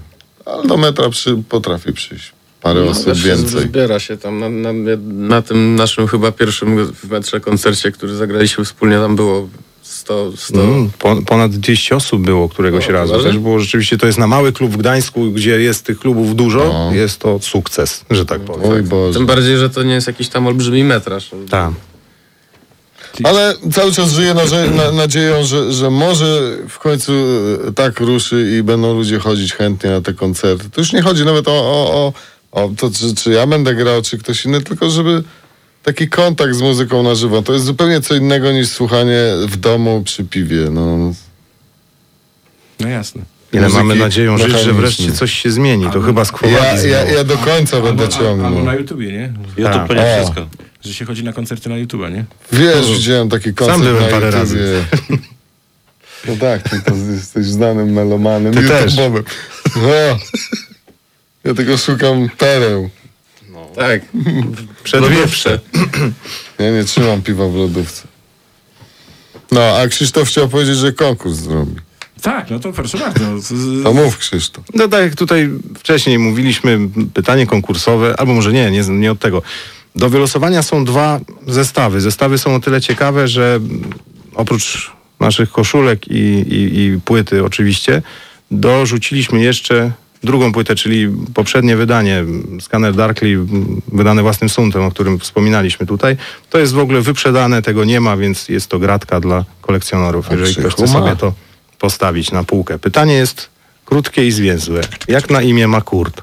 Ale do metra przy, potrafi przyjść parę No, osób więcej. Zbiera się tam na, na, na tym naszym chyba pierwszym w metrze koncercie, który zagraliśmy wspólnie, tam było 100, 100 Mm, po, ponad 200 osób było któregoś O, razu. poważnie? Też było rzeczywiście, to jest na mały klub w Gdańsku, gdzie jest tych klubów dużo. No. Jest to sukces, że tak powiem. Oj Boże. Tym bardziej, że to nie jest jakiś tam olbrzymi metraż. Tak. Ale cały czas żyję nadzie- na, nadzieją, że, że może w końcu e, tak ruszy i będą ludzie chodzić chętnie na te koncerty. To już nie chodzi nawet o, o, o, o to, czy, czy ja będę grał, czy ktoś inny, tylko żeby taki kontakt z muzyką na żywo. To jest zupełnie co innego niż słuchanie w domu przy piwie. No. No jasne. Ile mamy nadzieją żyć, że wreszcie coś się zmieni. To chyba z Ja, ja, ja do końca będę Albo, albo ciągnął. na YouTubie, nie? YouTube Tak. to nie O. wszystko. Że się chodzi na koncerty na YouTubie, nie? Wiesz, widziałem taki koncert byłem na parę razy. No tak, ty to jesteś znanym melomanem. Ty też. No. Ja tylko szukam pereł. Tak. Przedwiewsze. Ja nie trzymam piwa w lodówce. No, a Krzysztof chciał powiedzieć, że konkurs zrobi. Tak, no to proszę bardzo. To mów Krzysztof. No tak jak tutaj wcześniej mówiliśmy, pytanie konkursowe, albo może nie, nie, nie od tego. Do wylosowania są dwa zestawy. Zestawy są o tyle ciekawe, że oprócz naszych koszulek i, i, i płyty oczywiście, dorzuciliśmy jeszcze drugą płytę, czyli poprzednie wydanie, Scanner Darkly, wydane własnym suntem, o którym wspominaliśmy tutaj. To jest w ogóle wyprzedane, tego nie ma, więc jest to gratka dla kolekcjonerów, A jeżeli ktoś chce sobie to postawić na półkę. Pytanie jest krótkie i zwięzłe. Jak na imię ma Kurt?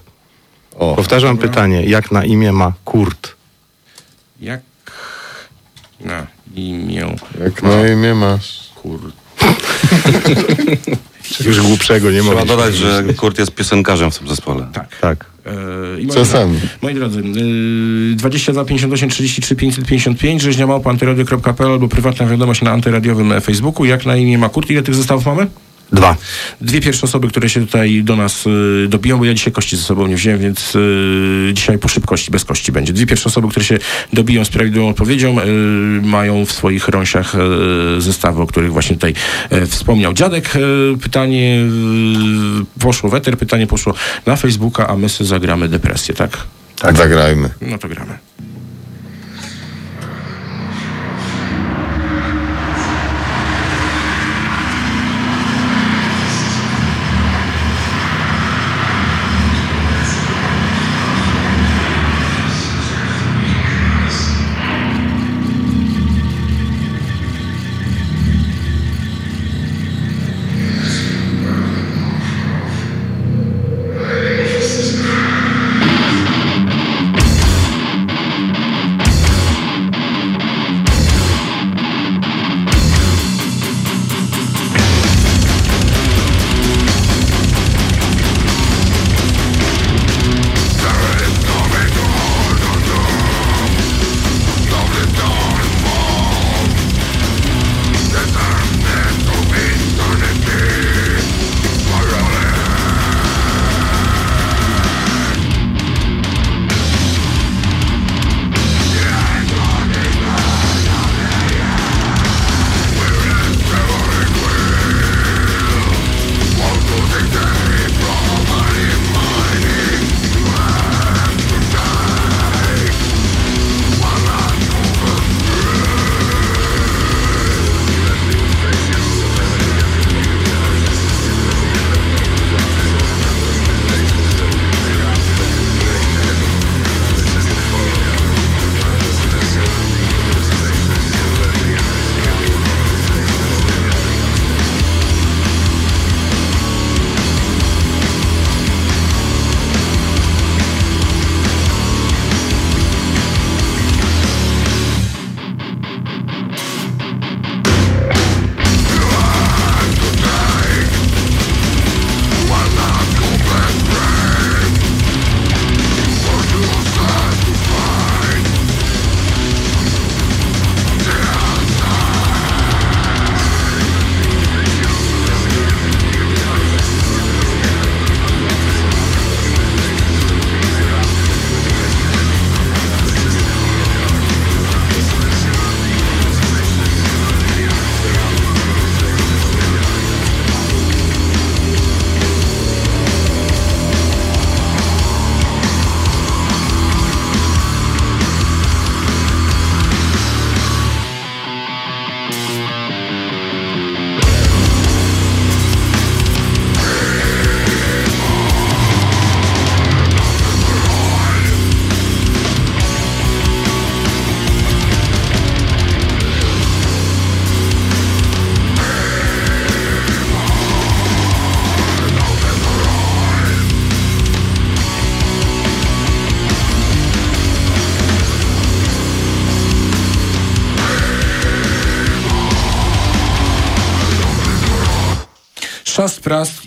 O, Powtarzam pytanie, jak na imię ma Kurt? Jak na imię jak na imię masz. kur... Już głupszego nie Trzeba mogę. dodać, że Kurt jest piosenkarzem w tym zespole. Tak. Tak. Moi Czasami. drodzy- Moi drodzy, y, 22 58 33 555, rzeźnia małpa antyradio.pl albo prywatna wiadomość na antyradiowym Facebooku. Jak na imię ma Kurt? Ile tych zestawów mamy? Dwa. Dwie pierwsze osoby, które się tutaj do nas y, dobiją, bo ja dzisiaj kości ze sobą nie wziąłem, więc y, dzisiaj po szybkości, bez kości będzie. Dwie pierwsze osoby, które się dobiją z prawidłową odpowiedzią, y, mają w swoich rąsiach y, zestawy, o których właśnie tutaj y, wspomniał dziadek. Y, pytanie poszło w eter, pytanie poszło na Facebooka, a my sobie zagramy depresję, tak? Tak. Zagrajmy. No to gramy.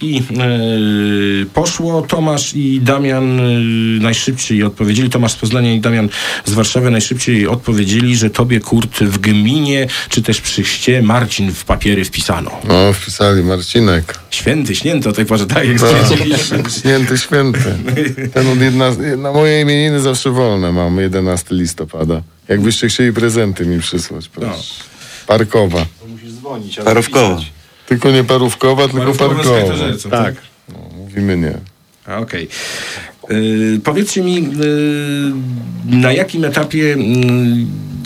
Prask i e, poszło. Tomasz i Damian e, najszybciej odpowiedzieli. Tomasz z Poznania i Damian z Warszawy najszybciej odpowiedzieli, że tobie Kurt w gminie, czy też przy chście Marcin w papiery wpisano. No, wpisali Marcinek. Święty, święto, tak może tak jak No, święty, święty. Ten od jedna, na moje imieniny zawsze wolne mam, 11 listopada. Jakbyście chcieli prezenty mi przysłać, proszę. Parkowa. Musisz dzwonić. Parówkowa. Tylko nie parówkowa, tylko parkowa. Kajtarzewcą, Tak. No, mówimy nie. Okej. Y, powiedzcie mi, y, na jakim etapie y,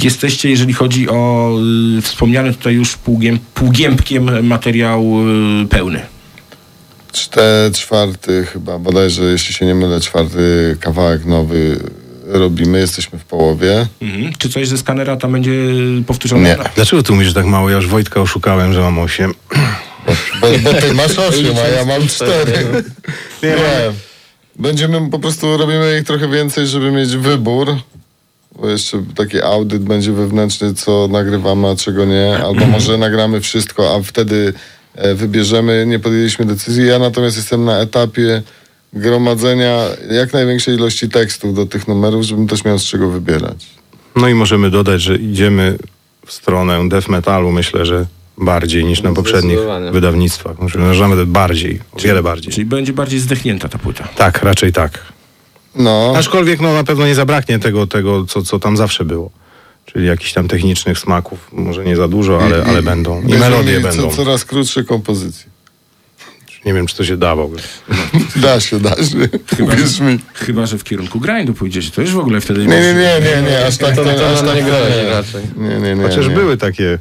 jesteście, jeżeli chodzi o y, wspomniany tutaj już półgiem, półgębkiem materiał y, pełny? Czte, czwarty chyba, bodajże, jeśli się nie mylę, czwarty kawałek nowy robimy, jesteśmy w połowie. Mhm. Czy coś ze skanera tam będzie powtórzone? Nie. Dlaczego tu mówisz tak mało? Ja już Wojtka oszukałem, że mam 8. Bo, bo ty masz osiem, a ja mam cztery. Nie. Będziemy, po prostu robimy ich trochę więcej, żeby mieć wybór. Bo jeszcze taki audyt będzie wewnętrzny, co nagrywamy, a czego nie. Albo może nagramy wszystko, a wtedy e, wybierzemy. Nie podjęliśmy decyzji. Ja natomiast jestem na etapie gromadzenia jak największej ilości tekstów do tych numerów, żebym też miał z czego wybierać. No i możemy dodać, że idziemy w stronę death metalu, myślę, że bardziej niż na poprzednich wydawnictwach. Może że nawet bardziej, o wiele bardziej. Czyli będzie bardziej zdechnięta ta płyta. Tak, raczej tak. No. Aczkolwiek no, na pewno nie zabraknie tego, tego co, co tam zawsze było. Czyli jakichś tam technicznych smaków, może nie za dużo, ale, I- ale będą. I melodie będą. Co, coraz krótsze kompozycje. Nie wiem, czy to się da w ogóle. Da się, da się. Chyba, mi. chyba, że w kierunku grindu pójdziecie. To już w ogóle wtedy... Nie, nie, nie, nie, nie, aż tak To- to, to aż tak nie raczej. Nie, nie, nie. Chociaż nie. były takie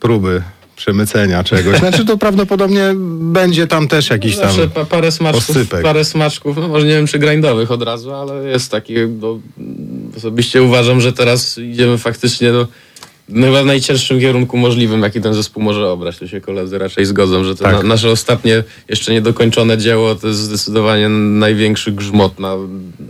próby przemycenia czegoś. Znaczy to prawdopodobnie będzie tam też jakiś tam Zawsze pa, parę smaczków, oscypek. parę smaczków, no może nie wiem czy grindowych od razu, ale jest taki, no, osobiście uważam, że teraz idziemy faktycznie do no, chyba w najcięższym kierunku możliwym, jaki ten zespół może obrać. Tu się koledzy raczej zgodzą, że to Tak. na, nasze ostatnie, jeszcze niedokończone dzieło to jest zdecydowanie największy grzmot na,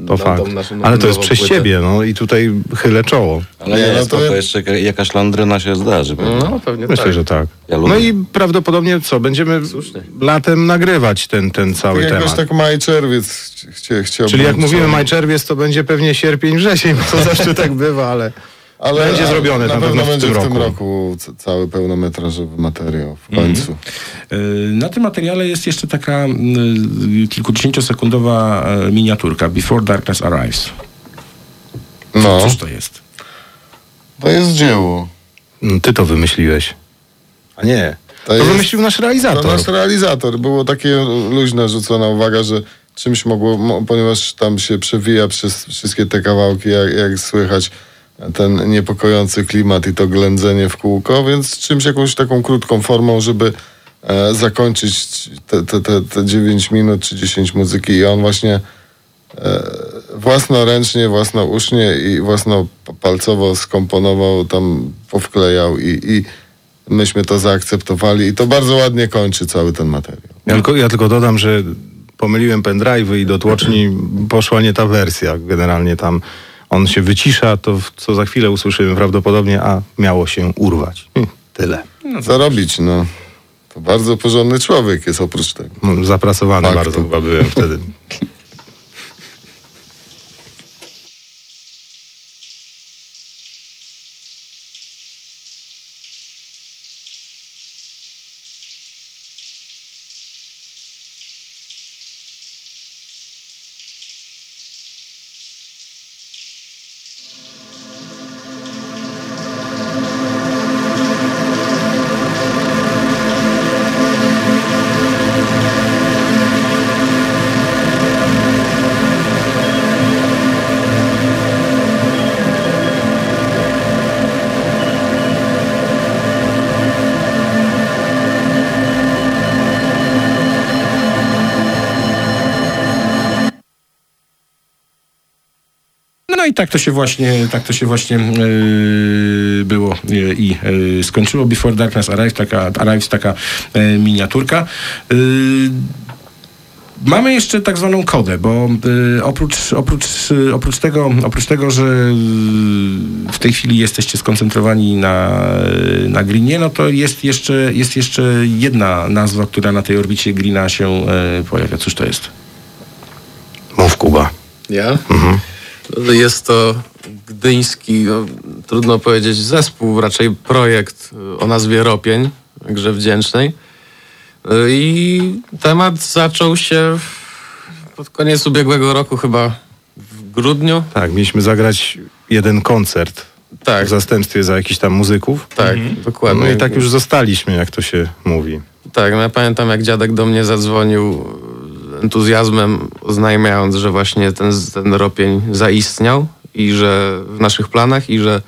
To na fakt. tą naszą Ale to jest przez płytę. ciebie, no i tutaj chylę czoło. Ale Nie, nie, no to ja- jeszcze jaka- jakaś landryna się zdarzy. pewnie. No pewnie Myślę, tak. że tak. Ja. No i prawdopodobnie co, będziemy Słusznie. latem nagrywać ten, ten cały Jakoś temat. tak maj, czerwiec chcie, chciałbym. Czyli jak mówimy co- maj, czerwiec, to będzie pewnie sierpień, wrzesień, bo to zawsze tak bywa, ale, ale będzie zrobione na na pewno pewno w będzie tym w tym roku. cały pełnometrażowy materiał w Mhm. końcu. Y, Na tym materiale jest jeszcze taka y, kilkudziesięciosekundowa y, miniaturka Before Darkness Arrives. No, Cóż to jest? to jest dzieło. Mm, ty to wymyśliłeś. A nie. To, jest- wymyślił nasz To realizator. nasz realizator. Było takie luźne rzucona uwaga, że czymś mogło, mo, ponieważ tam się przewija przez wszystkie te kawałki, jak, jak słychać ten niepokojący klimat i to ględzenie w kółko, więc czymś jakąś taką krótką formą, żeby e, zakończyć te, te, te, te 9 minut czy 10 muzyki i on właśnie e, własnoręcznie, własnousznie i własnopalcowo skomponował, tam powklejał i, i myśmy to zaakceptowali i to bardzo ładnie kończy cały ten materiał. Ja tylko, ja tylko dodam, że pomyliłem pendrive'y i do tłoczni poszła nie ta wersja. Generalnie tam on się wycisza, to co za chwilę usłyszymy prawdopodobnie, a miało się urwać. Hm, Tyle. Co robić, no? To bardzo porządny człowiek jest oprócz tego. No, Zapracowany Faktu. bardzo chyba byłem wtedy. i tak to się właśnie, tak to się właśnie yy, było yy, i yy, skończyło. Before Darkness Arrives, taka, Arrives, taka yy, miniaturka. Yy, Mamy jeszcze tak zwaną kodę, bo y, oprócz, oprócz, y, oprócz, tego, oprócz tego, że y, w tej chwili jesteście skoncentrowani na, na Greenie, no to jest jeszcze, jest jeszcze jedna nazwa, która na tej orbicie Greena się y, pojawia. Cóż to jest? Mów Kuba. Ja? No, Jest to gdyński, no, trudno powiedzieć zespół, raczej projekt y, o nazwie Ropień, także wdzięcznej. Y, I temat zaczął się pod koniec ubiegłego roku, chyba w grudniu. Tak, mieliśmy zagrać jeden koncert Tak. w zastępstwie za jakichś tam muzyków. Tak, dokładnie. No i tak już zostaliśmy, jak to się mówi. Tak, no ja pamiętam jak dziadek do mnie zadzwonił entuzjazmem, oznajmiając, że właśnie ten, ten ropień zaistniał i że w naszych planach i że,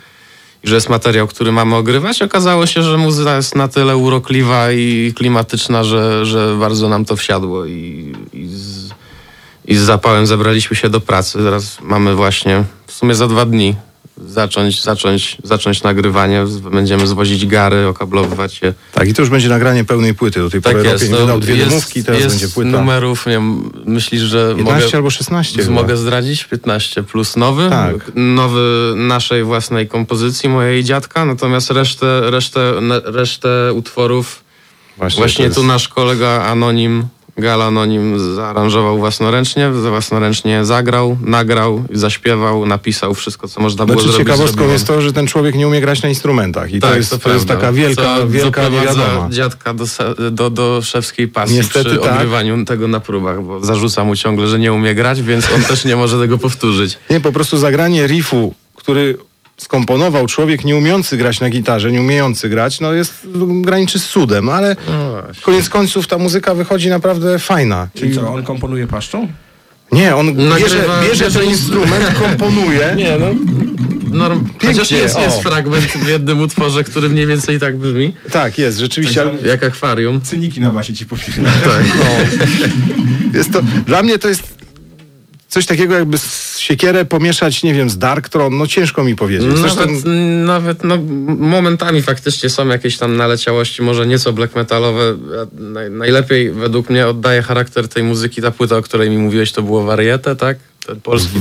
i że jest materiał, który mamy ogrywać. Okazało się, że muzyka jest na tyle urokliwa i klimatyczna, że, że bardzo nam to wsiadło i, i, z, i z zapałem zebraliśmy się do pracy. Teraz mamy właśnie w sumie za dwa dni zacząć, zacząć, zacząć nagrywanie. Będziemy zwozić gary, okablowywać je. Tak, i to już będzie nagranie pełnej płyty. Do tej Tak pory jest. Ropień no, wydał dwie jest, demówki, teraz będzie płyta. numerów, nie wiem, myślisz, że 15 mogę, albo 16 z- chyba. mogę zdradzić? 15 plus nowy. Tak. Nowy naszej własnej kompozycji, mojej dziadka, natomiast resztę, resztę, resztę utworów Właśnie, właśnie, tu jest- nasz kolega Anonim, Gal Anonim zaaranżował własnoręcznie, własnoręcznie zagrał, nagrał, zaśpiewał, napisał wszystko, co można było Znaczy zrobić. ciekawostką jest to, że ten człowiek nie umie grać na instrumentach i Tak, to, jest, to, jest prawda. taka wielka, Co wielka niewiadoma. dziadka do, do, do szewskiej pasji Niestety przy tak. ogrywaniu tego na próbach, bo zarzuca mu ciągle, że nie umie grać, więc on też nie może tego powtórzyć. Nie, po prostu zagranie riffu, który skomponował człowiek nie umiejący grać na gitarze, nie umiejący grać, no jest graniczy z cudem, ale koniec końców ta muzyka wychodzi naprawdę fajna. Czyli co, on komponuje paszczą? Nie, on bierze, Nagrywa- bierze bierze ten ins- instrument, komponuje. Nie, no. Norm... Chociaż jest, jest fragment w jednym utworze, który mniej więcej tak brzmi. Tak, jest, rzeczywiście. ale- Jak akwarium. Cyniki na basie ci powiem. Tak. Jest to, dla mnie to jest coś takiego jakby z siekierę pomieszać, nie wiem, z Darktron, no ciężko mi powiedzieć. Zresztą, Nawet, nawet no, momentami faktycznie są jakieś tam naleciałości, może nieco black metalowe. Naj, najlepiej według mnie oddaje charakter tej muzyki ta płyta, o której mi mówiłeś, to było Warietę, tak? Ten polski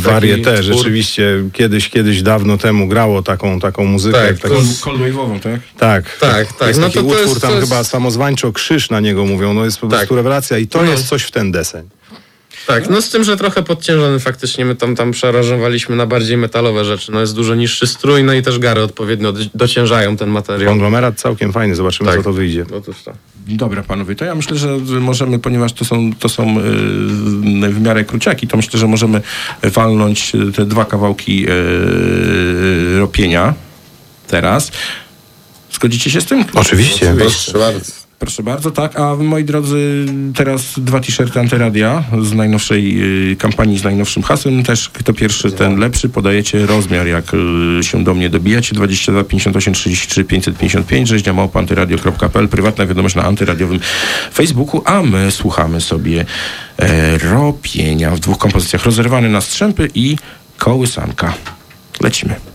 rzeczywiście kiedyś, kiedyś dawno temu grało taką, taką muzykę. Tak, to jest- Coldwave'ową, tak? tak, Tak, tak. Jest No taki to to utwór jest- tam to jest- chyba samozwańczo krzyż na niego mówią, no jest po Tak. prostu rewelacja i to No. jest coś w ten deseń. Tak, no z tym, że trochę podciężony faktycznie my tam, tam przearanżowaliśmy na bardziej metalowe rzeczy. No jest dużo niższy strój, no i też gary odpowiednio do- dociężają ten materiał. Konglomerat całkiem fajny, zobaczymy Tak. co to wyjdzie. Otóż to. Dobra, panowie, to ja myślę, że możemy, ponieważ to są, to są yy, w miarę króciaki, to myślę, że możemy walnąć y, te dwa kawałki yy, ropienia teraz. Zgodzicie się z tym? Oczywiście. Proszę bardzo. Proszę bardzo, tak. A moi drodzy, teraz dwa t-shirty Antyradia z najnowszej y, kampanii, z najnowszym hasłem. Też kto pierwszy, ten lepszy. Podajecie rozmiar, jak y, się do mnie dobijacie. 22 58 33 555 rzeźnia małpa antyradio.pl Prywatna wiadomość na antyradiowym Facebooku, a my słuchamy sobie e, ropienia w dwóch kompozycjach. Rozerwany na strzępy i kołysanka. Lecimy.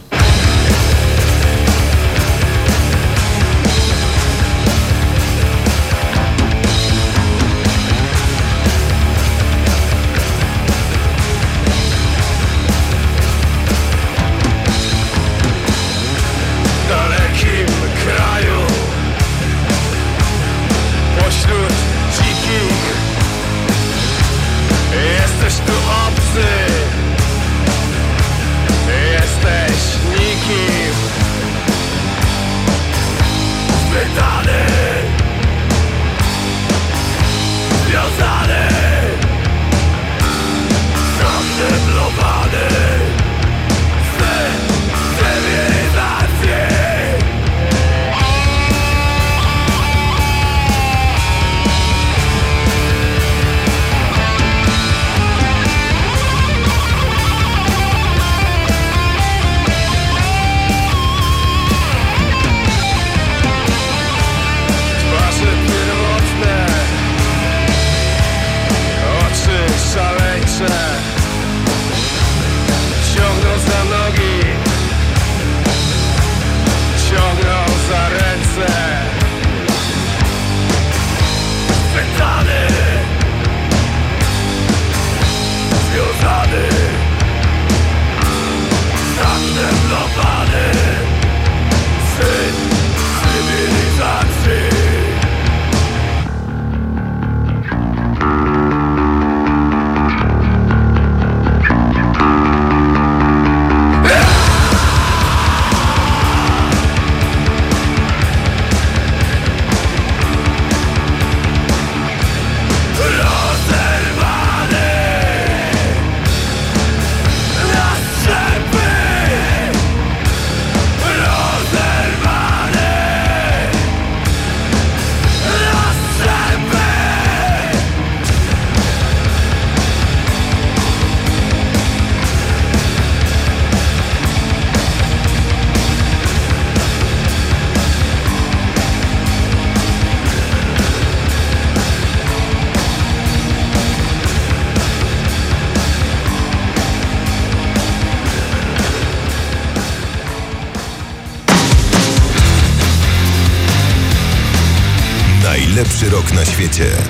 Rok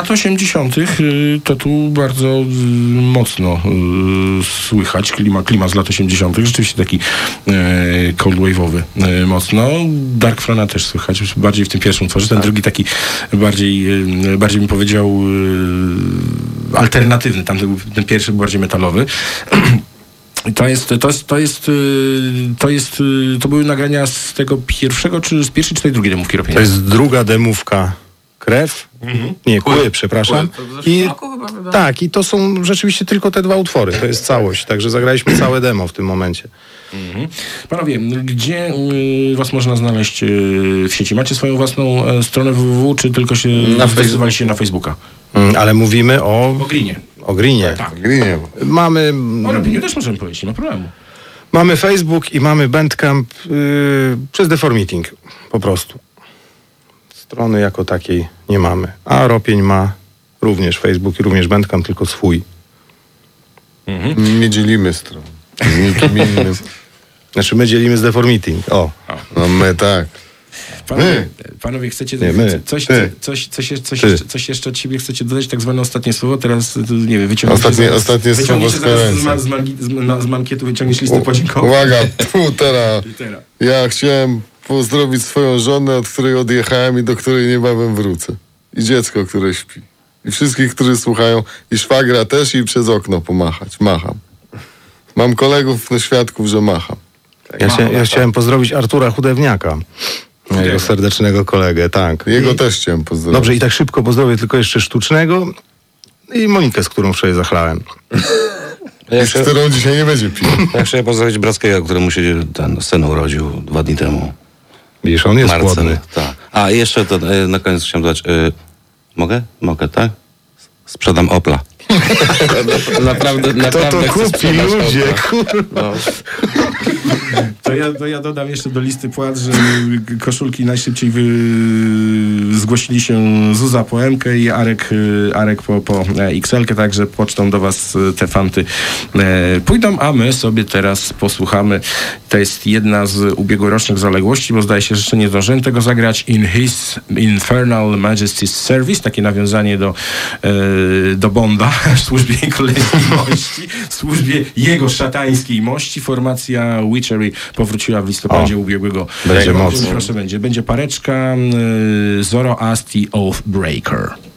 lat 80. y, to tu bardzo y, mocno y, słychać. Klima, klima z lat 80. Rzeczywiście taki e, cold wave'owy e, mocno. Dark Frona też słychać, bardziej w tym pierwszym utworze. Ten drugi taki bardziej, bardziej bym powiedział alternatywny. Tam ten, pierwszy był bardziej metalowy. To jest, to jest, to jest, to jest, to były nagrania z tego pierwszego, czy z pierwszej, czy tej drugiej demówki Ropienia? To jest druga demówka Krew? Nie, Kły, przepraszam. Kły, I, chyba tak, i to są rzeczywiście tylko te dwa utwory. To jest całość. Także zagraliśmy całe demo w tym momencie. Mhm. Panowie, gdzie y, was można znaleźć y, w sieci? Macie swoją własną e, stronę www, czy tylko się Na zdecydowaliście na Facebooka? Mm, Ale mówimy o... O Greenie. O Greenie. Tak. Grinie. Mamy, O Robinie też możemy powiedzieć, nie ma problemu. mamy Facebook i mamy Bandcamp yy, przez Deformeeting. Po prostu. Strony jako takiej nie mamy. A Ropień ma również Facebook i również Bandcamp, tylko swój. Nie dzielimy stron. Z nikim innym. Znaczy my dzielimy z Deformeeting. O. No my tak. Panowie, panowie chcecie Nie, my. coś, Ty. coś, coś, coś, coś, jeszcze, coś jeszcze od siebie chcecie dodać, tak zwane ostatnie słowo, teraz y, nie wiem, wyciągniecie Ostatnie- zaraz, ostatnie słowo wyciągniecie z z, z, mangi- z, z mankietu wyciągniesz listę podziękowań. Uwaga, tu teraz. Litera. Ja chciałem pozdrowić swoją żonę, od której odjechałem i do której niebawem wrócę. I dziecko, które śpi. I wszystkich, którzy słuchają. I szwagra też i przez okno pomachać. Macham. Mam kolegów, no świadków, że macham. Ja, chcia, ja chciałem pozdrowić Artura Chudewniaka. Mojego serdecznego kolegę, tak. Jego I, też chciałem pozdrowić. Dobrze, i tak szybko pozdrowię tylko jeszcze sztucznego i Monikę, z którą wczoraj zachlałem. I z którą dzisiaj nie będzie pił. Ja chciałem pozdrowić Brackiego, któremu się ten syn urodził dwa dni temu. Widzisz, on jest Marcin, głodny. Tak. A i jeszcze to, e, na koniec chciałem dodać. E, mogę? Mogę, tak? Sprzedam Opla. naprawdę, naprawdę chcę sprzedać auto. To ja, to ja dodam jeszcze do listy płat, że koszulki najszybciej wy... zgłosili się Zuza po M i Arek, y, Arek po, po e, XL, także pocztą do was y, te fanty e, pójdą, a my sobie teraz posłuchamy. To jest jedna z ubiegłorocznych zaległości, bo zdaje się, że jeszcze nie zdążyłem tego zagrać. In His Infernal Majesty's Service, takie nawiązanie do, e, do Bonda w służbie królewskiej mości, w służbie jego szatańskiej mości. Formacja Witchery powróciła w listopadzie O, ubiegłego będzie mocno. Proszę, będzie. Będzie pareczka As the Oathbreaker.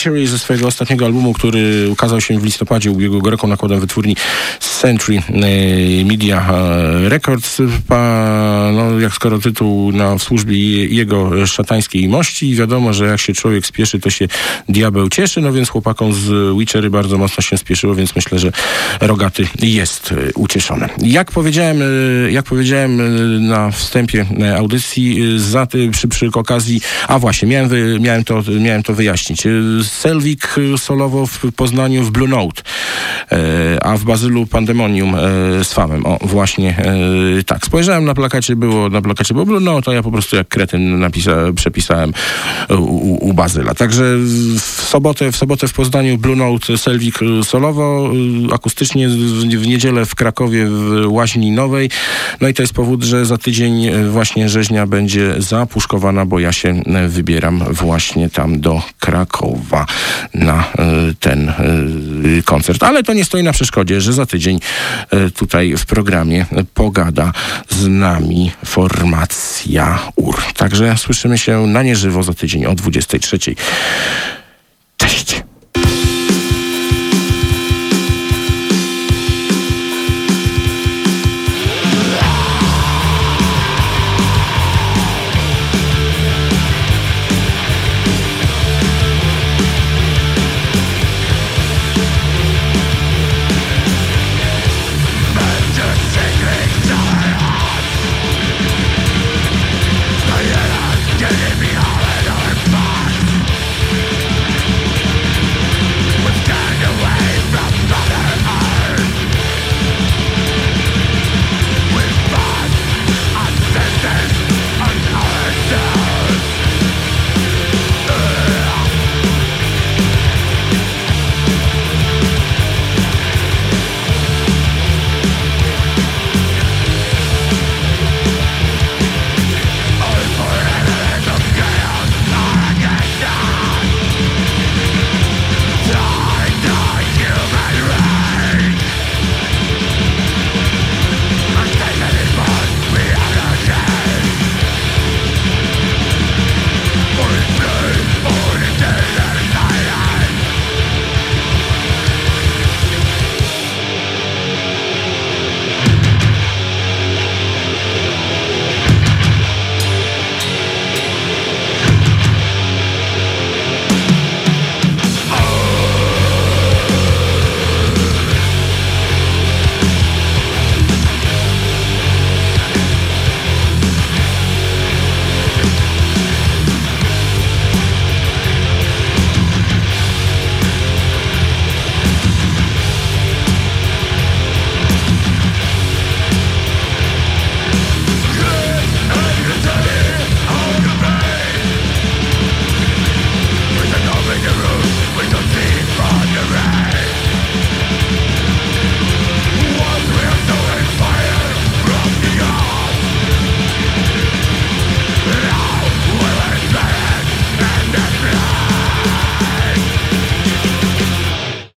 Witchery ze swojego ostatniego albumu, który ukazał się w listopadzie ubiegłego roku nakładem wytwórni Century e, Media e, Records. Pa, no, jak skoro tytuł na w służbie je- jego szatańskiej mości, wiadomo, że jak się człowiek spieszy, to się diabeł cieszy, no więc chłopakom z Witchery bardzo mocno się spieszyło, więc myślę, że Rogaty jest e, ucieszony. Jak powiedziałem, jak powiedziałem na wstępie audycji, za, przy, przy okazji, a właśnie, miałem, wy, miałem, to, miałem to wyjaśnić. Selvik e, solowo w Poznaniu w Blue Note, a w Bazylu Pandemonium e, z Famem. O, właśnie e, tak. Spojrzałem na plakacie, było, na plakacie było Blue Note, a ja po prostu jak kretyn napisa, przepisałem u, u, Bazyla. Także w sobotę, w sobotę w Poznaniu Blue Note Selvik e, solowo, e, akustycznie w, niedzielę w Krakowie w Łaźni Nowej. No i to jest powód, że za tydzień e, właśnie rzeźnia będzie zapuszkowana, bo ja się wybieram właśnie tam do Krakowa na ten koncert. Ale to nie stoi na przeszkodzie, że za tydzień e, tutaj w programie pogada z nami formacja UR. Także słyszymy się na nieżywo za tydzień o 23. Cześć!